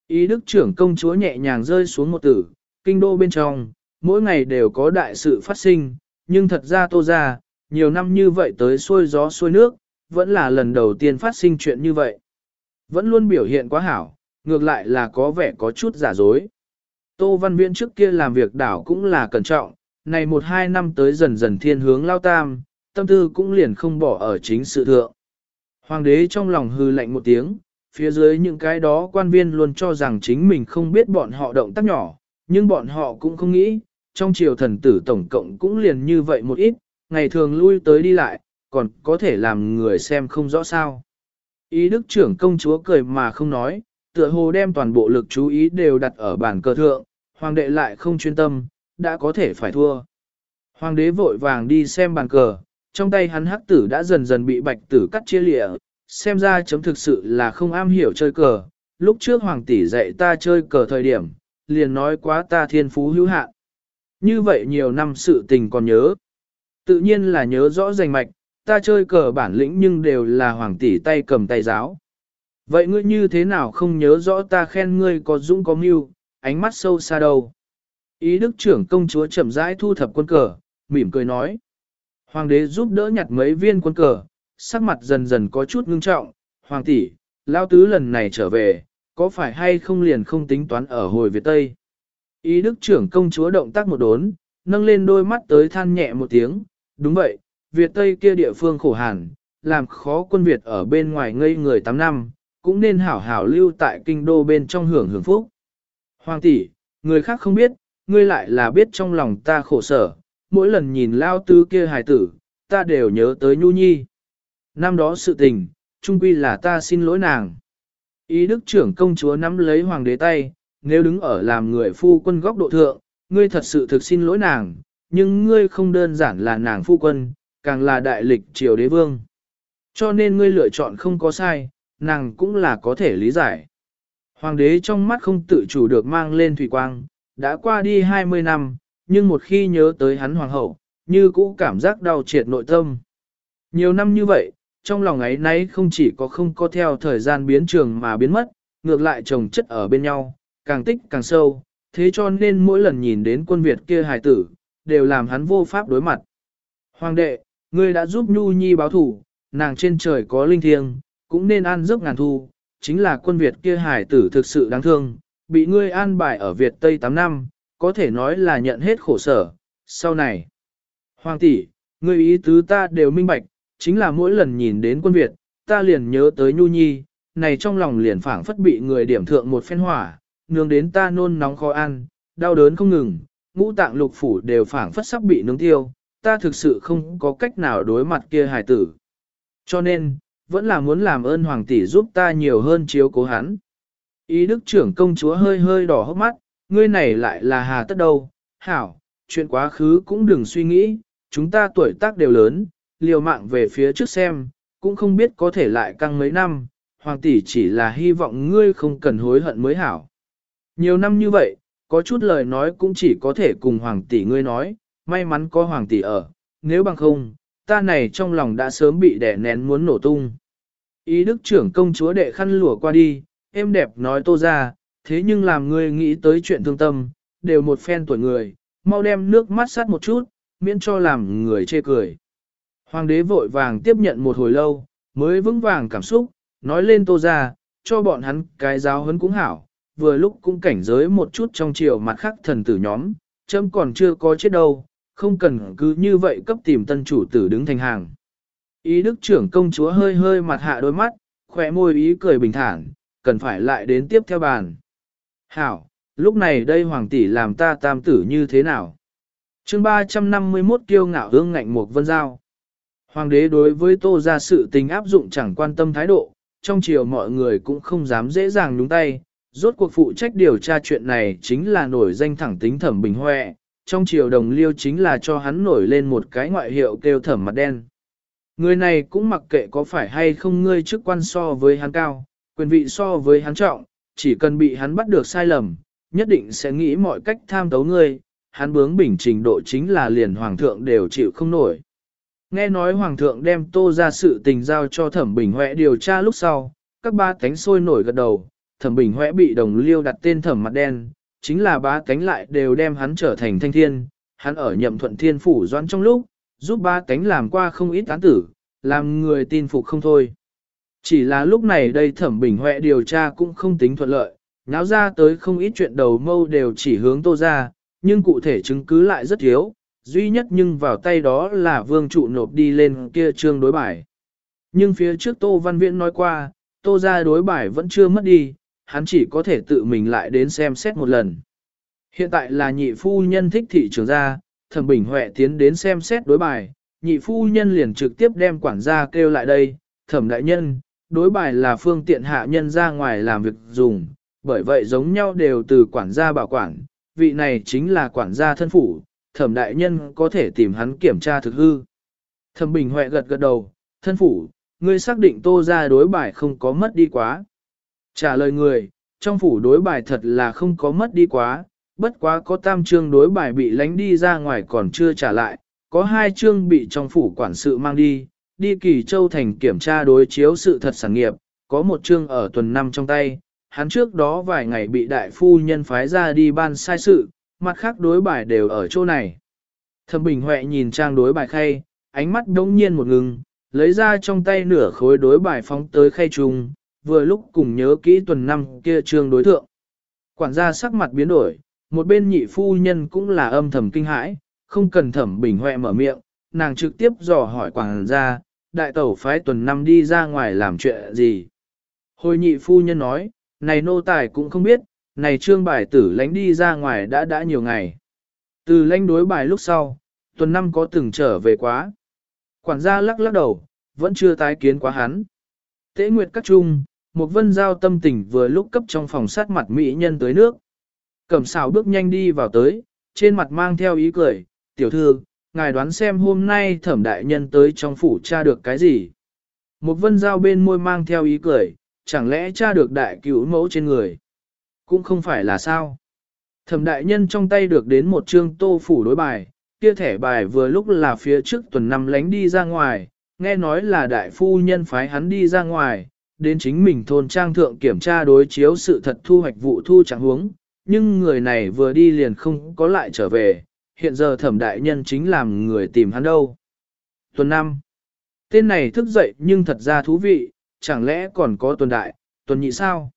Ý đức trưởng công chúa nhẹ nhàng rơi xuống một tử, kinh đô bên trong, mỗi ngày đều có đại sự phát sinh, nhưng thật ra tô ra, nhiều năm như vậy tới xuôi gió xuôi nước, vẫn là lần đầu tiên phát sinh chuyện như vậy. Vẫn luôn biểu hiện quá hảo, ngược lại là có vẻ có chút giả dối. Tô Văn Viễn trước kia làm việc đảo cũng là cẩn trọng, này một hai năm tới dần dần thiên hướng lao tam, tâm tư cũng liền không bỏ ở chính sự thượng. Hoàng đế trong lòng hư lạnh một tiếng, phía dưới những cái đó quan viên luôn cho rằng chính mình không biết bọn họ động tác nhỏ, nhưng bọn họ cũng không nghĩ, trong triều thần tử tổng cộng cũng liền như vậy một ít, ngày thường lui tới đi lại, còn có thể làm người xem không rõ sao. Ý đức trưởng công chúa cười mà không nói, tựa hồ đem toàn bộ lực chú ý đều đặt ở bàn cờ thượng, hoàng đệ lại không chuyên tâm, đã có thể phải thua. Hoàng đế vội vàng đi xem bàn cờ, trong tay hắn hắc tử đã dần dần bị bạch tử cắt chia lịa, xem ra chấm thực sự là không am hiểu chơi cờ. Lúc trước hoàng tỷ dạy ta chơi cờ thời điểm, liền nói quá ta thiên phú hữu hạn. Như vậy nhiều năm sự tình còn nhớ. Tự nhiên là nhớ rõ rành mạch, ta chơi cờ bản lĩnh nhưng đều là hoàng tỷ tay cầm tay giáo. Vậy ngươi như thế nào không nhớ rõ ta khen ngươi có dũng có mưu, ánh mắt sâu xa đâu. Ý đức trưởng công chúa chậm rãi thu thập quân cờ, mỉm cười nói. Hoàng đế giúp đỡ nhặt mấy viên quân cờ, sắc mặt dần dần có chút ngưng trọng. Hoàng tỷ, lao tứ lần này trở về, có phải hay không liền không tính toán ở hồi Việt Tây? Ý đức trưởng công chúa động tác một đốn, nâng lên đôi mắt tới than nhẹ một tiếng. Đúng vậy, Việt Tây kia địa phương khổ hàn, làm khó quân Việt ở bên ngoài ngây người 8 năm, cũng nên hảo hảo lưu tại kinh đô bên trong hưởng hưởng phúc. Hoàng tỷ, người khác không biết, ngươi lại là biết trong lòng ta khổ sở, mỗi lần nhìn lao tứ kia hài tử, ta đều nhớ tới Nhu Nhi. Năm đó sự tình, trung quy là ta xin lỗi nàng. Ý đức trưởng công chúa nắm lấy hoàng đế tay, nếu đứng ở làm người phu quân góc độ thượng, ngươi thật sự thực xin lỗi nàng, nhưng ngươi không đơn giản là nàng phu quân, càng là đại lịch triều đế vương. Cho nên ngươi lựa chọn không có sai, nàng cũng là có thể lý giải. Hoàng đế trong mắt không tự chủ được mang lên thủy quang, đã qua đi 20 năm, nhưng một khi nhớ tới hắn hoàng hậu, như cũ cảm giác đau triệt nội tâm. Nhiều năm như vậy, trong lòng ấy nấy không chỉ có không có theo thời gian biến trường mà biến mất, ngược lại chồng chất ở bên nhau, càng tích càng sâu, thế cho nên mỗi lần nhìn đến quân Việt kia hài tử, đều làm hắn vô pháp đối mặt. Hoàng đệ, ngươi đã giúp Nhu Nhi báo thủ, nàng trên trời có linh thiêng, cũng nên ăn giấc ngàn thu, chính là quân Việt kia hài tử thực sự đáng thương, bị ngươi an bài ở Việt Tây 8 năm, có thể nói là nhận hết khổ sở, sau này. Hoàng tỷ, ngươi ý tứ ta đều minh bạch, chính là mỗi lần nhìn đến quân Việt, ta liền nhớ tới Nhu Nhi, này trong lòng liền phảng phất bị người điểm thượng một phen hỏa, nướng đến ta nôn nóng khó ăn, đau đớn không ngừng, ngũ tạng lục phủ đều phảng phất sắp bị nướng tiêu, ta thực sự không có cách nào đối mặt kia hài tử. Cho nên, vẫn là muốn làm ơn hoàng tỷ giúp ta nhiều hơn chiếu cố hắn. Ý đức trưởng công chúa hơi hơi đỏ hốc mắt, ngươi này lại là hà tất đâu, hảo, chuyện quá khứ cũng đừng suy nghĩ, chúng ta tuổi tác đều lớn, liều mạng về phía trước xem, cũng không biết có thể lại căng mấy năm, hoàng tỷ chỉ là hy vọng ngươi không cần hối hận mới hảo. Nhiều năm như vậy, có chút lời nói cũng chỉ có thể cùng hoàng tỷ ngươi nói, may mắn có hoàng tỷ ở, nếu bằng không, ta này trong lòng đã sớm bị đẻ nén muốn nổ tung. Ý đức trưởng công chúa đệ khăn lùa qua đi, em đẹp nói tô ra, thế nhưng làm ngươi nghĩ tới chuyện thương tâm, đều một phen tuổi người, mau đem nước mắt sát một chút, miễn cho làm người chê cười. Hoàng đế vội vàng tiếp nhận một hồi lâu, mới vững vàng cảm xúc, nói lên tô ra, cho bọn hắn cái giáo hấn cũng hảo, vừa lúc cũng cảnh giới một chút trong chiều mặt khác thần tử nhóm, chấm còn chưa có chết đâu, không cần cứ như vậy cấp tìm tân chủ tử đứng thành hàng. Ý đức trưởng công chúa hơi hơi mặt hạ đôi mắt, khỏe môi ý cười bình thản, cần phải lại đến tiếp theo bàn. Hảo, lúc này đây hoàng tỷ làm ta tam tử như thế nào? chương 351 kiêu ngạo hương ngạnh một vân giao. Hoàng đế đối với tô ra sự tình áp dụng chẳng quan tâm thái độ, trong chiều mọi người cũng không dám dễ dàng nhúng tay. Rốt cuộc phụ trách điều tra chuyện này chính là nổi danh thẳng tính thẩm bình hoẹ, trong chiều đồng liêu chính là cho hắn nổi lên một cái ngoại hiệu kêu thẩm mặt đen. Người này cũng mặc kệ có phải hay không ngươi chức quan so với hắn cao, quyền vị so với hắn trọng, chỉ cần bị hắn bắt được sai lầm, nhất định sẽ nghĩ mọi cách tham tấu ngươi, hắn bướng bỉnh trình độ chính là liền hoàng thượng đều chịu không nổi. Nghe nói hoàng thượng đem tô ra sự tình giao cho thẩm bình huệ điều tra lúc sau, các ba cánh sôi nổi gật đầu, thẩm bình huệ bị đồng liêu đặt tên thẩm mặt đen, chính là ba cánh lại đều đem hắn trở thành thanh thiên, hắn ở nhậm thuận thiên phủ doãn trong lúc, giúp ba cánh làm qua không ít án tử, làm người tin phục không thôi. Chỉ là lúc này đây thẩm bình huệ điều tra cũng không tính thuận lợi, náo ra tới không ít chuyện đầu mâu đều chỉ hướng tô ra, nhưng cụ thể chứng cứ lại rất thiếu, duy nhất nhưng vào tay đó là vương trụ nộp đi lên kia trương đối bài. Nhưng phía trước Tô Văn Viễn nói qua, tô ra đối bài vẫn chưa mất đi, hắn chỉ có thể tự mình lại đến xem xét một lần. Hiện tại là nhị phu nhân thích thị trường gia, thẩm bình huệ tiến đến xem xét đối bài, nhị phu nhân liền trực tiếp đem quản gia kêu lại đây, thẩm đại nhân, đối bài là phương tiện hạ nhân ra ngoài làm việc dùng, bởi vậy giống nhau đều từ quản gia bảo quản, vị này chính là quản gia thân phủ, thẩm đại nhân có thể tìm hắn kiểm tra thực hư. Thẩm bình huệ gật gật đầu, thân phủ, ngươi xác định tô ra đối bài không có mất đi quá. Trả lời người, trong phủ đối bài thật là không có mất đi quá, bất quá có tam chương đối bài bị lánh đi ra ngoài còn chưa trả lại, có hai chương bị trong phủ quản sự mang đi, đi kỳ châu thành kiểm tra đối chiếu sự thật sản nghiệp, có một chương ở tuần năm trong tay, hắn trước đó vài ngày bị đại phu nhân phái ra đi ban sai sự, mặt khác đối bài đều ở chỗ này. Thẩm Bình Huệ nhìn trang đối bài khay, ánh mắt đống nhiên một ngừng, lấy ra trong tay nửa khối đối bài phóng tới khay trùng, vừa lúc cùng nhớ kỹ tuần năm kia trương đối thượng. Quản gia sắc mặt biến đổi, một bên nhị phu nhân cũng là âm thầm kinh hãi, không cần thẩm bình huệ mở miệng, nàng trực tiếp dò hỏi quản gia, đại tẩu phái tuần năm đi ra ngoài làm chuyện gì. Hồi nhị phu nhân nói, này nô tài cũng không biết, này trương bài tử lánh đi ra ngoài đã đã nhiều ngày. Từ lánh đối bài lúc sau, tuần năm có từng trở về quá. Quản gia lắc lắc đầu, vẫn chưa tái kiến quá hắn. Tế nguyệt các trung, một vân giao tâm tình vừa lúc cấp trong phòng sát mặt mỹ nhân tới nước. Cẩm xào bước nhanh đi vào tới, trên mặt mang theo ý cười, tiểu thư, ngài đoán xem hôm nay thẩm đại nhân tới trong phủ tra được cái gì. Một vân giao bên môi mang theo ý cười, chẳng lẽ tra được đại cứu mẫu trên người. Cũng không phải là sao. Thẩm đại nhân trong tay được đến một chương tô phủ đối bài, kia thẻ bài vừa lúc là phía trước tuần năm lánh đi ra ngoài, nghe nói là đại phu nhân phái hắn đi ra ngoài, đến chính mình thôn trang thượng kiểm tra đối chiếu sự thật thu hoạch vụ thu chẳng huống, nhưng người này vừa đi liền không có lại trở về, hiện giờ thẩm đại nhân chính làm người tìm hắn đâu. Tuần năm Tên này thức dậy nhưng thật ra thú vị, chẳng lẽ còn có tuần đại, tuần nhị sao?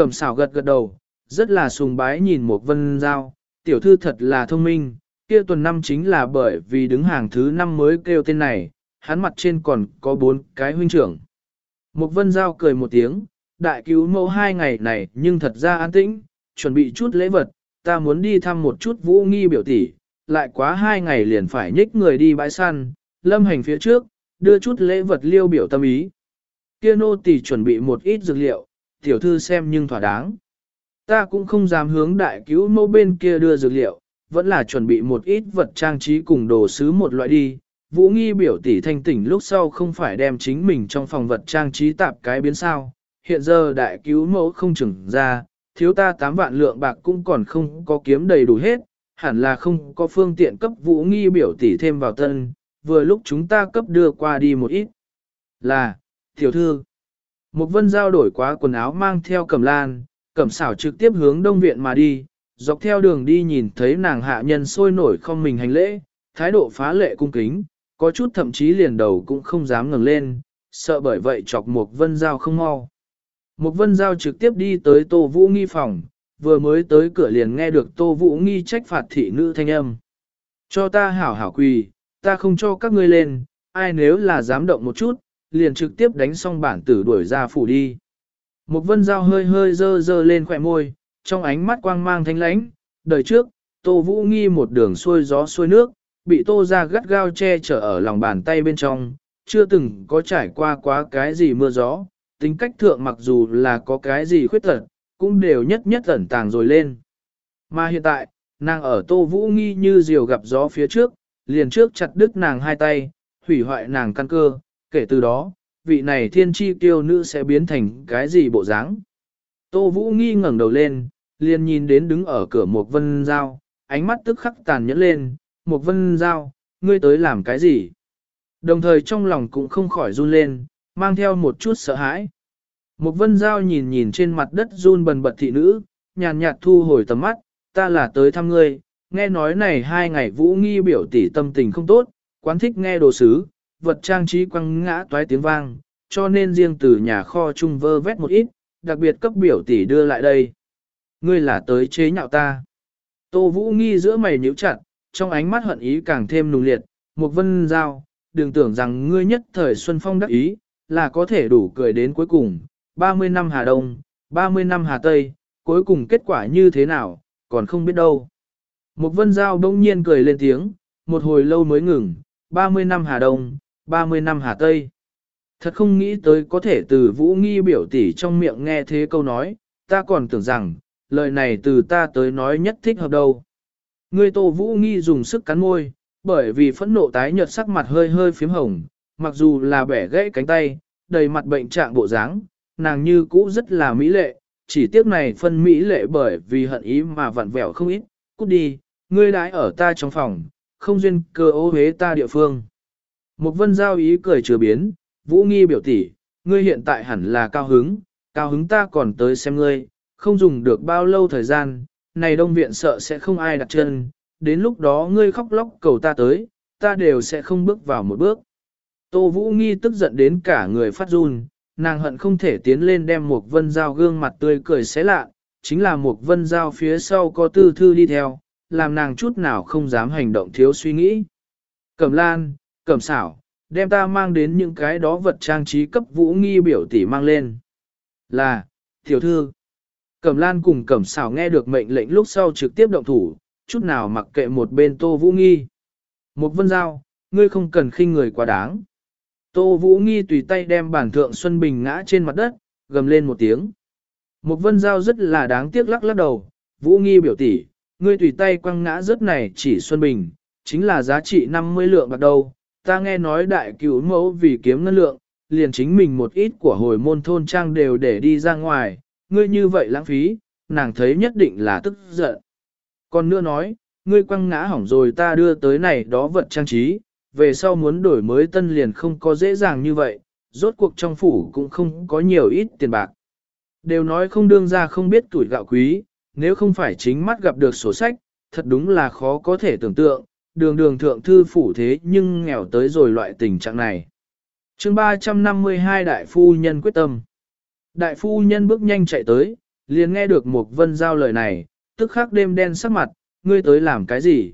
Cẩm xảo gật gật đầu, rất là sùng bái nhìn một vân giao, tiểu thư thật là thông minh, kia tuần năm chính là bởi vì đứng hàng thứ năm mới kêu tên này, hắn mặt trên còn có bốn cái huynh trưởng. Một vân giao cười một tiếng, đại cứu mẫu hai ngày này nhưng thật ra an tĩnh, chuẩn bị chút lễ vật, ta muốn đi thăm một chút vũ nghi biểu tỷ, lại quá hai ngày liền phải nhích người đi bãi săn, lâm hành phía trước, đưa chút lễ vật liêu biểu tâm ý. Kia nô tỳ chuẩn bị một ít dược liệu, tiểu thư xem nhưng thỏa đáng. Ta cũng không dám hướng đại cứu mẫu bên kia đưa dược liệu, vẫn là chuẩn bị một ít vật trang trí cùng đồ sứ một loại đi. Vũ nghi biểu tỷ thanh tỉnh lúc sau không phải đem chính mình trong phòng vật trang trí tạp cái biến sao. Hiện giờ đại cứu mẫu không chừng ra, thiếu ta 8 vạn lượng bạc cũng còn không có kiếm đầy đủ hết, hẳn là không có phương tiện cấp vũ nghi biểu tỷ thêm vào tân, vừa lúc chúng ta cấp đưa qua đi một ít. Là, tiểu thư, một vân giao đổi quá quần áo mang theo cầm lan, cẩm xảo trực tiếp hướng đông viện mà đi, dọc theo đường đi nhìn thấy nàng hạ nhân sôi nổi không mình hành lễ, thái độ phá lệ cung kính, có chút thậm chí liền đầu cũng không dám ngẩng lên, sợ bởi vậy chọc một vân giao không mau. Một vân giao trực tiếp đi tới Tô Vũ Nghi phòng, vừa mới tới cửa liền nghe được Tô Vũ Nghi trách phạt thị nữ thanh âm. Cho ta hảo hảo quỳ, ta không cho các ngươi lên, ai nếu là dám động một chút, liền trực tiếp đánh xong bản tử đuổi ra phủ đi. Một vân Dao hơi hơi dơ dơ lên khỏe môi, trong ánh mắt quang mang thanh lãnh, đời trước, Tô Vũ Nghi một đường xuôi gió xuôi nước, bị Tô ra gắt gao che chở ở lòng bàn tay bên trong, chưa từng có trải qua quá cái gì mưa gió, tính cách thượng mặc dù là có cái gì khuyết tật, cũng đều nhất nhất ẩn tàng rồi lên. Mà hiện tại, nàng ở Tô Vũ Nghi như diều gặp gió phía trước, liền trước chặt đứt nàng hai tay, hủy hoại nàng căn cơ, kể từ đó, vị này thiên chi tiêu nữ sẽ biến thành cái gì bộ dáng. Tô Vũ Nghi ngẩng đầu lên, liền nhìn đến đứng ở cửa một vân giao, ánh mắt tức khắc tàn nhẫn lên, một vân giao, ngươi tới làm cái gì? Đồng thời trong lòng cũng không khỏi run lên, mang theo một chút sợ hãi. Một vân giao nhìn nhìn trên mặt đất run bần bật thị nữ, nhàn nhạt thu hồi tầm mắt, ta là tới thăm ngươi, nghe nói này hai ngày vũ nghi biểu tỷ tâm tình không tốt, quán thích nghe đồ sứ, vật trang trí quăng ngã toái tiếng vang, cho nên riêng từ nhà kho chung vơ vét một ít, đặc biệt cấp biểu tỷ đưa lại đây. Ngươi là tới chế nhạo ta. Tô vũ nghi giữa mày nhíu chặt, trong ánh mắt hận ý càng thêm nùng liệt, một vân giao, đừng tưởng rằng ngươi nhất thời xuân phong đắc ý, là có thể đủ cười đến cuối cùng, 30 năm Hà Đông, 30 năm Hà Tây, cuối cùng kết quả như thế nào, còn không biết đâu. Một vân giao đông nhiên cười lên tiếng, một hồi lâu mới ngừng, 30 năm Hà Đông, 30 năm Hà Tây. Thật không nghĩ tới có thể từ Vũ Nghi biểu tỷ trong miệng nghe thế câu nói, ta còn tưởng rằng, lời này từ ta tới nói nhất thích hợp đâu. Ngươi Tô Vũ Nghi dùng sức cắn môi, bởi vì phẫn nộ tái nhợt sắc mặt hơi hơi phím hồng, mặc dù là bẻ gãy cánh tay, đầy mặt bệnh trạng bộ dáng, nàng như cũ rất là mỹ lệ, chỉ tiếc này phân mỹ lệ bởi vì hận ý mà vặn vẹo không ít, cút đi, ngươi đãi ở ta trong phòng, không duyên cơ ô hế ta địa phương. Một vân giao ý cười chứa biến, vũ nghi biểu tỷ, ngươi hiện tại hẳn là cao hứng, cao hứng ta còn tới xem ngươi, không dùng được bao lâu thời gian, này đông viện sợ sẽ không ai đặt chân, đến lúc đó ngươi khóc lóc cầu ta tới, ta đều sẽ không bước vào một bước. Tô Vũ Nghi tức giận đến cả người phát run, nàng hận không thể tiến lên đem một vân Giao gương mặt tươi cười xé lạ, chính là một vân Giao phía sau có tư thư đi theo, làm nàng chút nào không dám hành động thiếu suy nghĩ. Cẩm lan, cẩm xảo, đem ta mang đến những cái đó vật trang trí cấp vũ nghi biểu tỷ mang lên. Là, tiểu thư. Cẩm lan cùng cẩm xảo nghe được mệnh lệnh lúc sau trực tiếp động thủ, chút nào mặc kệ một bên tô vũ nghi. Một vân giao, ngươi không cần khinh người quá đáng. Tô Vũ Nghi tùy tay đem bản thượng Xuân Bình ngã trên mặt đất, gầm lên một tiếng. Một vân giao rất là đáng tiếc lắc lắc đầu, Vũ Nghi biểu tỷ, ngươi tùy tay quăng ngã rất này chỉ Xuân Bình, chính là giá trị 50 lượng bạc đầu. Ta nghe nói đại cứu mẫu vì kiếm ngân lượng, liền chính mình một ít của hồi môn thôn trang đều để đi ra ngoài, ngươi như vậy lãng phí, nàng thấy nhất định là tức giận. Còn nữa nói, ngươi quăng ngã hỏng rồi ta đưa tới này đó vật trang trí, về sau muốn đổi mới tân liền không có dễ dàng như vậy, rốt cuộc trong phủ cũng không có nhiều ít tiền bạc. Đều nói không đương ra không biết tuổi gạo quý, nếu không phải chính mắt gặp được sổ sách, thật đúng là khó có thể tưởng tượng, đường đường thượng thư phủ thế nhưng nghèo tới rồi loại tình trạng này. chương 352 Đại Phu Nhân quyết tâm. Đại Phu Nhân bước nhanh chạy tới, liền nghe được mục vân giao lời này, tức khắc đêm đen sắc mặt, ngươi tới làm cái gì?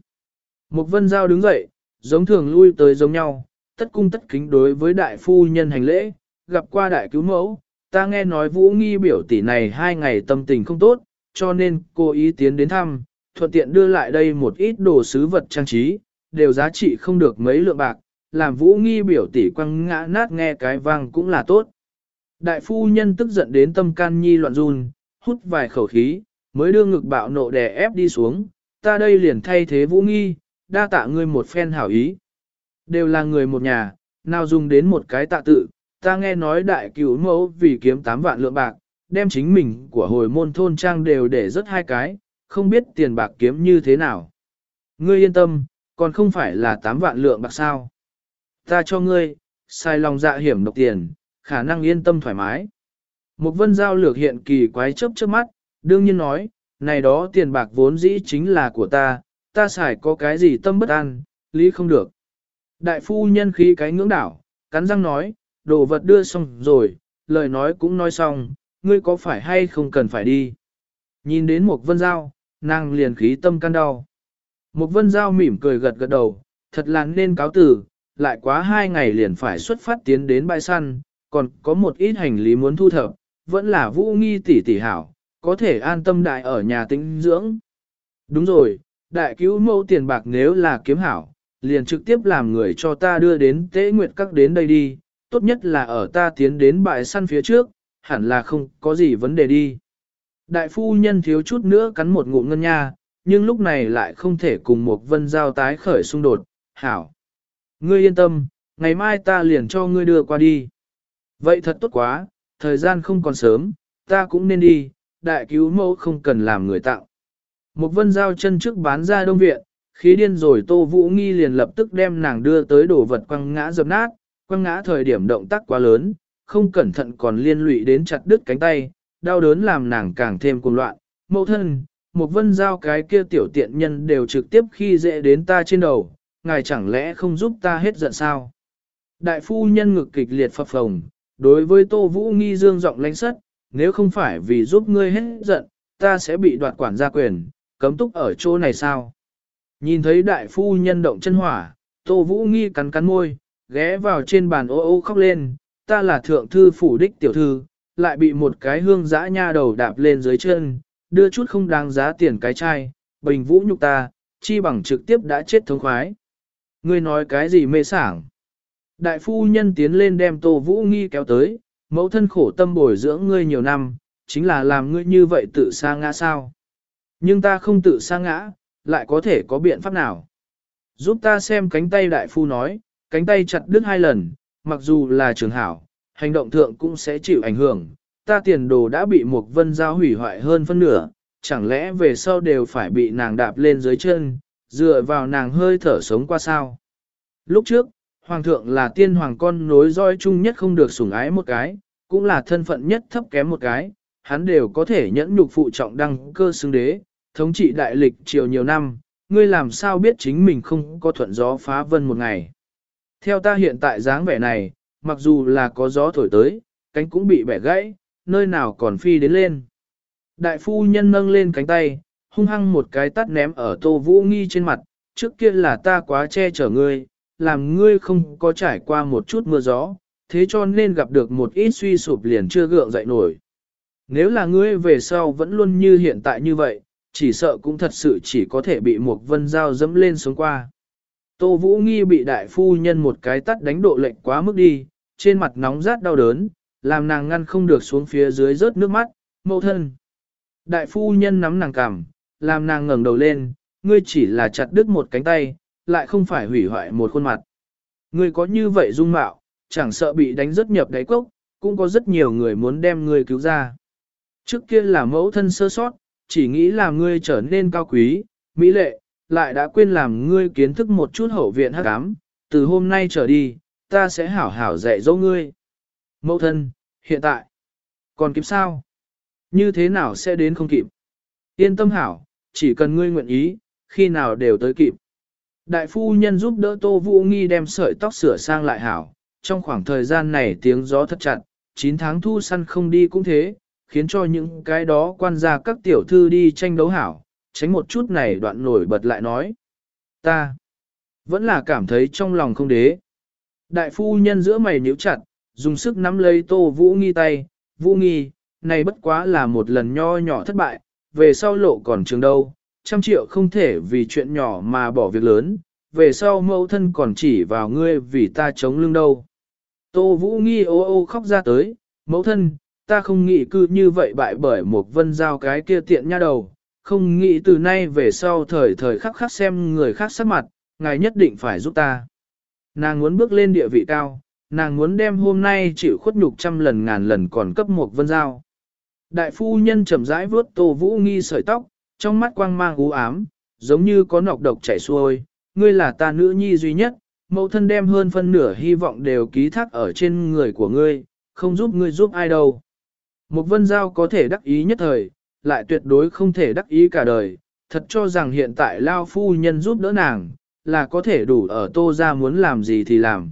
mục vân giao đứng dậy, giống thường lui tới giống nhau, tất cung tất kính đối với đại phu nhân hành lễ, gặp qua đại cứu mẫu, ta nghe nói vũ nghi biểu tỷ này hai ngày tâm tình không tốt, cho nên cô ý tiến đến thăm, thuận tiện đưa lại đây một ít đồ sứ vật trang trí, đều giá trị không được mấy lượng bạc, làm vũ nghi biểu tỷ quăng ngã nát nghe cái vang cũng là tốt. Đại phu nhân tức giận đến tâm can nhi loạn run, hút vài khẩu khí, mới đưa ngực bạo nộ đè ép đi xuống, ta đây liền thay thế vũ nghi, đa tạ ngươi một phen hảo ý. Đều là người một nhà, nào dùng đến một cái tạ tự, ta nghe nói đại cứu mẫu vì kiếm 8 vạn lượng bạc, đem chính mình của hồi môn thôn trang đều để rất hai cái, không biết tiền bạc kiếm như thế nào. Ngươi yên tâm, còn không phải là 8 vạn lượng bạc sao. Ta cho ngươi, sai lòng dạ hiểm độc tiền, khả năng yên tâm thoải mái. Một vân giao lược hiện kỳ quái chớp chớp mắt, đương nhiên nói, này đó tiền bạc vốn dĩ chính là của ta, ta xài có cái gì tâm bất an, lý không được. Đại phu nhân khí cái ngưỡng đảo, cắn răng nói, đồ vật đưa xong rồi, lời nói cũng nói xong, ngươi có phải hay không cần phải đi. Nhìn đến một vân giao, nàng liền khí tâm can đau. Một vân giao mỉm cười gật gật đầu, thật là nên cáo tử, lại quá hai ngày liền phải xuất phát tiến đến bãi săn, còn có một ít hành lý muốn thu thập, vẫn là vũ nghi tỷ tỷ hảo, có thể an tâm đại ở nhà tĩnh dưỡng. Đúng rồi, đại cứu mẫu tiền bạc nếu là kiếm hảo, liền trực tiếp làm người cho ta đưa đến tế nguyệt các đến đây đi, tốt nhất là ở ta tiến đến bãi săn phía trước, hẳn là không có gì vấn đề đi. Đại phu nhân thiếu chút nữa cắn một ngụm ngân nha, nhưng lúc này lại không thể cùng một vân giao tái khởi xung đột, hảo. Ngươi yên tâm, ngày mai ta liền cho ngươi đưa qua đi. Vậy thật tốt quá, thời gian không còn sớm, ta cũng nên đi, đại cứu mẫu không cần làm người tạo. Một vân giao chân trước bán ra đông viện, khí điên rồi Tô Vũ Nghi liền lập tức đem nàng đưa tới đổ vật quăng ngã dập nát, quăng ngã thời điểm động tác quá lớn, không cẩn thận còn liên lụy đến chặt đứt cánh tay, đau đớn làm nàng càng thêm cuồng loạn. Mẫu thân, một vân giao cái kia tiểu tiện nhân đều trực tiếp khi dễ đến ta trên đầu, ngài chẳng lẽ không giúp ta hết giận sao? Đại phu nhân ngực kịch liệt phập phồng, đối với Tô Vũ Nghi dương giọng lãnh sất, nếu không phải vì giúp ngươi hết giận, ta sẽ bị đoạt quản gia quyền, cấm túc ở chỗ này sao? Nhìn thấy đại phu nhân động chân hỏa, Tô Vũ Nghi cắn cắn môi, ghé vào trên bàn ô ô khóc lên, ta là thượng thư phủ đích tiểu thư, lại bị một cái hương dã nha đầu đạp lên dưới chân, đưa chút không đáng giá tiền cái chai, bình vũ nhục ta, chi bằng trực tiếp đã chết thống khoái. Ngươi nói cái gì mê sảng? Đại phu nhân tiến lên đem Tô Vũ Nghi kéo tới, mẫu thân khổ tâm bồi dưỡng ngươi nhiều năm, chính là làm ngươi như vậy tự sa ngã sao. Nhưng ta không tự sa ngã, lại có thể có biện pháp nào. Giúp ta xem cánh tay đại phu nói, cánh tay chặt đứt hai lần, mặc dù là trường hảo, hành động thượng cũng sẽ chịu ảnh hưởng. Ta tiền đồ đã bị một vân giao hủy hoại hơn phân nửa, chẳng lẽ về sau đều phải bị nàng đạp lên dưới chân, dựa vào nàng hơi thở sống qua sao. Lúc trước, Hoàng thượng là tiên hoàng con nối roi chung nhất không được sủng ái một cái, cũng là thân phận nhất thấp kém một cái, hắn đều có thể nhẫn nhục phụ trọng đăng cơ xứng đế, thống trị đại lịch triều nhiều năm, ngươi làm sao biết chính mình không có thuận gió phá vân một ngày. Theo ta hiện tại dáng vẻ này, mặc dù là có gió thổi tới, cánh cũng bị bẻ gãy, nơi nào còn phi đến lên. Đại phu nhân nâng lên cánh tay, hung hăng một cái tắt ném ở tô vũ nghi trên mặt, trước kia là ta quá che chở ngươi, làm ngươi không có trải qua một chút mưa gió, thế cho nên gặp được một ít suy sụp liền chưa gượng dậy nổi. Nếu là ngươi về sau vẫn luôn như hiện tại như vậy, chỉ sợ cũng thật sự chỉ có thể bị một vân dao dẫm lên xuống qua. Tô Vũ Nghi bị đại phu nhân một cái tắt đánh độ lệnh quá mức đi, trên mặt nóng rát đau đớn, làm nàng ngăn không được xuống phía dưới rớt nước mắt, mẫu thân. Đại phu nhân nắm nàng cằm, làm nàng ngẩng đầu lên, ngươi chỉ là chặt đứt một cánh tay, lại không phải hủy hoại một khuôn mặt. Ngươi có như vậy dung mạo, chẳng sợ bị đánh rất nhập đáy cốc, cũng có rất nhiều người muốn đem ngươi cứu ra. Trước kia là mẫu thân sơ sót, chỉ nghĩ làm ngươi trở nên cao quý, mỹ lệ, lại đã quên làm ngươi kiến thức một chút hậu viện hắc ám. từ hôm nay trở đi, ta sẽ hảo hảo dạy dỗ ngươi. Mẫu thân, hiện tại, còn kịp sao? Như thế nào sẽ đến không kịp? Yên tâm hảo, chỉ cần ngươi nguyện ý, khi nào đều tới kịp. Đại phu nhân giúp đỡ Tô Vũ Nghi đem sợi tóc sửa sang lại hảo, trong khoảng thời gian này tiếng gió thật chặt, 9 tháng thu săn không đi cũng thế, khiến cho những cái đó quan gia các tiểu thư đi tranh đấu hảo, tránh một chút này đoạn nổi bật lại nói. Ta vẫn là cảm thấy trong lòng không đế. Đại phu nhân giữa mày nhíu chặt, dùng sức nắm lấy Tô Vũ Nghi tay, Vũ Nghi, này bất quá là một lần nho nhỏ thất bại, về sau lộ còn trường đâu, trăm triệu không thể vì chuyện nhỏ mà bỏ việc lớn, về sau mẫu thân còn chỉ vào ngươi vì ta chống lưng đâu. Tô Vũ nghi ô ô khóc ra tới, mẫu thân, ta không nghĩ cư như vậy bại bởi một vân giao cái kia tiện nha đầu, không nghĩ từ nay về sau thời thời khắc khắc xem người khác sắc mặt, ngài nhất định phải giúp ta. Nàng muốn bước lên địa vị cao, nàng muốn đem hôm nay chịu khuất nhục trăm lần ngàn lần còn cấp một vân giao. Đại phu nhân chậm rãi vuốt Tô Vũ nghi sợi tóc, trong mắt quang mang u ám, giống như có nọc độc chảy xuôi, ngươi là ta nữ nhi duy nhất, mẫu thân đem hơn phân nửa hy vọng đều ký thác ở trên người của ngươi, không giúp ngươi giúp ai đâu. Một vân giao có thể đắc ý nhất thời, lại tuyệt đối không thể đắc ý cả đời, thật cho rằng hiện tại Lao Phu Nhân giúp đỡ nàng, là có thể đủ ở tô ra muốn làm gì thì làm.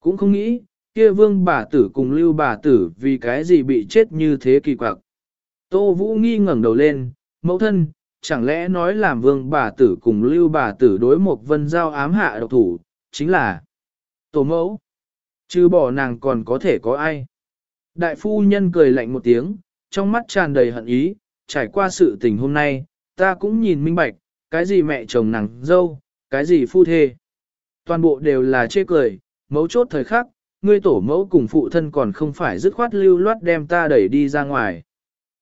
Cũng không nghĩ, kia vương bà tử cùng lưu bà tử vì cái gì bị chết như thế kỳ quặc. Tô Vũ nghi ngẩng đầu lên, mẫu thân, chẳng lẽ nói làm vương bà tử cùng lưu bà tử đối một vân giao ám hạ độc thủ, chính là tổ mẫu. Chứ bỏ nàng còn có thể có ai. Đại phu nhân cười lạnh một tiếng, trong mắt tràn đầy hận ý, trải qua sự tình hôm nay, ta cũng nhìn minh bạch, cái gì mẹ chồng nàng dâu, cái gì phu thê. Toàn bộ đều là chê cười, mấu chốt thời khắc, ngươi tổ mẫu cùng phụ thân còn không phải dứt khoát lưu loát đem ta đẩy đi ra ngoài.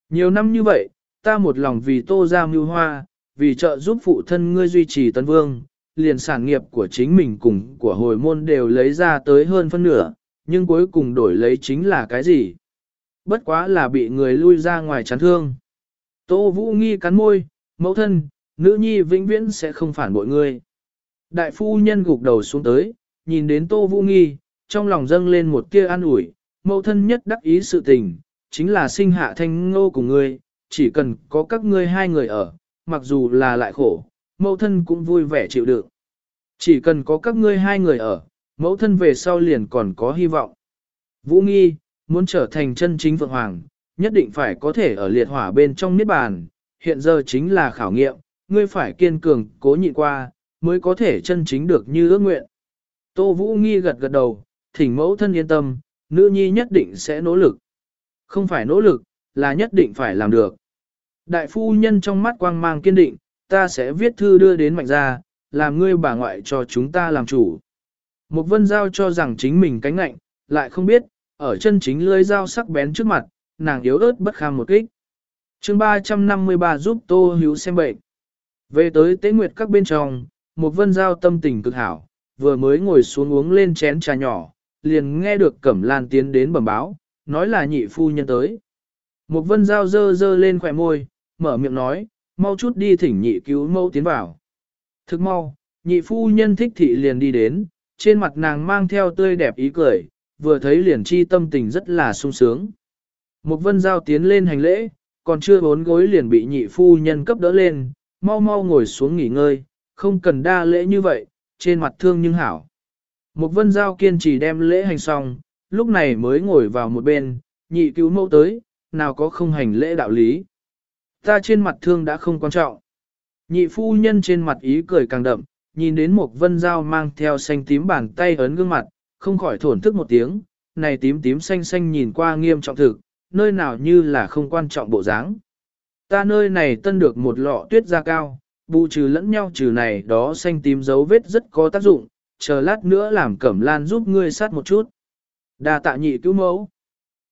Nhiều năm như vậy, ta một lòng vì tô ra mưu hoa, vì trợ giúp phụ thân ngươi duy trì tân vương, liền sản nghiệp của chính mình cùng của hồi môn đều lấy ra tới hơn phân nửa, nhưng cuối cùng đổi lấy chính là cái gì? Bất quá là bị người lui ra ngoài chán thương. Tô Vũ Nghi cắn môi, mẫu thân, nữ nhi vĩnh viễn sẽ không phản bội ngươi. Đại phu nhân gục đầu xuống tới, nhìn đến Tô Vũ Nghi, trong lòng dâng lên một tia an ủi, mẫu thân nhất đắc ý sự tình, chính là sinh hạ thanh ngô của ngươi, chỉ cần có các ngươi hai người ở, mặc dù là lại khổ, mẫu thân cũng vui vẻ chịu đựng. Chỉ cần có các ngươi hai người ở, mẫu thân về sau liền còn có hy vọng. Vũ Nghi, muốn trở thành chân chính Phượng Hoàng, nhất định phải có thể ở liệt hỏa bên trong niết bàn, hiện giờ chính là khảo nghiệm, ngươi phải kiên cường, cố nhịn qua, mới có thể chân chính được như ước nguyện. Tô Vũ Nghi gật gật đầu, thỉnh mẫu thân yên tâm, nữ nhi nhất định sẽ nỗ lực. Không phải nỗ lực, là nhất định phải làm được. Đại phu nhân trong mắt quang mang kiên định, ta sẽ viết thư đưa đến mạnh gia, làm ngươi bà ngoại cho chúng ta làm chủ. Một vân giao cho rằng chính mình cánh ngạnh, lại không biết, ở chân chính lưới dao sắc bén trước mặt, nàng yếu ớt bất kham một kích. chương 353 giúp Tô Hữu xem bệnh. Về tới tế nguyệt các bên trong, một vân giao tâm tình cực hảo, vừa mới ngồi xuống uống lên chén trà nhỏ, liền nghe được Cẩm Lan tiến đến bẩm báo, nói là nhị phu nhân tới. Một vân giao dơ dơ lên khỏe môi, mở miệng nói, mau chút đi thỉnh nhị cứu mẫu tiến vào. Thức mau, nhị phu nhân thích thị liền đi đến, trên mặt nàng mang theo tươi đẹp ý cười, vừa thấy liền chi tâm tình rất là sung sướng. Một vân giao tiến lên hành lễ, còn chưa bốn gối liền bị nhị phu nhân cấp đỡ lên, mau mau ngồi xuống nghỉ ngơi, không cần đa lễ như vậy, trên mặt thương nhưng hảo. Một vân giao kiên trì đem lễ hành xong, lúc này mới ngồi vào một bên, nhị cứu mẫu tới, nào có không hành lễ đạo lý. Ta trên mặt thương đã không quan trọng. Nhị phu nhân trên mặt ý cười càng đậm, nhìn đến một vân dao mang theo xanh tím bàn tay ấn gương mặt, không khỏi thổn thức một tiếng, này tím tím xanh xanh nhìn qua nghiêm trọng thực, nơi nào như là không quan trọng bộ dáng. Ta nơi này tân được một lọ tuyết da cao, bù trừ lẫn nhau trừ này đó xanh tím dấu vết rất có tác dụng, chờ lát nữa làm cẩm lan giúp ngươi sát một chút. Đa tạ nhị cứu mẫu.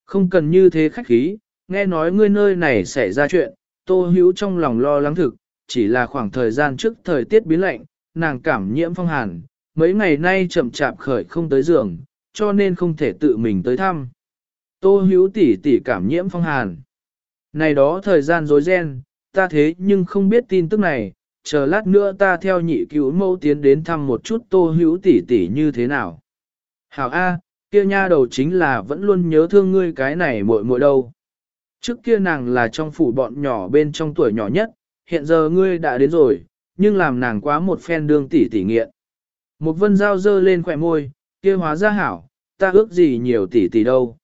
Không cần như thế khách khí, nghe nói ngươi nơi này xảy ra chuyện, tô hữu trong lòng lo lắng thực, chỉ là khoảng thời gian trước thời tiết biến lạnh, nàng cảm nhiễm phong hàn, mấy ngày nay chậm chạp khởi không tới giường, cho nên không thể tự mình tới thăm. Tô hữu tỷ tỷ cảm nhiễm phong hàn. Này đó thời gian rối ren, ta thế nhưng không biết tin tức này, chờ lát nữa ta theo nhị cứu mẫu tiến đến thăm một chút tô hữu tỷ tỷ như thế nào. Hảo A, kia nha đầu chính là vẫn luôn nhớ thương ngươi cái này muội muội đâu. Trước kia nàng là trong phủ bọn nhỏ bên trong tuổi nhỏ nhất, hiện giờ ngươi đã đến rồi, nhưng làm nàng quá một phen đương tỷ tỷ nghiện. Một vân dao dơ lên khỏe môi, kia hóa ra hảo, ta ước gì nhiều tỷ tỷ đâu.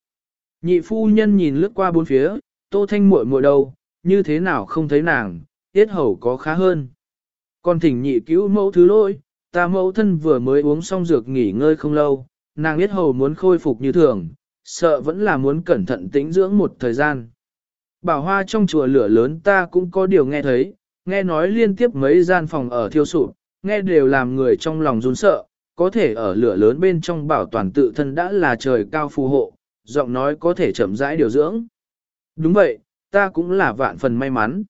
Nhị phu nhân nhìn lướt qua bốn phía, tô thanh muội muội đâu, như thế nào không thấy nàng, tiết hầu có khá hơn. Còn thỉnh nhị cứu mẫu thứ lỗi, ta mẫu thân vừa mới uống xong dược nghỉ ngơi không lâu, nàng biết hầu muốn khôi phục như thường, sợ vẫn là muốn cẩn thận tĩnh dưỡng một thời gian. Bảo hoa trong chùa lửa lớn ta cũng có điều nghe thấy, nghe nói liên tiếp mấy gian phòng ở thiêu sụp, nghe đều làm người trong lòng run sợ, có thể ở lửa lớn bên trong bảo toàn tự thân đã là trời cao phù hộ, giọng nói có thể chậm rãi điều dưỡng. Đúng vậy, ta cũng là vạn phần may mắn.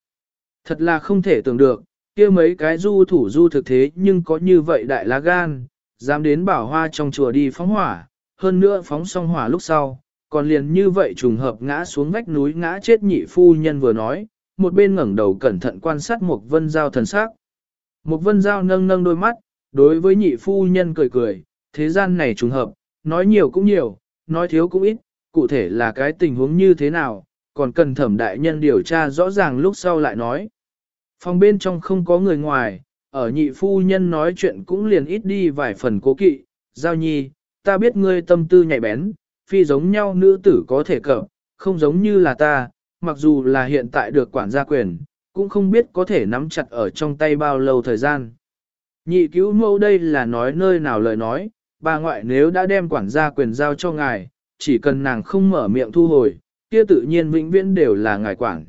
Thật là không thể tưởng được, kia mấy cái du thủ du thực thế nhưng có như vậy đại lá gan, dám đến bảo hoa trong chùa đi phóng hỏa, hơn nữa phóng xong hỏa lúc sau, còn liền như vậy trùng hợp ngã xuống vách núi ngã chết nhị phu nhân vừa nói, một bên ngẩng đầu cẩn thận quan sát một vân giao thần sắc. Một vân giao nâng nâng đôi mắt, đối với nhị phu nhân cười cười, thế gian này trùng hợp, nói nhiều cũng nhiều, nói thiếu cũng ít, cụ thể là cái tình huống như thế nào, còn cần thẩm đại nhân điều tra rõ ràng lúc sau lại nói. Phòng bên trong không có người ngoài, ở nhị phu nhân nói chuyện cũng liền ít đi vài phần cố kỵ, giao nhi, ta biết ngươi tâm tư nhạy bén, phi giống nhau nữ tử có thể cập, không giống như là ta, mặc dù là hiện tại được quản gia quyền, cũng không biết có thể nắm chặt ở trong tay bao lâu thời gian. Nhị cứu mẫu đây là nói nơi nào lời nói, bà ngoại nếu đã đem quản gia quyền giao cho ngài, chỉ cần nàng không mở miệng thu hồi, kia tự nhiên vĩnh viễn đều là ngài quản.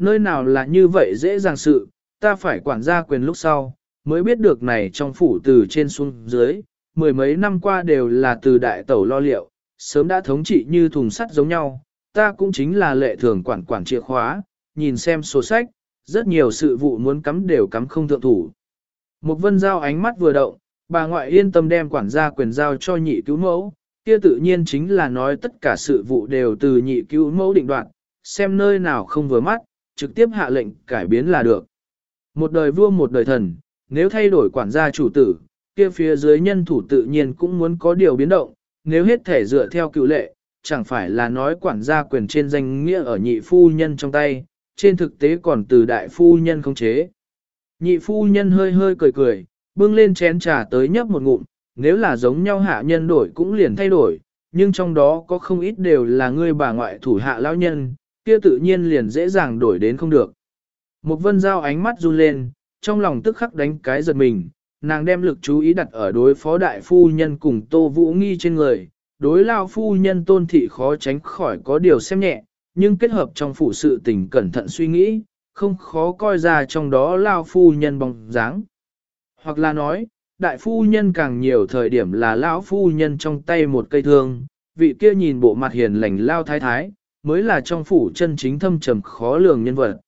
Nơi nào là như vậy dễ dàng sự, ta phải quản gia quyền lúc sau, mới biết được này trong phủ từ trên xuống dưới, mười mấy năm qua đều là từ đại tẩu lo liệu, sớm đã thống trị như thùng sắt giống nhau, ta cũng chính là lệ thường quản quản chìa khóa, nhìn xem sổ sách, rất nhiều sự vụ muốn cắm đều cắm không thượng thủ. Một vân giao ánh mắt vừa động, bà ngoại yên tâm đem quản gia quyền giao cho nhị cứu mẫu, kia tự nhiên chính là nói tất cả sự vụ đều từ nhị cứu mẫu định đoạt, xem nơi nào không vừa mắt, trực tiếp hạ lệnh cải biến là được. Một đời vua một đời thần, nếu thay đổi quản gia chủ tử, kia phía dưới nhân thủ tự nhiên cũng muốn có điều biến động, nếu hết thể dựa theo cựu lệ, chẳng phải là nói quản gia quyền trên danh nghĩa ở nhị phu nhân trong tay, trên thực tế còn từ đại phu nhân không chế. Nhị phu nhân hơi hơi cười cười, bưng lên chén trà tới nhấp một ngụm, nếu là giống nhau hạ nhân đổi cũng liền thay đổi, nhưng trong đó có không ít đều là ngươi bà ngoại thủ hạ lão nhân, kia tự nhiên liền dễ dàng đổi đến không được. Một vân giao ánh mắt run lên, trong lòng tức khắc đánh cái giật mình, nàng đem lực chú ý đặt ở đối phó đại phu nhân cùng tô vũ nghi trên người, đối lao phu nhân tôn thị khó tránh khỏi có điều xem nhẹ, nhưng kết hợp trong phủ sự tình cẩn thận suy nghĩ, không khó coi ra trong đó lao phu nhân bóng dáng. Hoặc là nói, đại phu nhân càng nhiều thời điểm là lão phu nhân trong tay một cây thương, vị kia nhìn bộ mặt hiền lành lao thái thái, mới là trong phủ chân chính thâm trầm khó lường nhân vật.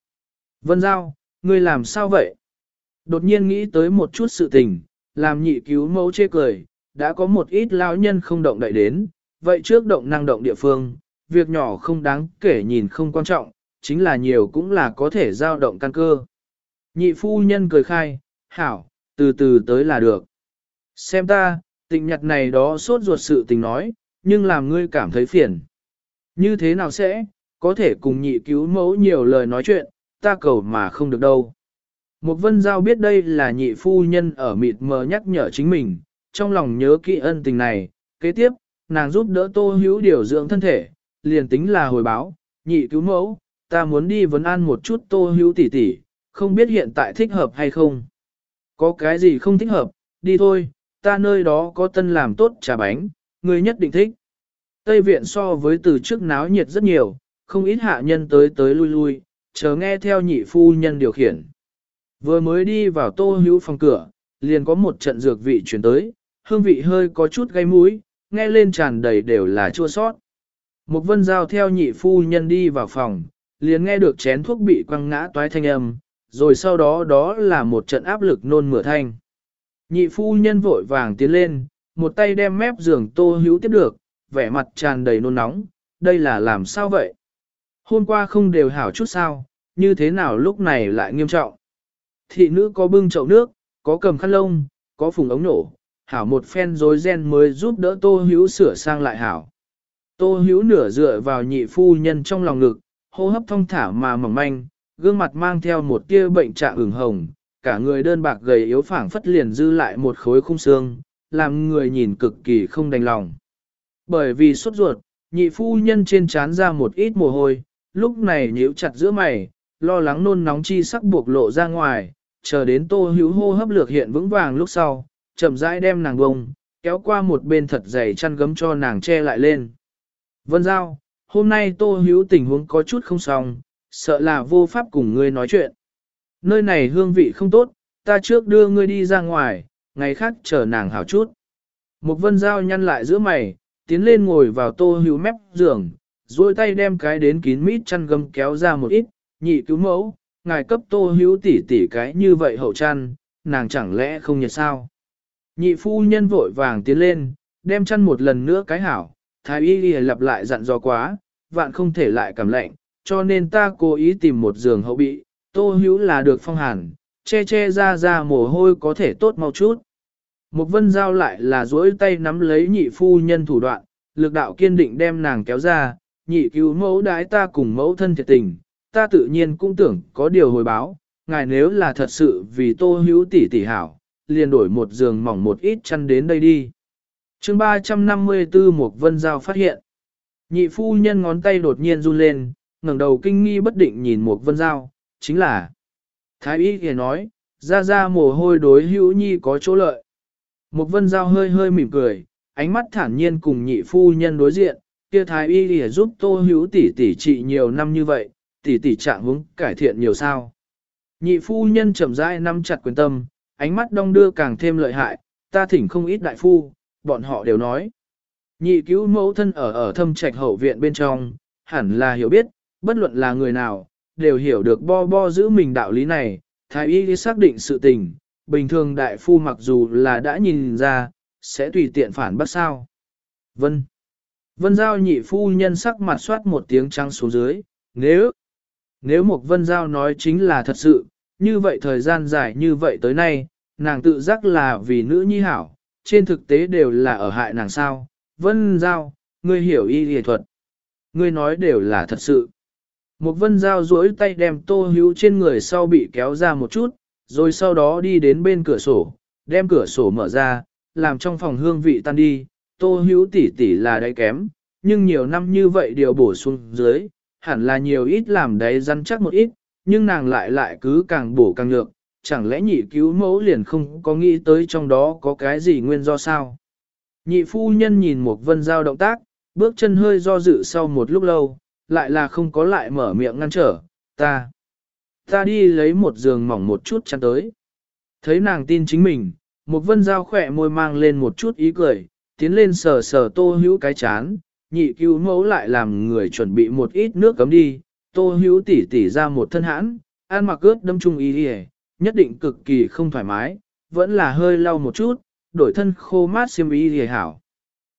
Vân Giao, ngươi làm sao vậy? Đột nhiên nghĩ tới một chút sự tình, làm nhị cứu mẫu chê cười, đã có một ít lao nhân không động đậy đến, vậy trước động năng động địa phương, việc nhỏ không đáng kể nhìn không quan trọng, chính là nhiều cũng là có thể giao động căn cơ. Nhị phu nhân cười khai, hảo, từ từ tới là được. Xem ta, tình nhật này đó sốt ruột sự tình nói, nhưng làm ngươi cảm thấy phiền. Như thế nào sẽ, có thể cùng nhị cứu mẫu nhiều lời nói chuyện, ta cầu mà không được đâu. Một vân giao biết đây là nhị phu nhân ở mịt mờ nhắc nhở chính mình, trong lòng nhớ kỹ ân tình này, kế tiếp, nàng giúp đỡ tô hữu điều dưỡng thân thể, liền tính là hồi báo, nhị cứu mẫu, ta muốn đi vấn an một chút tô hữu tỷ tỷ, không biết hiện tại thích hợp hay không. Có cái gì không thích hợp, đi thôi, ta nơi đó có tân làm tốt trà bánh, người nhất định thích. Tây viện so với từ trước náo nhiệt rất nhiều, không ít hạ nhân tới tới lui lui, chờ nghe theo nhị phu nhân điều khiển. Vừa mới đi vào tô hữu phòng cửa, liền có một trận dược vị chuyển tới, hương vị hơi có chút gây mũi, nghe lên tràn đầy đều là chua sót. Một vân giao theo nhị phu nhân đi vào phòng, liền nghe được chén thuốc bị quăng ngã toái thanh âm, rồi sau đó đó là một trận áp lực nôn mửa thanh. Nhị phu nhân vội vàng tiến lên, một tay đem mép giường tô hữu tiếp được, vẻ mặt tràn đầy nôn nóng, đây là làm sao vậy? Hôm qua không đều hảo chút sao, như thế nào lúc này lại nghiêm trọng? Thị nữ có bưng chậu nước, có cầm khăn lông, có phùng ống nổ, hảo một phen rối ren mới giúp đỡ tô hữu sửa sang lại hảo. Tô hữu nửa dựa vào nhị phu nhân trong lòng ngực, hô hấp thông thả mà mỏng manh, gương mặt mang theo một tia bệnh trạng ửng hồng, cả người đơn bạc gầy yếu phảng phất liền dư lại một khối khung xương, làm người nhìn cực kỳ không đành lòng. Bởi vì sốt ruột, nhị phu nhân trên trán ra một ít mồ hôi, lúc này nhíu chặt giữa mày, lo lắng nôn nóng chi sắc buộc lộ ra ngoài, chờ đến tô hữu hô hấp lược hiện vững vàng lúc sau, chậm rãi đem nàng bông, kéo qua một bên thật dày chăn gấm cho nàng che lại lên. Vân Giao, hôm nay tô hữu tình huống có chút không xong, sợ là vô pháp cùng ngươi nói chuyện. Nơi này hương vị không tốt, ta trước đưa ngươi đi ra ngoài, ngày khác chờ nàng hảo chút. Một vân Giao nhăn lại giữa mày, tiến lên ngồi vào tô hữu mép giường, duỗi tay đem cái đến kín mít chăn gấm kéo ra một ít, nhị cứu mẫu, ngài cấp tô hữu tỷ tỷ cái như vậy hậu chăn, nàng chẳng lẽ không nhật sao? Nhị phu nhân vội vàng tiến lên, đem chăn một lần nữa cái hảo, thái y ghi lặp lại dặn dò quá, vạn không thể lại cảm lạnh, cho nên ta cố ý tìm một giường hậu bị, tô hữu là được phong hàn, che che ra ra mồ hôi có thể tốt mau chút. Một vân giao lại là duỗi tay nắm lấy nhị phu nhân thủ đoạn, lực đạo kiên định đem nàng kéo ra, nhị cứu mẫu đái ta cùng mẫu thân thiệt tình, ta tự nhiên cũng tưởng có điều hồi báo, ngài nếu là thật sự vì tô hữu tỷ tỷ hảo, liền đổi một giường mỏng một ít chăn đến đây đi. chương 354 một vân giao phát hiện. Nhị phu nhân ngón tay đột nhiên run lên, ngẩng đầu kinh nghi bất định nhìn một vân giao, chính là. Thái y kìa nói, ra ra mồ hôi đối hữu nhi có chỗ lợi. Một vân giao hơi hơi mỉm cười, ánh mắt thản nhiên cùng nhị phu nhân đối diện, kia thái y kìa giúp tô hữu tỷ tỷ trị nhiều năm như vậy, tỷ tỷ trạng hướng cải thiện nhiều sao. Nhị phu nhân chậm rãi nắm chặt quyền tâm, ánh mắt đong đưa càng thêm lợi hại, ta thỉnh không ít đại phu, bọn họ đều nói. Nhị cứu mẫu thân ở ở thâm trạch hậu viện bên trong, hẳn là hiểu biết, bất luận là người nào, đều hiểu được bo bo giữ mình đạo lý này, thái y xác định sự tình, bình thường đại phu mặc dù là đã nhìn ra, sẽ tùy tiện phản bác sao. Vân. Vân giao nhị phu nhân sắc mặt soát một tiếng trắng xuống dưới, nếu, nếu một vân giao nói chính là thật sự, như vậy thời gian dài như vậy tới nay, nàng tự giác là vì nữ nhi hảo, trên thực tế đều là ở hại nàng sao. Vân Giao, ngươi hiểu y y thuật. Ngươi nói đều là thật sự. Một vân Giao duỗi tay đem tô hữu trên người sau bị kéo ra một chút, rồi sau đó đi đến bên cửa sổ, đem cửa sổ mở ra, làm trong phòng hương vị tan đi. Tô hữu tỷ tỷ là đáy kém, nhưng nhiều năm như vậy điều bổ sung dưới, hẳn là nhiều ít làm đáy rắn chắc một ít, nhưng nàng lại lại cứ càng bổ càng nhược, chẳng lẽ nhị cứu mẫu liền không có nghĩ tới trong đó có cái gì nguyên do sao? Nhị phu nhân nhìn một vân giao động tác, bước chân hơi do dự sau một lúc lâu, lại là không có lại mở miệng ngăn trở, ta. Ta đi lấy một giường mỏng một chút chăn tới. Thấy nàng tin chính mình, một vân dao khỏe môi mang lên một chút ý cười, tiến lên sờ sờ tô hữu cái chán, nhị cứu mẫu lại làm người chuẩn bị một ít nước cấm đi, tô hữu tỉ tỉ ra một thân hãn, ăn mặc ướt đâm trung ý đi nhất định cực kỳ không thoải mái, vẫn là hơi lau một chút, đổi thân khô mát xiêm ý thì hảo.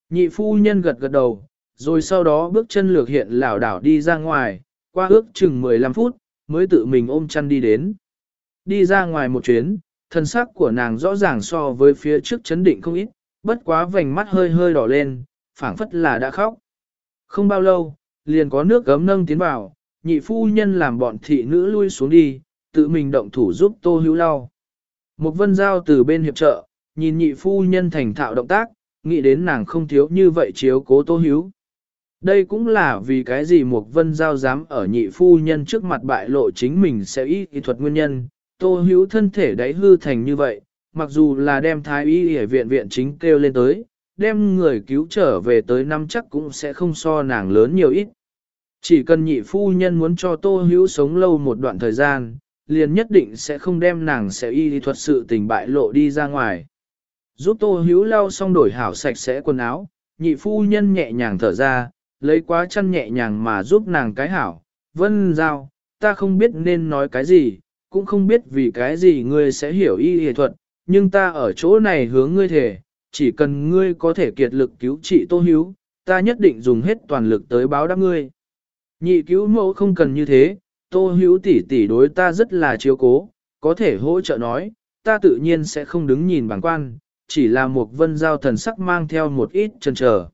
Nhị phu nhân gật gật đầu, rồi sau đó bước chân lược hiện lảo đảo đi ra ngoài, qua ước chừng 15 phút, mới tự mình ôm chăn đi đến. Đi ra ngoài một chuyến, thân sắc của nàng rõ ràng so với phía trước chấn định không ít, bất quá vành mắt hơi hơi đỏ lên, phảng phất là đã khóc. Không bao lâu, liền có nước gấm nâng tiến vào, nhị phu nhân làm bọn thị nữ lui xuống đi, tự mình động thủ giúp tô hữu lau. Một vân giao từ bên hiệp trợ, nhìn nhị phu nhân thành thạo động tác, nghĩ đến nàng không thiếu như vậy chiếu cố tô hữu. Đây cũng là vì cái gì Mục vân giao dám ở nhị phu nhân trước mặt bại lộ chính mình sẽ y kỹ thuật nguyên nhân, tô hữu thân thể đáy hư thành như vậy, mặc dù là đem thái y ở viện viện chính kêu lên tới, đem người cứu trở về tới năm chắc cũng sẽ không so nàng lớn nhiều ít. Chỉ cần nhị phu nhân muốn cho tô hữu sống lâu một đoạn thời gian, liền nhất định sẽ không đem nàng sẽ y thuật sự tình bại lộ đi ra ngoài. Giúp tô hữu lau xong đổi hảo sạch sẽ quần áo, nhị phu nhân nhẹ nhàng thở ra, lấy quá chăn nhẹ nhàng mà giúp nàng cái hảo. Vân giao, ta không biết nên nói cái gì, cũng không biết vì cái gì ngươi sẽ hiểu y y thuật, nhưng ta ở chỗ này hướng ngươi thể, chỉ cần ngươi có thể kiệt lực cứu trị tô hiếu ta nhất định dùng hết toàn lực tới báo đáp ngươi. Nhị cứu mẫu không cần như thế, tô hiếu tỷ tỷ đối ta rất là chiếu cố, có thể hỗ trợ nói, ta tự nhiên sẽ không đứng nhìn bằng quan, chỉ là một vân giao thần sắc mang theo một ít chân chờ.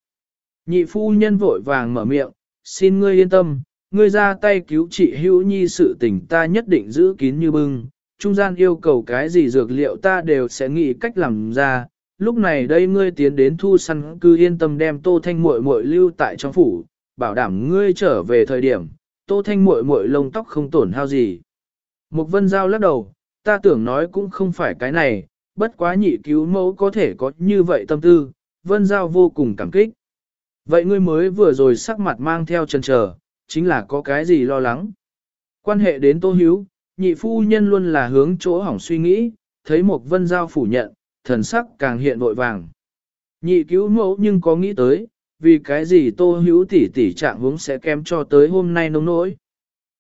Nhị phu nhân vội vàng mở miệng, xin ngươi yên tâm, ngươi ra tay cứu trị hữu nhi sự tình ta nhất định giữ kín như bưng, trung gian yêu cầu cái gì dược liệu ta đều sẽ nghĩ cách làm ra. Lúc này đây ngươi tiến đến thu săn cứ yên tâm đem tô thanh muội muội lưu tại trong phủ, bảo đảm ngươi trở về thời điểm, tô thanh muội muội lông tóc không tổn hao gì. Mục vân giao lắc đầu, ta tưởng nói cũng không phải cái này, bất quá nhị cứu mẫu có thể có như vậy tâm tư, vân giao vô cùng cảm kích. Vậy ngươi mới vừa rồi sắc mặt mang theo chân chờ, chính là có cái gì lo lắng. Quan hệ đến tô hiếu, nhị phu nhân luôn là hướng chỗ hỏng suy nghĩ, thấy một vân giao phủ nhận, thần sắc càng hiện vội vàng. Nhị cứu mẫu nhưng có nghĩ tới, vì cái gì tô hiếu tỷ tỷ trạng hướng sẽ kém cho tới hôm nay nông nỗi.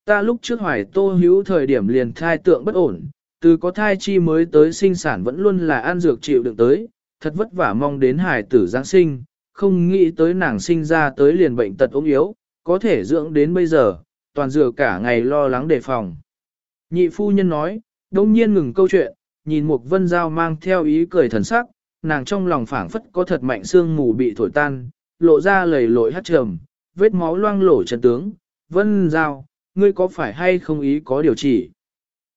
Ta lúc trước hoài tô hiếu thời điểm liền thai tượng bất ổn, từ có thai chi mới tới sinh sản vẫn luôn là an dược chịu đựng tới, thật vất vả mong đến hải tử Giáng sinh, không nghĩ tới nàng sinh ra tới liền bệnh tật ốm yếu, có thể dưỡng đến bây giờ, toàn dừa cả ngày lo lắng đề phòng. Nhị phu nhân nói, đông nhiên ngừng câu chuyện, nhìn một vân dao mang theo ý cười thần sắc, nàng trong lòng phảng phất có thật mạnh xương mù bị thổi tan, lộ ra lầy lội hát trầm, vết máu loang lổ chân tướng, vân dao, ngươi có phải hay không ý có điều chỉ.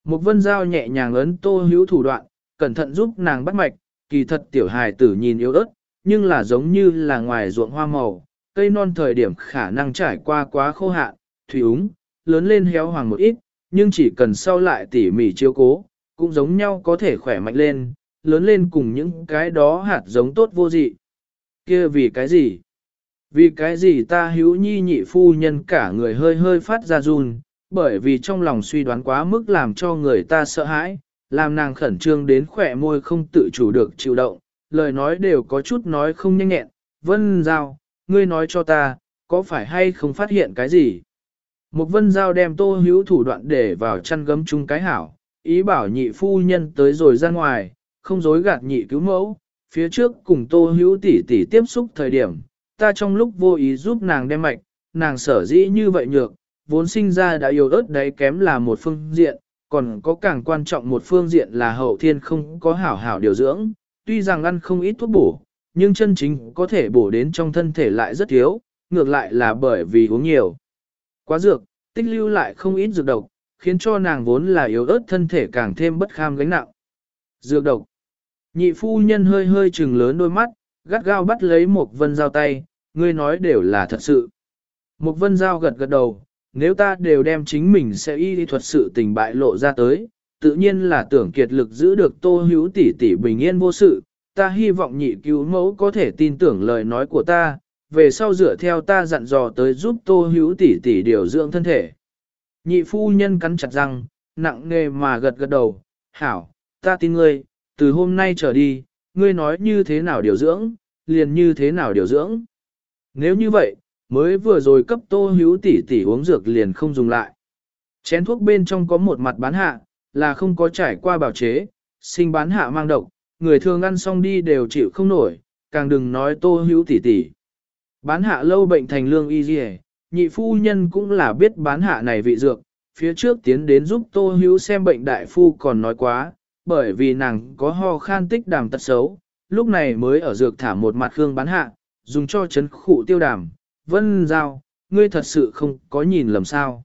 Một vân dao nhẹ nhàng ấn tô hữu thủ đoạn, cẩn thận giúp nàng bắt mạch, kỳ thật tiểu hài tử nhìn yếu ớt, nhưng là giống như là ngoài ruộng hoa màu, cây non thời điểm khả năng trải qua quá khô hạn, thủy úng, lớn lên héo hoàng một ít, nhưng chỉ cần sau lại tỉ mỉ chiếu cố, cũng giống nhau có thể khỏe mạnh lên, lớn lên cùng những cái đó hạt giống tốt vô dị. kia vì cái gì? Vì cái gì ta hữu nhi nhị phu nhân cả người hơi hơi phát ra run, bởi vì trong lòng suy đoán quá mức làm cho người ta sợ hãi, làm nàng khẩn trương đến khỏe môi không tự chủ được chịu động, lời nói đều có chút nói không nhanh nhẹn, vân giao, ngươi nói cho ta, có phải hay không phát hiện cái gì? Một vân giao đem tô hữu thủ đoạn để vào chăn gấm chung cái hảo, ý bảo nhị phu nhân tới rồi ra ngoài, không dối gạt nhị cứu mẫu, phía trước cùng tô hữu tỷ tỷ tiếp xúc thời điểm, ta trong lúc vô ý giúp nàng đem mạch, nàng sở dĩ như vậy nhược, vốn sinh ra đã yếu ớt đấy kém là một phương diện, còn có càng quan trọng một phương diện là hậu thiên không có hảo hảo điều dưỡng, tuy rằng ăn không ít thuốc bổ, nhưng chân chính có thể bổ đến trong thân thể lại rất thiếu, ngược lại là bởi vì uống nhiều. Quá dược, tích lưu lại không ít dược độc, khiến cho nàng vốn là yếu ớt thân thể càng thêm bất kham gánh nặng. Dược độc. Nhị phu nhân hơi hơi trừng lớn đôi mắt, gắt gao bắt lấy một vân dao tay, ngươi nói đều là thật sự. Một vân dao gật gật đầu, nếu ta đều đem chính mình sẽ y đi thuật sự tình bại lộ ra tới, tự nhiên là tưởng kiệt lực giữ được tô hữu tỷ tỷ bình yên vô sự, ta hy vọng nhị cứu mẫu có thể tin tưởng lời nói của ta, về sau dựa theo ta dặn dò tới giúp tô hữu tỷ tỷ điều dưỡng thân thể. Nhị phu nhân cắn chặt răng, nặng nề mà gật gật đầu, hảo, ta tin ngươi, từ hôm nay trở đi, ngươi nói như thế nào điều dưỡng, liền như thế nào điều dưỡng. Nếu như vậy, mới vừa rồi cấp tô hữu tỷ tỷ uống dược liền không dùng lại. Chén thuốc bên trong có một mặt bán hạ, là không có trải qua bảo chế, sinh bán hạ mang độc, người thường ăn xong đi đều chịu không nổi, càng đừng nói tô hữu tỷ tỷ. Bán hạ lâu bệnh thành lương y dì nhị phu nhân cũng là biết bán hạ này vị dược, phía trước tiến đến giúp tô hữu xem bệnh đại phu còn nói quá, bởi vì nàng có ho khan tích đàm tật xấu, lúc này mới ở dược thả một mặt hương bán hạ, dùng cho chấn khụ tiêu đàm. Vân Giao, ngươi thật sự không có nhìn lầm sao.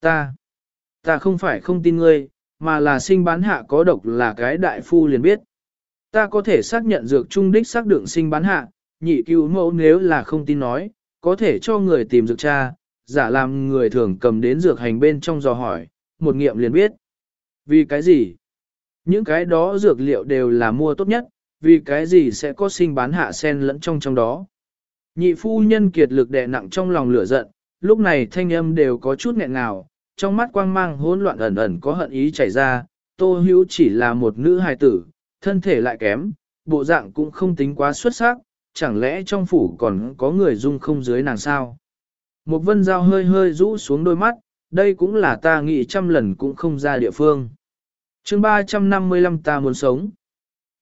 Ta, ta không phải không tin ngươi, mà là sinh bán hạ có độc là cái đại phu liền biết. Ta có thể xác nhận dược trung đích xác đựng sinh bán hạ, nhị cứu mẫu nếu là không tin nói, có thể cho người tìm dược cha, giả làm người thường cầm đến dược hành bên trong dò hỏi, một nghiệm liền biết. Vì cái gì? Những cái đó dược liệu đều là mua tốt nhất, vì cái gì sẽ có sinh bán hạ sen lẫn trong trong đó. Nhị phu nhân kiệt lực đè nặng trong lòng lửa giận, lúc này thanh âm đều có chút nghẹn ngào, trong mắt quang mang hỗn loạn ẩn ẩn có hận ý chảy ra, tô hữu chỉ là một nữ hài tử, thân thể lại kém, bộ dạng cũng không tính quá xuất sắc, chẳng lẽ trong phủ còn có người dung không dưới nàng sao? Một vân dao hơi hơi rũ xuống đôi mắt, đây cũng là ta nghĩ trăm lần cũng không ra địa phương. chương 355 ta muốn sống.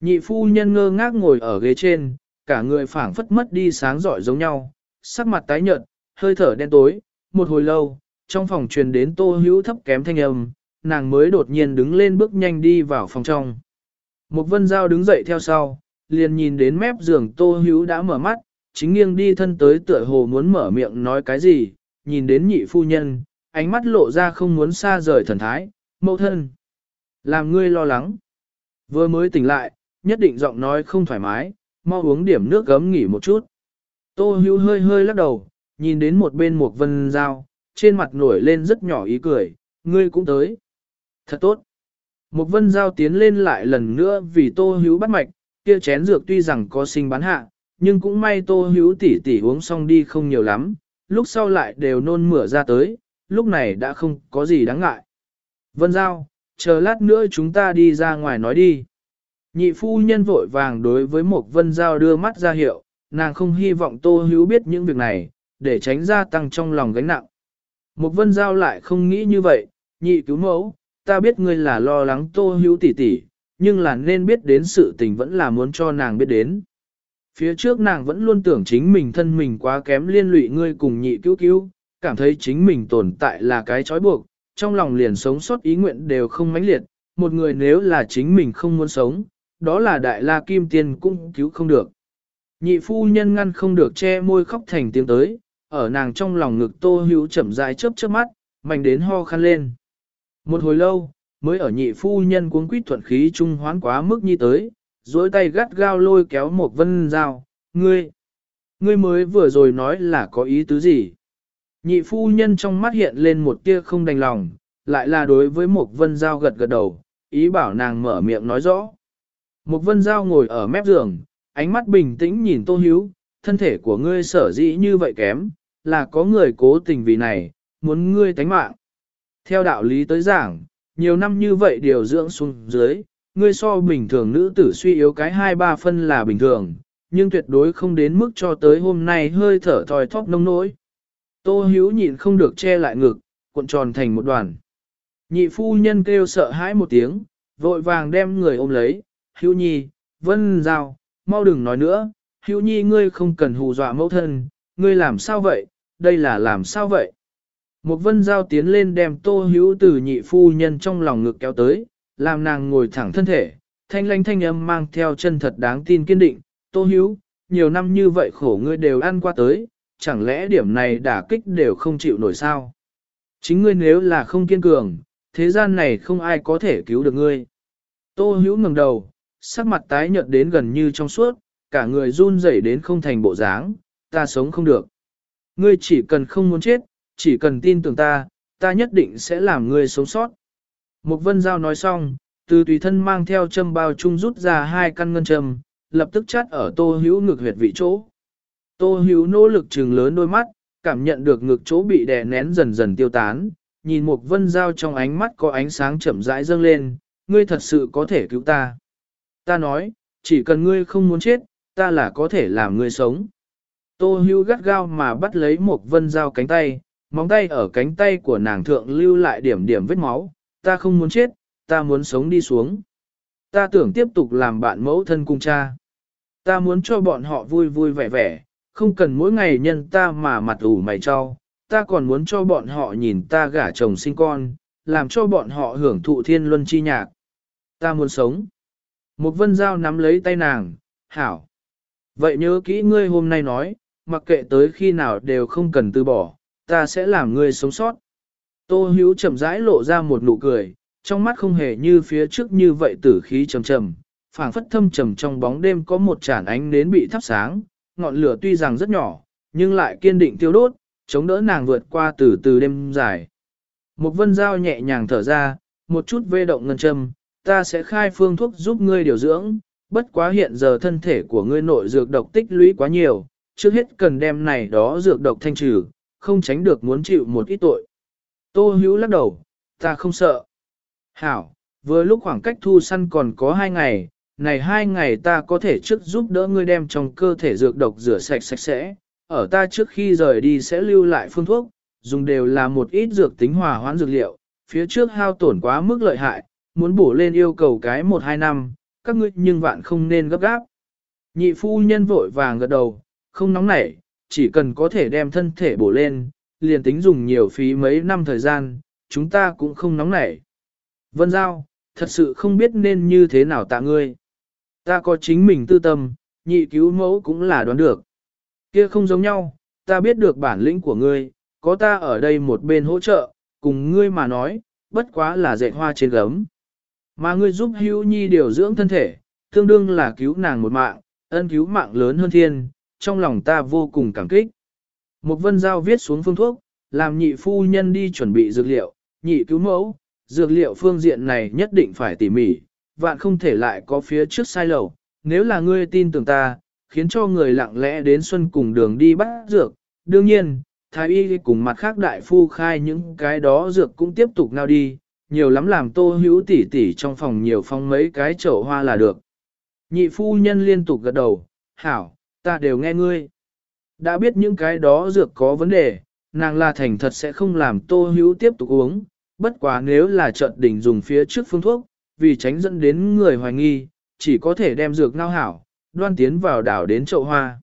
Nhị phu nhân ngơ ngác ngồi ở ghế trên, cả người phảng phất mất đi sáng giỏi giống nhau, sắc mặt tái nhợt, hơi thở đen tối, một hồi lâu, trong phòng truyền đến tô hữu thấp kém thanh âm, nàng mới đột nhiên đứng lên bước nhanh đi vào phòng trong. Một vân giao đứng dậy theo sau, liền nhìn đến mép giường tô hữu đã mở mắt, chính nghiêng đi thân tới tựa hồ muốn mở miệng nói cái gì, nhìn đến nhị phu nhân, ánh mắt lộ ra không muốn xa rời thần thái, mẫu thân. Làm ngươi lo lắng. Vừa mới tỉnh lại, nhất định giọng nói không thoải mái, mau uống điểm nước gấm nghỉ một chút. Tô hữu hơi hơi lắc đầu, nhìn đến một bên một vân dao, trên mặt nổi lên rất nhỏ ý cười, ngươi cũng tới. Thật tốt. Một vân giao tiến lên lại lần nữa vì tô hữu bắt mạch, kia chén dược tuy rằng có sinh bán hạ, nhưng cũng may tô hữu tỷ tỷ uống xong đi không nhiều lắm, lúc sau lại đều nôn mửa ra tới, lúc này đã không có gì đáng ngại. Vân giao, chờ lát nữa chúng ta đi ra ngoài nói đi. Nhị phu nhân vội vàng đối với một vân giao đưa mắt ra hiệu, nàng không hy vọng tô hữu biết những việc này, để tránh gia tăng trong lòng gánh nặng. Một vân giao lại không nghĩ như vậy, nhị cứu mẫu, ta biết ngươi là lo lắng tô hữu tỷ tỷ, nhưng là nên biết đến sự tình vẫn là muốn cho nàng biết đến. Phía trước nàng vẫn luôn tưởng chính mình thân mình quá kém liên lụy ngươi cùng nhị cứu cứu, cảm thấy chính mình tồn tại là cái trói buộc, trong lòng liền sống sót ý nguyện đều không mãnh liệt, một người nếu là chính mình không muốn sống, đó là đại la kim tiên cũng cứu không được. Nhị phu nhân ngăn không được che môi khóc thành tiếng tới, ở nàng trong lòng ngực tô hữu chậm rãi chớp chớp mắt, mạnh đến ho khăn lên. Một hồi lâu, mới ở nhị phu nhân cuống quýt thuận khí trung hoán quá mức nhi tới, dối tay gắt gao lôi kéo một vân dao, ngươi, ngươi mới vừa rồi nói là có ý tứ gì. Nhị phu nhân trong mắt hiện lên một tia không đành lòng, lại là đối với một vân dao gật gật đầu, ý bảo nàng mở miệng nói rõ. Một vân dao ngồi ở mép giường, ánh mắt bình tĩnh nhìn tô hiếu, thân thể của ngươi sở dĩ như vậy kém, là có người cố tình vì này, muốn ngươi tánh mạng. Theo đạo lý tới giảng, nhiều năm như vậy điều dưỡng xuống dưới, ngươi so bình thường nữ tử suy yếu cái 2-3 phân là bình thường, nhưng tuyệt đối không đến mức cho tới hôm nay hơi thở thòi thóp nông nỗi. Tô hiếu nhịn không được che lại ngực, cuộn tròn thành một đoàn. Nhị phu nhân kêu sợ hãi một tiếng, vội vàng đem người ôm lấy, hữu nhi, vân giao, mau đừng nói nữa, hữu nhi ngươi không cần hù dọa mẫu thân, ngươi làm sao vậy, đây là làm sao vậy? Một vân giao tiến lên đem tô hữu từ nhị phu nhân trong lòng ngực kéo tới, làm nàng ngồi thẳng thân thể, thanh lanh thanh âm mang theo chân thật đáng tin kiên định, tô hữu, nhiều năm như vậy khổ ngươi đều ăn qua tới, chẳng lẽ điểm này đả kích đều không chịu nổi sao? Chính ngươi nếu là không kiên cường, thế gian này không ai có thể cứu được ngươi. Tô hữu ngẩng đầu, sắc mặt tái nhợt đến gần như trong suốt, cả người run rẩy đến không thành bộ dáng, ta sống không được. Ngươi chỉ cần không muốn chết, chỉ cần tin tưởng ta, ta nhất định sẽ làm ngươi sống sót. Mục vân giao nói xong, từ tùy thân mang theo châm bao chung rút ra hai căn ngân châm, lập tức chắt ở tô hữu ngực huyệt vị chỗ. Tô hữu nỗ lực trừng lớn đôi mắt, cảm nhận được ngực chỗ bị đè nén dần dần tiêu tán, nhìn Mục vân Giao trong ánh mắt có ánh sáng chậm rãi dâng lên, ngươi thật sự có thể cứu ta. Ta nói, chỉ cần ngươi không muốn chết, ta là có thể làm ngươi sống. Tô hưu gắt gao mà bắt lấy một vân dao cánh tay, móng tay ở cánh tay của nàng thượng lưu lại điểm điểm vết máu, ta không muốn chết, ta muốn sống đi xuống. Ta tưởng tiếp tục làm bạn mẫu thân cung cha. Ta muốn cho bọn họ vui vui vẻ vẻ, không cần mỗi ngày nhân ta mà mặt ủ mày cho, ta còn muốn cho bọn họ nhìn ta gả chồng sinh con, làm cho bọn họ hưởng thụ thiên luân chi nhạc. Ta muốn sống. Một vân dao nắm lấy tay nàng, hảo. Vậy nhớ kỹ ngươi hôm nay nói, mặc kệ tới khi nào đều không cần từ bỏ, ta sẽ làm ngươi sống sót. Tô hữu chậm rãi lộ ra một nụ cười, trong mắt không hề như phía trước như vậy tử khí trầm trầm, phảng phất thâm trầm trong bóng đêm có một chản ánh nến bị thắp sáng, ngọn lửa tuy rằng rất nhỏ, nhưng lại kiên định tiêu đốt, chống đỡ nàng vượt qua từ từ đêm dài. Một vân dao nhẹ nhàng thở ra, một chút vê động ngân châm, ta sẽ khai phương thuốc giúp ngươi điều dưỡng, bất quá hiện giờ thân thể của ngươi nội dược độc tích lũy quá nhiều, trước hết cần đem này đó dược độc thanh trừ, không tránh được muốn chịu một ít tội. Tô hữu lắc đầu, ta không sợ. Hảo, vừa lúc khoảng cách thu săn còn có hai ngày, này hai ngày ta có thể trước giúp đỡ ngươi đem trong cơ thể dược độc rửa sạch sạch sẽ, ở ta trước khi rời đi sẽ lưu lại phương thuốc, dùng đều là một ít dược tính hòa hoãn dược liệu, phía trước hao tổn quá mức lợi hại, muốn bổ lên yêu cầu cái một hai năm, các ngươi nhưng vạn không nên gấp gáp. Nhị phu nhân vội vàng gật đầu, không nóng nảy, chỉ cần có thể đem thân thể bổ lên, liền tính dùng nhiều phí mấy năm thời gian, chúng ta cũng không nóng nảy. Vân Giao, thật sự không biết nên như thế nào tạ ngươi. Ta có chính mình tư tâm, nhị cứu mẫu cũng là đoán được. Kia không giống nhau, ta biết được bản lĩnh của ngươi, có ta ở đây một bên hỗ trợ, cùng ngươi mà nói, bất quá là dạy hoa trên gấm. Mà ngươi giúp hữu nhi điều dưỡng thân thể, tương đương là cứu nàng một mạng, ân cứu mạng lớn hơn thiên, trong lòng ta vô cùng cảm kích. Một vân giao viết xuống phương thuốc, làm nhị phu nhân đi chuẩn bị dược liệu, nhị cứu mẫu, dược liệu phương diện này nhất định phải tỉ mỉ, vạn không thể lại có phía trước sai lầu, nếu là ngươi tin tưởng ta, khiến cho người lặng lẽ đến xuân cùng đường đi bắt dược. Đương nhiên, thái y cùng mặt khác đại phu khai những cái đó dược cũng tiếp tục nào đi, nhiều lắm làm tô hữu tỉ tỉ trong phòng nhiều phong mấy cái chậu hoa là được. Nhị phu nhân liên tục gật đầu, hảo, ta đều nghe ngươi. Đã biết những cái đó dược có vấn đề, nàng là thành thật sẽ không làm tô hữu tiếp tục uống, bất quá nếu là trận đỉnh dùng phía trước phương thuốc, vì tránh dẫn đến người hoài nghi, chỉ có thể đem dược ngao hảo, đoan tiến vào đảo đến chậu hoa.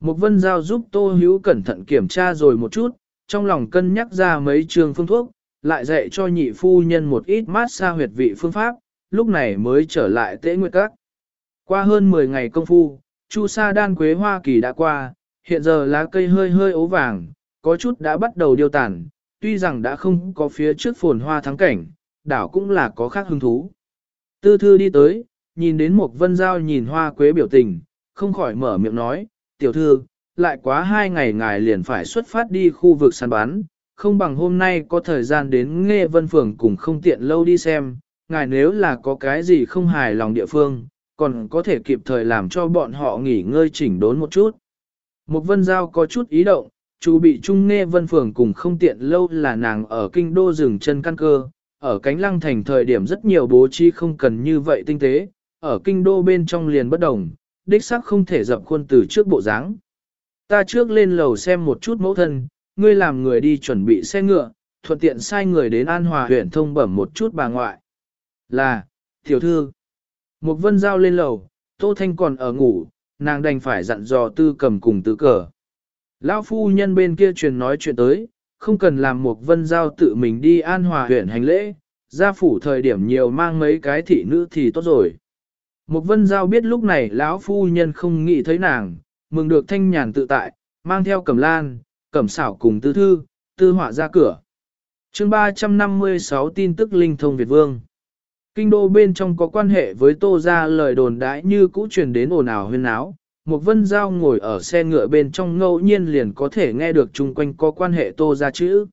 Một vân giao giúp Tô Hữu cẩn thận kiểm tra rồi một chút, trong lòng cân nhắc ra mấy trường phương thuốc, lại dạy cho nhị phu nhân một ít mát xa huyệt vị phương pháp, lúc này mới trở lại tế nguyệt các. Qua hơn 10 ngày công phu, chu sa đan quế hoa kỳ đã qua, hiện giờ lá cây hơi hơi ố vàng, có chút đã bắt đầu điêu tàn, tuy rằng đã không có phía trước phồn hoa thắng cảnh, đảo cũng là có khác hứng thú. Tư thư đi tới, nhìn đến một vân giao nhìn hoa quế biểu tình, không khỏi mở miệng nói, tiểu thư, lại quá hai ngày ngài liền phải xuất phát đi khu vực săn bán, không bằng hôm nay có thời gian đến nghe vân phường cùng không tiện lâu đi xem, ngài nếu là có cái gì không hài lòng địa phương, còn có thể kịp thời làm cho bọn họ nghỉ ngơi chỉnh đốn một chút. Một vân giao có chút ý động, chú bị trung nghe vân phường cùng không tiện lâu là nàng ở kinh đô rừng chân căn cơ, ở cánh lăng thành thời điểm rất nhiều bố trí không cần như vậy tinh tế, ở kinh đô bên trong liền bất đồng, đích xác không thể dập khuôn từ trước bộ dáng. Ta trước lên lầu xem một chút mẫu thân, ngươi làm người đi chuẩn bị xe ngựa, thuận tiện sai người đến An Hòa huyện thông bẩm một chút bà ngoại. Là, tiểu thư. Một vân giao lên lầu, Tô Thanh còn ở ngủ, nàng đành phải dặn dò tư cầm cùng tứ cờ. Lão phu nhân bên kia truyền nói chuyện tới, không cần làm một vân giao tự mình đi An Hòa huyện hành lễ, gia phủ thời điểm nhiều mang mấy cái thị nữ thì tốt rồi. Một vân giao biết lúc này lão phu nhân không nghĩ thấy nàng, mừng được thanh nhàn tự tại, mang theo cẩm lan, cẩm xảo cùng tư thư, tư họa ra cửa. chương 356 tin tức linh thông Việt Vương. Kinh đô bên trong có quan hệ với tô ra lời đồn đãi như cũ truyền đến ồn ào huyên áo. Một vân giao ngồi ở xe ngựa bên trong ngẫu nhiên liền có thể nghe được chung quanh có quan hệ tô ra chữ.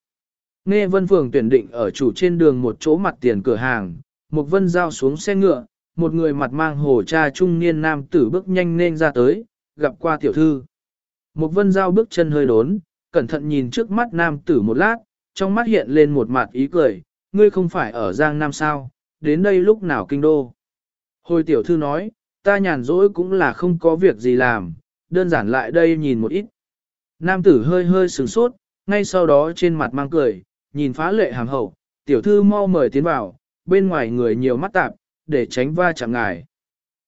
Nghe vân phường tuyển định ở chủ trên đường một chỗ mặt tiền cửa hàng, một vân giao xuống xe ngựa, một người mặt mang hồ cha trung niên nam tử bước nhanh nên ra tới, gặp qua tiểu thư. Một vân giao bước chân hơi đốn, cẩn thận nhìn trước mắt nam tử một lát, trong mắt hiện lên một mặt ý cười, ngươi không phải ở Giang Nam sao, đến đây lúc nào kinh đô. Hồi tiểu thư nói, ta nhàn rỗi cũng là không có việc gì làm, đơn giản lại đây nhìn một ít. Nam tử hơi hơi sửng sốt, ngay sau đó trên mặt mang cười, nhìn phá lệ hàm hậu, tiểu thư mau mời tiến vào, bên ngoài người nhiều mắt tạp, để tránh va chạm ngài.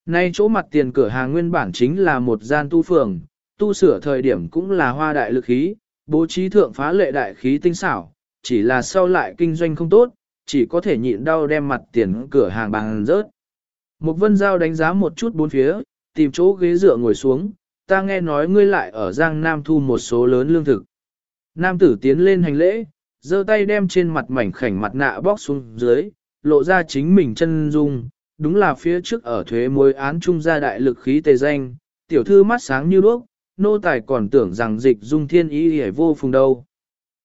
Nay chỗ mặt tiền cửa hàng nguyên bản chính là một gian tu phường, tu sửa thời điểm cũng là hoa đại lực khí, bố trí thượng phá lệ đại khí tinh xảo, chỉ là sau lại kinh doanh không tốt, chỉ có thể nhịn đau đem mặt tiền cửa hàng bằng rớt. Một vân giao đánh giá một chút bốn phía, tìm chỗ ghế dựa ngồi xuống, ta nghe nói ngươi lại ở Giang Nam thu một số lớn lương thực. Nam tử tiến lên hành lễ, giơ tay đem trên mặt mảnh khảnh mặt nạ bóc xuống dưới, lộ ra chính mình chân dung, đúng là phía trước ở thuế mối án trung gia đại lực khí tề danh, tiểu thư mắt sáng như đuốc, nô tài còn tưởng rằng dịch dung thiên ý hề vô phùng đâu.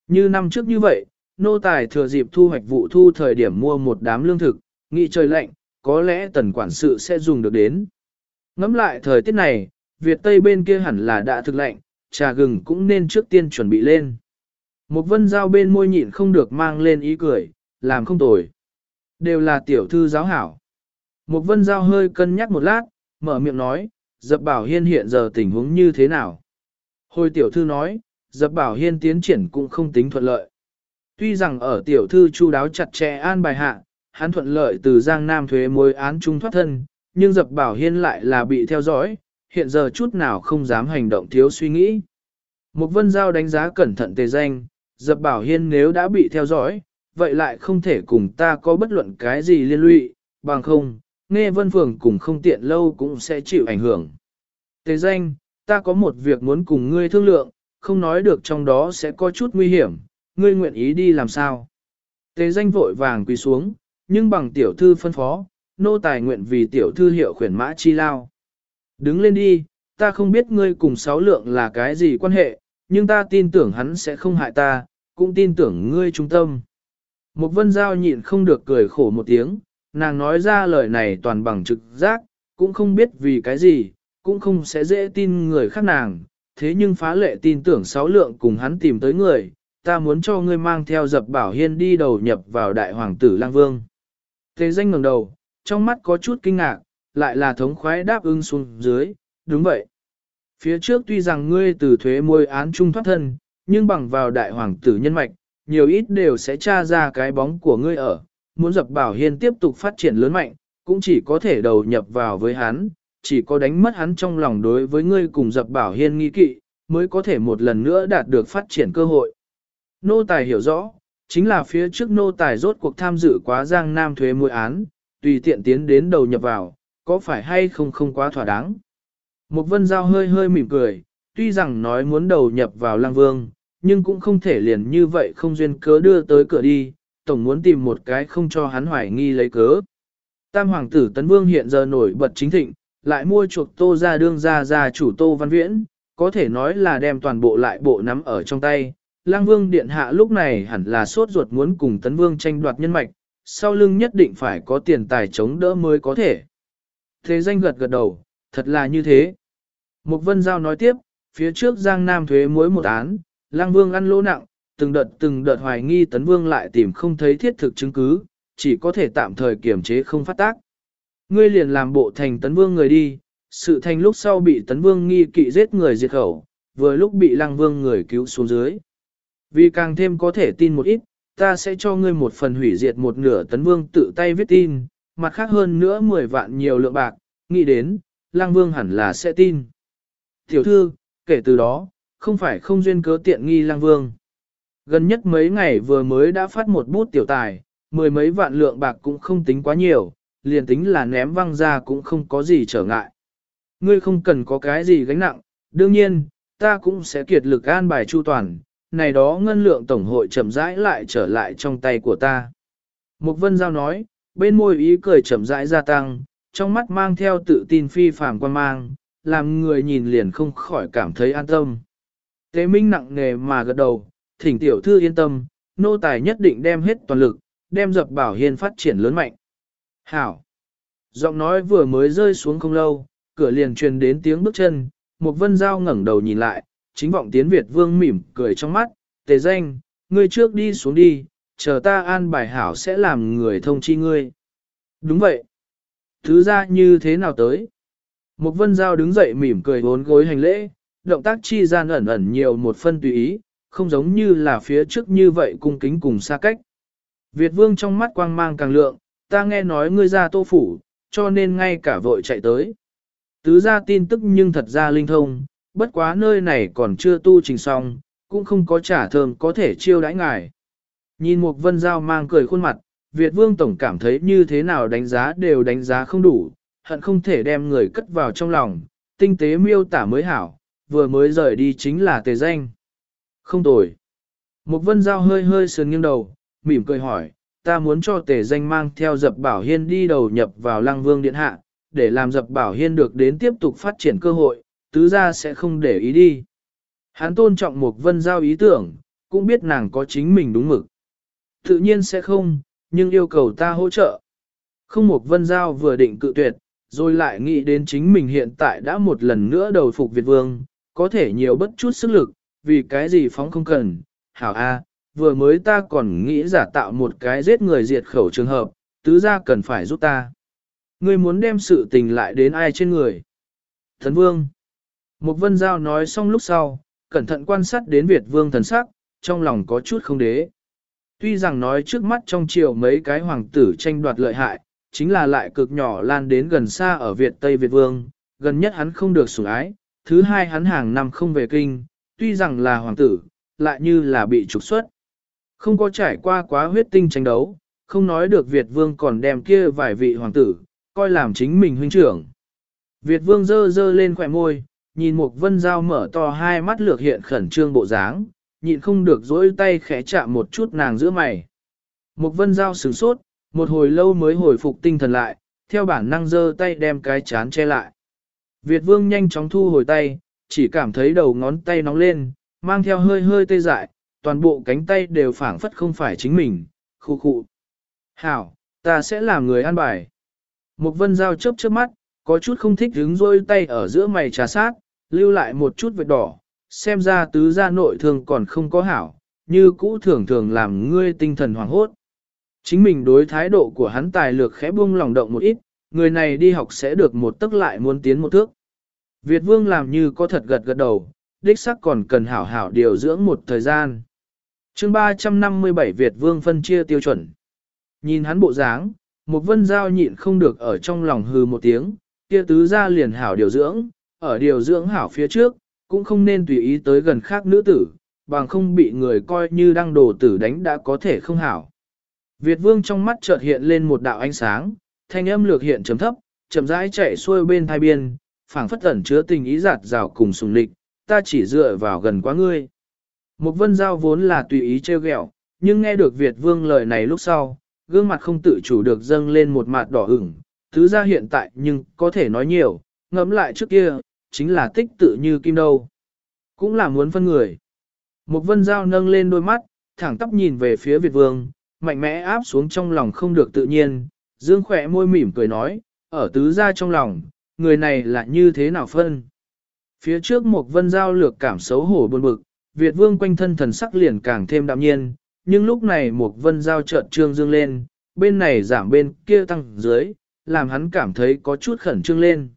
Như năm trước như vậy, nô tài thừa dịp thu hoạch vụ thu thời điểm mua một đám lương thực, nghị trời lạnh, có lẽ tần quản sự sẽ dùng được đến. Ngắm lại thời tiết này, Việt Tây bên kia hẳn là đã thực lạnh, trà gừng cũng nên trước tiên chuẩn bị lên. Một vân giao bên môi nhịn không được mang lên ý cười, làm không tồi. Đều là tiểu thư giáo hảo. Một vân giao hơi cân nhắc một lát, mở miệng nói, dập bảo hiên hiện giờ tình huống như thế nào. Hồi tiểu thư nói, dập bảo hiên tiến triển cũng không tính thuận lợi. Tuy rằng ở tiểu thư chu đáo chặt chẽ an bài hạ, hắn thuận lợi từ Giang Nam thuế mối án trung thoát thân, nhưng dập bảo hiên lại là bị theo dõi, hiện giờ chút nào không dám hành động thiếu suy nghĩ. Một vân giao đánh giá cẩn thận tề danh, dập bảo hiên nếu đã bị theo dõi, vậy lại không thể cùng ta có bất luận cái gì liên lụy, bằng không, nghe vân phường cùng không tiện lâu cũng sẽ chịu ảnh hưởng. Tề danh, ta có một việc muốn cùng ngươi thương lượng, không nói được trong đó sẽ có chút nguy hiểm, ngươi nguyện ý đi làm sao. Tề danh vội vàng quỳ xuống, nhưng bằng tiểu thư phân phó, nô tài nguyện vì tiểu thư hiệu khuyển mã chi lao. Đứng lên đi, ta không biết ngươi cùng sáu lượng là cái gì quan hệ, nhưng ta tin tưởng hắn sẽ không hại ta, cũng tin tưởng ngươi trung tâm. Một vân giao nhịn không được cười khổ một tiếng, nàng nói ra lời này toàn bằng trực giác, cũng không biết vì cái gì, cũng không sẽ dễ tin người khác nàng, thế nhưng phá lệ tin tưởng sáu lượng cùng hắn tìm tới người, ta muốn cho ngươi mang theo dập bảo hiên đi đầu nhập vào đại hoàng tử lang vương. Thế danh ngẩng đầu, trong mắt có chút kinh ngạc, lại là thống khoái đáp ứng xuống dưới, đúng vậy. Phía trước tuy rằng ngươi từ thuế môi án trung thoát thân, nhưng bằng vào đại hoàng tử nhân mạch, nhiều ít đều sẽ tra ra cái bóng của ngươi ở, muốn dập bảo hiên tiếp tục phát triển lớn mạnh, cũng chỉ có thể đầu nhập vào với hắn, chỉ có đánh mất hắn trong lòng đối với ngươi cùng dập bảo hiên nghi kỵ, mới có thể một lần nữa đạt được phát triển cơ hội. Nô tài hiểu rõ, chính là phía trước nô tài rốt cuộc tham dự quá giang nam thuế môi án, tùy tiện tiến đến đầu nhập vào, có phải hay không không quá thỏa đáng. Một vân giao hơi hơi mỉm cười, tuy rằng nói muốn đầu nhập vào lang vương, nhưng cũng không thể liền như vậy không duyên cớ đưa tới cửa đi, tổng muốn tìm một cái không cho hắn hoài nghi lấy cớ. Tam hoàng tử Tấn Vương hiện giờ nổi bật chính thịnh, lại mua chuộc tô ra đương ra ra chủ tô văn viễn, có thể nói là đem toàn bộ lại bộ nắm ở trong tay. Lang Vương Điện Hạ lúc này hẳn là sốt ruột muốn cùng Tấn Vương tranh đoạt nhân mạch, sau lưng nhất định phải có tiền tài chống đỡ mới có thể. Thế danh gật gật đầu, thật là như thế. Mục Vân Giao nói tiếp, phía trước Giang Nam thuế mỗi một án, Lang Vương ăn lỗ nặng, từng đợt từng đợt hoài nghi Tấn Vương lại tìm không thấy thiết thực chứng cứ, chỉ có thể tạm thời kiềm chế không phát tác. Ngươi liền làm bộ thành Tấn Vương người đi, sự thành lúc sau bị Tấn Vương nghi kỵ giết người diệt khẩu, vừa lúc bị Lang Vương người cứu xuống dưới. Vì càng thêm có thể tin một ít, ta sẽ cho ngươi một phần hủy diệt một nửa Tấn Vương tự tay viết tin, mặt khác hơn nữa 10 vạn nhiều lượng bạc, nghĩ đến, lang Vương hẳn là sẽ tin. Tiểu thư, kể từ đó, không phải không duyên cớ tiện nghi lang Vương. Gần nhất mấy ngày vừa mới đã phát một bút tiểu tài, mười mấy vạn lượng bạc cũng không tính quá nhiều, liền tính là ném văng ra cũng không có gì trở ngại. Ngươi không cần có cái gì gánh nặng, đương nhiên, ta cũng sẽ kiệt lực an bài chu toàn, này đó ngân lượng tổng hội chậm rãi lại trở lại trong tay của ta. Mục Vân Giao nói, bên môi ý cười chậm rãi gia tăng, trong mắt mang theo tự tin phi phàm quan mang, làm người nhìn liền không khỏi cảm thấy an tâm. Tế Minh nặng nề mà gật đầu, thỉnh tiểu thư yên tâm, nô tài nhất định đem hết toàn lực, đem dập bảo hiên phát triển lớn mạnh. Hảo! Giọng nói vừa mới rơi xuống không lâu, cửa liền truyền đến tiếng bước chân, một vân dao ngẩng đầu nhìn lại, chính vọng tiến Việt vương mỉm cười trong mắt, tề danh, ngươi trước đi xuống đi, chờ ta an bài hảo sẽ làm người thông chi ngươi. Đúng vậy. Thứ ra như thế nào tới? Một vân giao đứng dậy mỉm cười bốn gối hành lễ, động tác chi gian ẩn ẩn nhiều một phân tùy ý, không giống như là phía trước như vậy cung kính cùng xa cách. Việt vương trong mắt quang mang càng lượng, ta nghe nói ngươi ra tô phủ, cho nên ngay cả vội chạy tới. Tứ ra tin tức nhưng thật ra linh thông, bất quá nơi này còn chưa tu trình xong, cũng không có trả thơm có thể chiêu đãi ngài. Nhìn một vân giao mang cười khuôn mặt, Việt vương tổng cảm thấy như thế nào đánh giá đều đánh giá không đủ, hận không thể đem người cất vào trong lòng, tinh tế miêu tả mới hảo, vừa mới rời đi chính là tề danh. Không tồi. Một vân giao hơi hơi sườn nghiêng đầu, mỉm cười hỏi, ta muốn cho tề danh mang theo dập bảo hiên đi đầu nhập vào lăng vương điện hạ, để làm dập bảo hiên được đến tiếp tục phát triển cơ hội, tứ gia sẽ không để ý đi. Hắn tôn trọng Mục vân giao ý tưởng, cũng biết nàng có chính mình đúng mực. Tự nhiên sẽ không, nhưng yêu cầu ta hỗ trợ. Không Mục vân giao vừa định cự tuyệt, rồi lại nghĩ đến chính mình hiện tại đã một lần nữa đầu phục Việt Vương, có thể nhiều bất chút sức lực, vì cái gì phóng không cần. Hảo A, vừa mới ta còn nghĩ giả tạo một cái giết người diệt khẩu trường hợp, tứ gia cần phải giúp ta. Ngươi muốn đem sự tình lại đến ai trên người? Thần Vương. Một vân giao nói xong lúc sau, cẩn thận quan sát đến Việt Vương thần sắc, trong lòng có chút không đế. Tuy rằng nói trước mắt trong triều mấy cái hoàng tử tranh đoạt lợi hại, chính là lại cực nhỏ lan đến gần xa ở Việt Tây Việt Vương, gần nhất hắn không được sủng ái, thứ hai hắn hàng năm không về kinh, tuy rằng là hoàng tử, lại như là bị trục xuất. Không có trải qua quá huyết tinh tranh đấu, không nói được Việt Vương còn đem kia vài vị hoàng tử, coi làm chính mình huynh trưởng. Việt Vương dơ dơ lên khỏe môi, nhìn một vân dao mở to hai mắt lược hiện khẩn trương bộ dáng, nhịn không được dỗi tay khẽ chạm một chút nàng giữa mày. Một vân dao sửng sốt, một hồi lâu mới hồi phục tinh thần lại, theo bản năng giơ tay đem cái chán che lại. Việt vương nhanh chóng thu hồi tay, chỉ cảm thấy đầu ngón tay nóng lên, mang theo hơi hơi tê dại, toàn bộ cánh tay đều phảng phất không phải chính mình, khu khu. Hảo, ta sẽ làm người an bài. Một vân dao chớp chớp mắt, có chút không thích đứng rôi tay ở giữa mày trà sát, lưu lại một chút vết đỏ, xem ra tứ gia nội thương còn không có hảo, như cũ thường thường làm ngươi tinh thần hoảng hốt. Chính mình đối thái độ của hắn tài lược khẽ buông lòng động một ít, người này đi học sẽ được một tức lại muốn tiến một thước. Việt vương làm như có thật gật gật đầu, đích sắc còn cần hảo hảo điều dưỡng một thời gian. chương 357 Việt vương phân chia tiêu chuẩn. Nhìn hắn bộ dáng, một vân giao nhịn không được ở trong lòng hư một tiếng, kia tứ ra liền hảo điều dưỡng, ở điều dưỡng hảo phía trước, cũng không nên tùy ý tới gần khác nữ tử, bằng không bị người coi như đang đồ tử đánh đã có thể không hảo. Việt vương trong mắt chợt hiện lên một đạo ánh sáng, thanh âm lược hiện chấm thấp, chậm rãi chạy xuôi bên thai biên, phảng phất ẩn chứa tình ý giạt rào cùng sùng lịch, ta chỉ dựa vào gần quá ngươi. Một vân giao vốn là tùy ý trêu ghẹo, nhưng nghe được Việt vương lời này lúc sau, gương mặt không tự chủ được dâng lên một mặt đỏ ửng, thứ ra hiện tại nhưng có thể nói nhiều, ngẫm lại trước kia, chính là tích tự như kim đâu. Cũng là muốn phân người. Một vân giao nâng lên đôi mắt, thẳng tắp nhìn về phía Việt vương, mạnh mẽ áp xuống trong lòng không được tự nhiên, dương khỏe môi mỉm cười nói, ở tứ gia trong lòng, người này là như thế nào phân. Phía trước một vân giao lược cảm xấu hổ buồn bực, Việt vương quanh thân thần sắc liền càng thêm đạm nhiên, nhưng lúc này một vân giao trợn trương dương lên, bên này giảm bên kia tăng dưới, làm hắn cảm thấy có chút khẩn trương lên.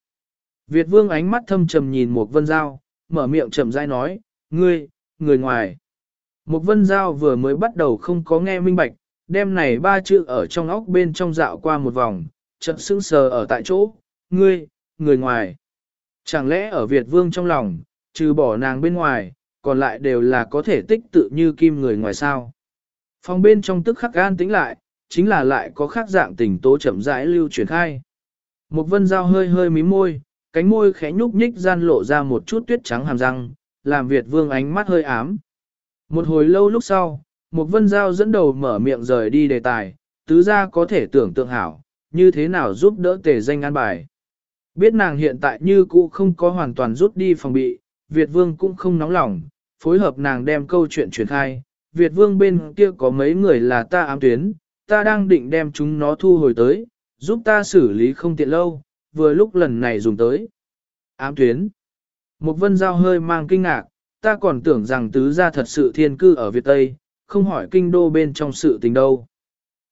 Việt vương ánh mắt thâm trầm nhìn một vân giao, mở miệng chậm rãi nói, ngươi, người ngoài. Một vân giao vừa mới bắt đầu không có nghe minh bạch, đem này ba chữ ở trong óc bên trong dạo qua một vòng, chợt sững sờ ở tại chỗ, ngươi, người ngoài. Chẳng lẽ ở Việt vương trong lòng, trừ bỏ nàng bên ngoài, còn lại đều là có thể tích tự như kim người ngoài sao. Phòng bên trong tức khắc gan tính lại, chính là lại có khác dạng tình tố chậm rãi lưu truyền khai. Một vân dao hơi hơi mím môi, cánh môi khẽ nhúc nhích gian lộ ra một chút tuyết trắng hàm răng, làm Việt vương ánh mắt hơi ám. Một hồi lâu lúc sau, một vân giao dẫn đầu mở miệng rời đi đề tài, tứ gia có thể tưởng tượng hảo, như thế nào giúp đỡ tề danh an bài. Biết nàng hiện tại như cũ không có hoàn toàn rút đi phòng bị, Việt vương cũng không nóng lòng, phối hợp nàng đem câu chuyện truyền khai. Việt vương bên kia có mấy người là ta ám tuyến, ta đang định đem chúng nó thu hồi tới, giúp ta xử lý không tiện lâu, vừa lúc lần này dùng tới. Ám tuyến. Một vân giao hơi mang kinh ngạc, ta còn tưởng rằng tứ gia thật sự thiên cư ở Việt Tây, không hỏi kinh đô bên trong sự tình đâu.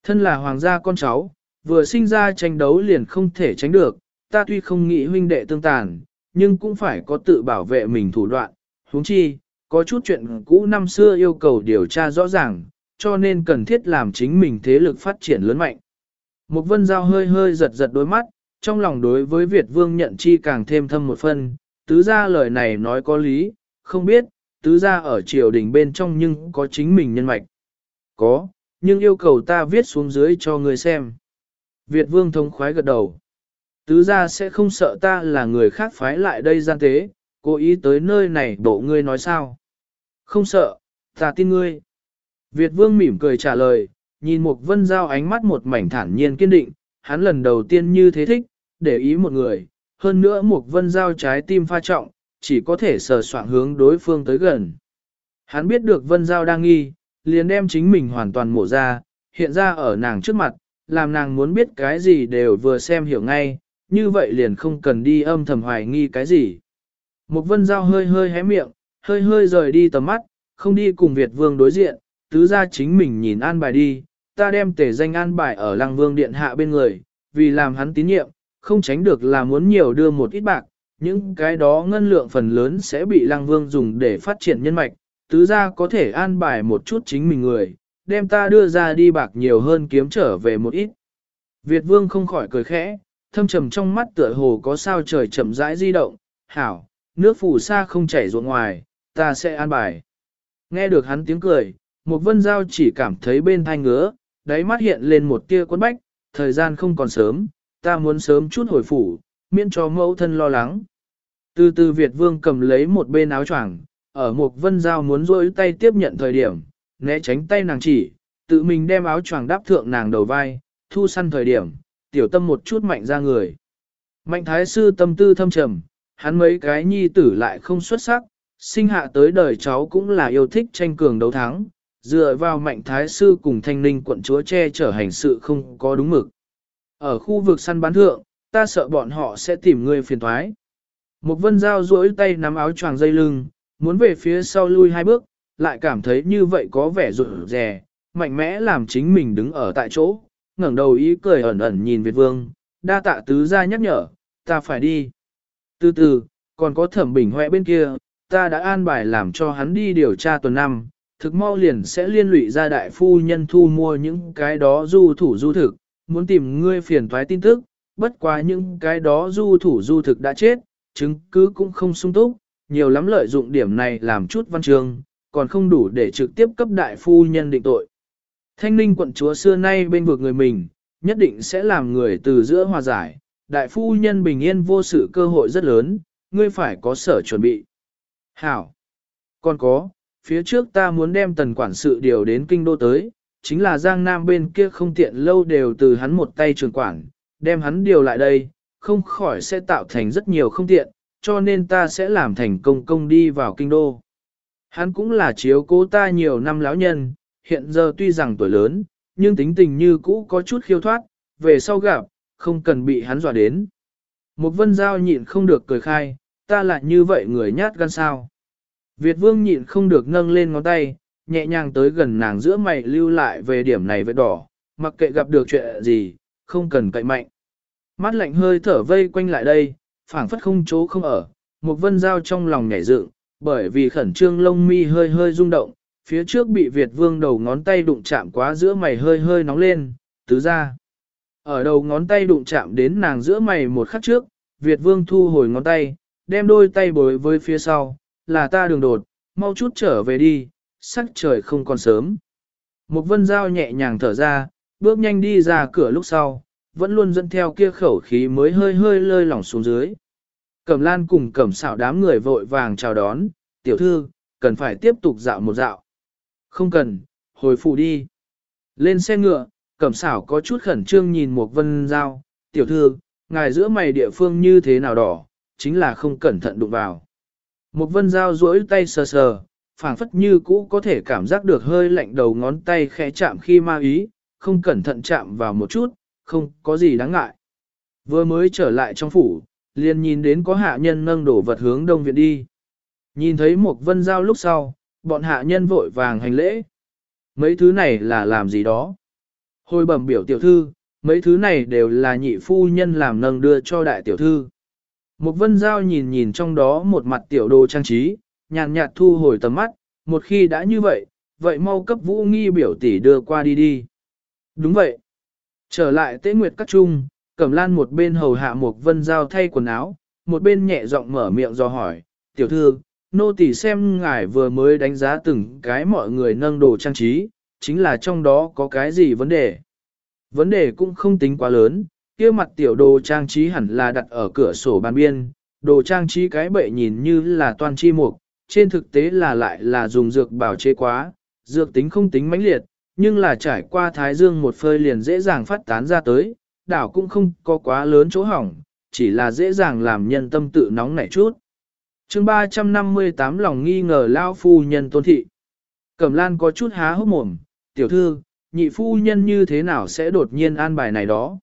Thân là hoàng gia con cháu, vừa sinh ra tranh đấu liền không thể tránh được, ta tuy không nghĩ huynh đệ tương tàn, nhưng cũng phải có tự bảo vệ mình thủ đoạn, huống chi, có chút chuyện cũ năm xưa yêu cầu điều tra rõ ràng, cho nên cần thiết làm chính mình thế lực phát triển lớn mạnh. Một vân giao hơi hơi giật giật đôi mắt, trong lòng đối với Việt vương nhận chi càng thêm thâm một phân, tứ gia lời này nói có lý, không biết, tứ gia ở triều đình bên trong nhưng có chính mình nhân mạch. Có, nhưng yêu cầu ta viết xuống dưới cho người xem. Việt vương thống khoái gật đầu. Tứ gia sẽ không sợ ta là người khác phái lại đây gian tế, cố ý tới nơi này bộ ngươi nói sao. Không sợ, ta tin ngươi. Việt vương mỉm cười trả lời, nhìn một vân giao ánh mắt một mảnh thản nhiên kiên định, hắn lần đầu tiên như thế thích, để ý một người, hơn nữa một vân giao trái tim pha trọng, chỉ có thể sờ soạn hướng đối phương tới gần. Hắn biết được vân giao đang nghi, liền đem chính mình hoàn toàn mổ ra, hiện ra ở nàng trước mặt, làm nàng muốn biết cái gì đều vừa xem hiểu ngay, như vậy liền không cần đi âm thầm hoài nghi cái gì. Một vân giao hơi hơi hé miệng, hơi hơi rời đi tầm mắt, không đi cùng Việt vương đối diện, tứ ra chính mình nhìn an bài đi, ta đem tề danh an bài ở lăng vương điện hạ bên người, vì làm hắn tín nhiệm, không tránh được là muốn nhiều đưa một ít bạc, những cái đó ngân lượng phần lớn sẽ bị lăng vương dùng để phát triển nhân mạch, tứ ra có thể an bài một chút chính mình người, đem ta đưa ra đi bạc nhiều hơn kiếm trở về một ít. Việt vương không khỏi cười khẽ, thâm trầm trong mắt tựa hồ có sao trời chậm rãi di động, hảo, nước phủ xa không chảy ruộng ngoài, ta sẽ an bài. Nghe được hắn tiếng cười, một vân giao chỉ cảm thấy bên thai ngứa, đáy mắt hiện lên một tia quấn bách, thời gian không còn sớm, ta muốn sớm chút hồi phủ, miễn cho mẫu thân lo lắng. Từ từ Việt vương cầm lấy một bên áo choàng, ở một vân giao muốn rôi tay tiếp nhận thời điểm, né tránh tay nàng chỉ, tự mình đem áo choàng đáp thượng nàng đầu vai, thu săn thời điểm, tiểu tâm một chút mạnh ra người. Mạnh thái sư tâm tư thâm trầm, hắn mấy cái nhi tử lại không xuất sắc, sinh hạ tới đời cháu cũng là yêu thích tranh cường đấu thắng, dựa vào mạnh thái sư cùng thanh ninh quận chúa che chở hành sự không có đúng mực. Ở khu vực săn bán thượng, ta sợ bọn họ sẽ tìm ngươi phiền thoái. Một vân dao duỗi tay nắm áo choàng dây lưng, muốn về phía sau lui hai bước, lại cảm thấy như vậy có vẻ rụt rè, mạnh mẽ làm chính mình đứng ở tại chỗ, ngẩng đầu ý cười ẩn ẩn nhìn Việt Vương, đa tạ tứ ra nhắc nhở, ta phải đi. Từ từ, còn có thẩm bình hoẹ bên kia, ta đã an bài làm cho hắn đi điều tra tuần năm, thực mau liền sẽ liên lụy ra đại phu nhân thu mua những cái đó du thủ du thực, muốn tìm ngươi phiền toái tin tức, bất quá những cái đó du thủ du thực đã chết, chứng cứ cũng không sung túc, nhiều lắm lợi dụng điểm này làm chút văn trường, còn không đủ để trực tiếp cấp đại phu nhân định tội. Thanh ninh quận chúa xưa nay bên vực người mình, nhất định sẽ làm người từ giữa hòa giải, đại phu nhân bình yên vô sự cơ hội rất lớn, ngươi phải có sở chuẩn bị. Hảo! Còn có, phía trước ta muốn đem tần quản sự điều đến kinh đô tới, chính là Giang Nam bên kia không tiện lâu đều từ hắn một tay trường quản, đem hắn điều lại đây, không khỏi sẽ tạo thành rất nhiều không tiện, cho nên ta sẽ làm thành công công đi vào kinh đô. Hắn cũng là chiếu cố ta nhiều năm lão nhân, hiện giờ tuy rằng tuổi lớn, nhưng tính tình như cũ có chút khiêu thoát, về sau gặp, không cần bị hắn dọa đến. Một vân giao nhịn không được cười khai, ta lại như vậy người nhát gan sao. Việt vương nhịn không được nâng lên ngón tay, nhẹ nhàng tới gần nàng giữa mày lưu lại về điểm này với đỏ, mặc kệ gặp được chuyện gì, không cần cậy mạnh. Mắt lạnh hơi thở vây quanh lại đây, phảng phất không chỗ không ở, một vân dao trong lòng nhảy dựng, bởi vì khẩn trương lông mi hơi hơi rung động, phía trước bị Việt vương đầu ngón tay đụng chạm quá giữa mày hơi hơi nóng lên, tứ ra. Ở đầu ngón tay đụng chạm đến nàng giữa mày một khắc trước, Việt vương thu hồi ngón tay, đem đôi tay bối với phía sau, là ta đường đột, mau chút trở về đi, sắc trời không còn sớm. Một vân dao nhẹ nhàng thở ra, bước nhanh đi ra cửa lúc sau, vẫn luôn dẫn theo kia khẩu khí mới hơi hơi lơi lỏng xuống dưới. Cẩm lan cùng cẩm xảo đám người vội vàng chào đón, tiểu thư, cần phải tiếp tục dạo một dạo. Không cần, hồi phụ đi. Lên xe ngựa, cẩm xảo có chút khẩn trương nhìn một vân dao, tiểu thư, ngài giữa mày địa phương như thế nào đỏ, chính là không cẩn thận đụng vào. Một vân dao duỗi tay sờ sờ, phảng phất như cũ có thể cảm giác được hơi lạnh đầu ngón tay khẽ chạm khi ma ý, không cẩn thận chạm vào một chút, không có gì đáng ngại. Vừa mới trở lại trong phủ, liền nhìn đến có hạ nhân nâng đổ vật hướng đông viện đi. Nhìn thấy một vân giao lúc sau, bọn hạ nhân vội vàng hành lễ. Mấy thứ này là làm gì đó? Hồi bẩm biểu tiểu thư, mấy thứ này đều là nhị phu nhân làm nâng đưa cho đại tiểu thư. Một vân giao nhìn nhìn trong đó một mặt tiểu đồ trang trí, nhàn nhạt thu hồi tầm mắt, một khi đã như vậy, vậy mau cấp vũ nghi biểu tỷ đưa qua đi đi. Đúng vậy. Trở lại tế nguyệt các trung, cẩm lan một bên hầu hạ một vân giao thay quần áo, một bên nhẹ giọng mở miệng do hỏi, tiểu thư, nô tỷ xem ngài vừa mới đánh giá từng cái mọi người nâng đồ trang trí, chính là trong đó có cái gì vấn đề. Vấn đề cũng không tính quá lớn, kia mặt tiểu đồ trang trí hẳn là đặt ở cửa sổ bàn biên, đồ trang trí cái bệ nhìn như là toàn chi mục, trên thực tế là lại là dùng dược bảo chế quá, dược tính không tính mãnh liệt, nhưng là trải qua thái dương một phơi liền dễ dàng phát tán ra tới, đảo cũng không có quá lớn chỗ hỏng, chỉ là dễ dàng làm nhân tâm tự nóng nảy chút. chương 358 lòng nghi ngờ lao phu nhân tôn thị. Cẩm lan có chút há hốc mồm, tiểu thư, nhị phu nhân như thế nào sẽ đột nhiên an bài này đó.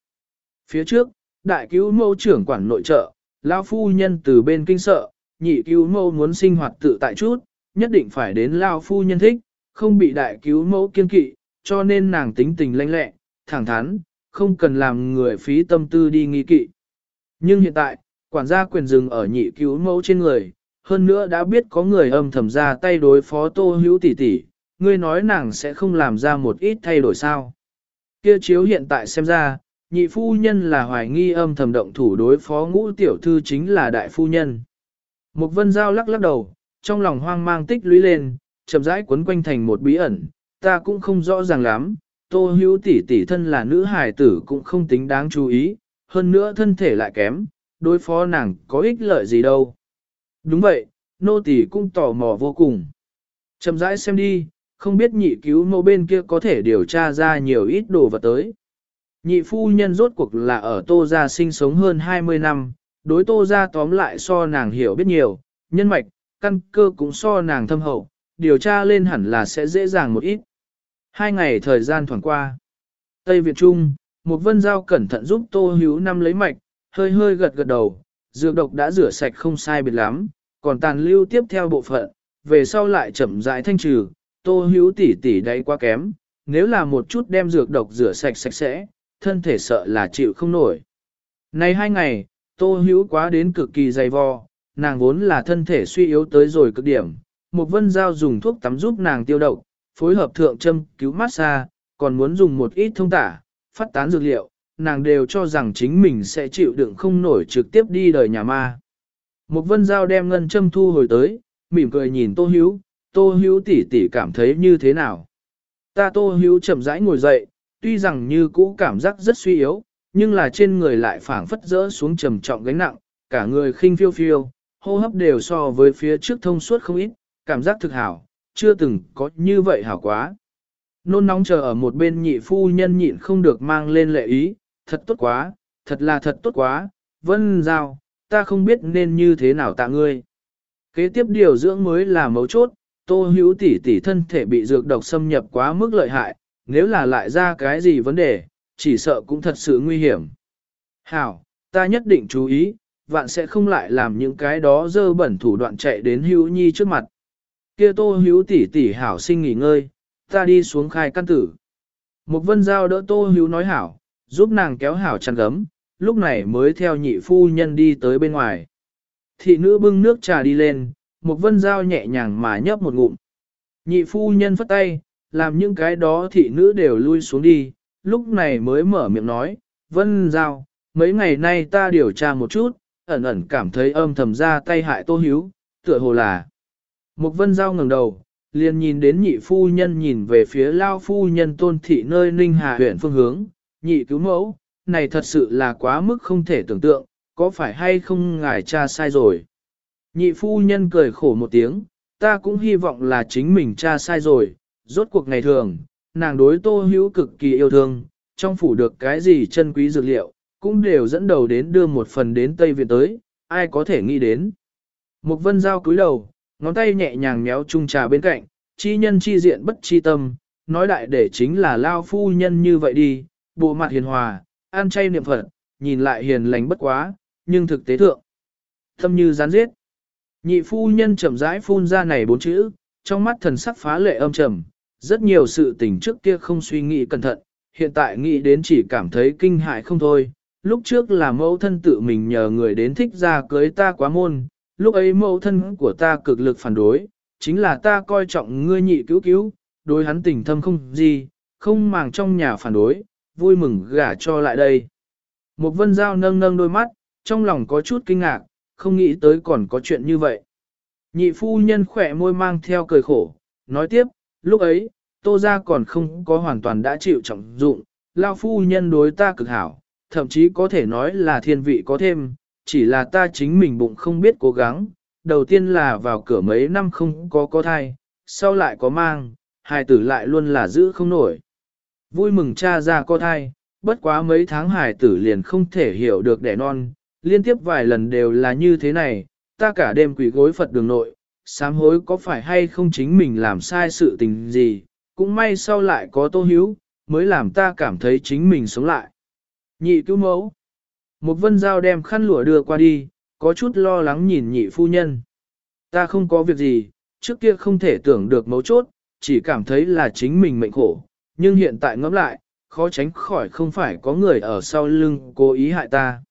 Phía trước, đại cứu mẫu trưởng quản nội trợ, lão phu nhân từ bên kinh sợ, nhị cứu mẫu muốn sinh hoạt tự tại chút, nhất định phải đến lão phu nhân thích, không bị đại cứu mẫu kiên kỵ, cho nên nàng tính tình lanh lẹ, thẳng thắn, không cần làm người phí tâm tư đi nghi kỵ. Nhưng hiện tại, quản gia quyền dừng ở nhị cứu mẫu trên người, hơn nữa đã biết có người âm thầm ra tay đối phó tô hữu tỷ tỷ, ngươi nói nàng sẽ không làm ra một ít thay đổi sao. Kia chiếu hiện tại xem ra, nhị phu nhân là hoài nghi âm thầm động thủ đối phó ngũ tiểu thư chính là đại phu nhân. Mục vân giao lắc lắc đầu, trong lòng hoang mang tích lũy lên, chậm rãi quấn quanh thành một bí ẩn, ta cũng không rõ ràng lắm, tô hữu tỷ tỷ thân là nữ hài tử cũng không tính đáng chú ý, hơn nữa thân thể lại kém, đối phó nàng có ích lợi gì đâu. Đúng vậy, nô tỷ cũng tò mò vô cùng. Chậm rãi xem đi, không biết nhị cứu mẫu bên kia có thể điều tra ra nhiều ít đồ vật tới. Nhị phu nhân rốt cuộc là ở tô gia sinh sống hơn 20 năm, đối tô gia tóm lại so nàng hiểu biết nhiều, nhân mạch, căn cơ cũng so nàng thâm hậu, điều tra lên hẳn là sẽ dễ dàng một ít. Hai ngày thời gian thoảng qua. Tây Việt Trung, một vân giao cẩn thận giúp tô hữu năm lấy mạch, hơi hơi gật gật đầu, dược độc đã rửa sạch không sai biệt lắm, còn tàn lưu tiếp theo bộ phận, về sau lại chậm rãi thanh trừ, tô hữu tỷ tỷ đấy quá kém, nếu là một chút đem dược độc rửa sạch sạch sẽ, thân thể sợ là chịu không nổi. Này hai ngày, tô hữu quá đến cực kỳ dày vò, nàng vốn là thân thể suy yếu tới rồi cực điểm, một vân giao dùng thuốc tắm giúp nàng tiêu độc, phối hợp thượng châm cứu massage, còn muốn dùng một ít thông tả, phát tán dược liệu, nàng đều cho rằng chính mình sẽ chịu đựng không nổi trực tiếp đi đời nhà ma. Một vân giao đem ngân châm thu hồi tới, mỉm cười nhìn tô hữu, tô hữu tỷ tỷ cảm thấy như thế nào. Ta tô hữu chậm rãi ngồi dậy, tuy rằng như cũ cảm giác rất suy yếu, nhưng là trên người lại phảng phất rỡ xuống trầm trọng gánh nặng, cả người khinh phiêu phiêu, hô hấp đều so với phía trước thông suốt không ít, cảm giác thực hảo, chưa từng có như vậy hảo quá. Nôn nóng chờ ở một bên nhị phu nhân nhịn không được mang lên lệ ý, thật tốt quá, thật là thật tốt quá, vân giao, ta không biết nên như thế nào tạ ngươi. Kế tiếp điều dưỡng mới là mấu chốt, tô hữu tỷ tỷ thân thể bị dược độc xâm nhập quá mức lợi hại, nếu là lại ra cái gì vấn đề, chỉ sợ cũng thật sự nguy hiểm. Hảo, ta nhất định chú ý, vạn sẽ không lại làm những cái đó dơ bẩn thủ đoạn chạy đến hữu nhi trước mặt. Kia tô hữu tỷ tỷ hảo sinh nghỉ ngơi, ta đi xuống khai căn tử. Một vân giao đỡ tô hữu nói hảo, giúp nàng kéo hảo chăn gấm, lúc này mới theo nhị phu nhân đi tới bên ngoài. Thị nữ bưng nước trà đi lên, một vân giao nhẹ nhàng mà nhấp một ngụm. Nhị phu nhân phất tay, làm những cái đó thị nữ đều lui xuống đi, lúc này mới mở miệng nói, vân giao, mấy ngày nay ta điều tra một chút, ẩn ẩn cảm thấy âm thầm ra tay hại tô hiếu, tựa hồ là. Một vân giao ngẩng đầu, liền nhìn đến nhị phu nhân nhìn về phía lao phu nhân tôn thị nơi ninh hà huyện phương hướng, nhị cứu mẫu, này thật sự là quá mức không thể tưởng tượng, có phải hay không ngài cha sai rồi. Nhị phu nhân cười khổ một tiếng, ta cũng hy vọng là chính mình cha sai rồi, rốt cuộc ngày thường, nàng đối tô hữu cực kỳ yêu thương, trong phủ được cái gì chân quý dược liệu, cũng đều dẫn đầu đến đưa một phần đến Tây Viện tới, ai có thể nghĩ đến. Một vân giao cúi đầu, ngón tay nhẹ nhàng méo chung trà bên cạnh, chi nhân chi diện bất chi tâm, nói đại để chính là lao phu nhân như vậy đi, bộ mặt hiền hòa, an chay niệm phật, nhìn lại hiền lành bất quá, nhưng thực tế thượng. thâm như gián giết. Nhị phu nhân chậm rãi phun ra này bốn chữ, trong mắt thần sắc phá lệ âm trầm, rất nhiều sự tình trước kia không suy nghĩ cẩn thận, hiện tại nghĩ đến chỉ cảm thấy kinh hại không thôi. Lúc trước là mẫu thân tự mình nhờ người đến thích ra cưới ta quá môn, lúc ấy mẫu thân của ta cực lực phản đối, chính là ta coi trọng ngươi nhị cứu cứu, đối hắn tình thâm không gì, không màng trong nhà phản đối, vui mừng gả cho lại đây. Một vân giao nâng nâng đôi mắt, trong lòng có chút kinh ngạc, không nghĩ tới còn có chuyện như vậy. Nhị phu nhân khỏe môi mang theo cười khổ, nói tiếp, lúc ấy, tô ra còn không có hoàn toàn đã chịu trọng dụng, lao phu nhân đối ta cực hảo, thậm chí có thể nói là thiên vị có thêm, chỉ là ta chính mình bụng không biết cố gắng, đầu tiên là vào cửa mấy năm không có có thai, sau lại có mang, hài tử lại luôn là giữ không nổi. Vui mừng cha ra có thai, bất quá mấy tháng hài tử liền không thể hiểu được đẻ non, liên tiếp vài lần đều là như thế này, ta cả đêm quỷ gối Phật đường nội, sám hối có phải hay không chính mình làm sai sự tình gì, cũng may sau lại có tô hiếu, mới làm ta cảm thấy chính mình sống lại. Nhị cứu mẫu. Một vân dao đem khăn lụa đưa qua đi, có chút lo lắng nhìn nhị phu nhân. Ta không có việc gì, trước kia không thể tưởng được mấu chốt, chỉ cảm thấy là chính mình mệnh khổ, nhưng hiện tại ngẫm lại, khó tránh khỏi không phải có người ở sau lưng cố ý hại ta.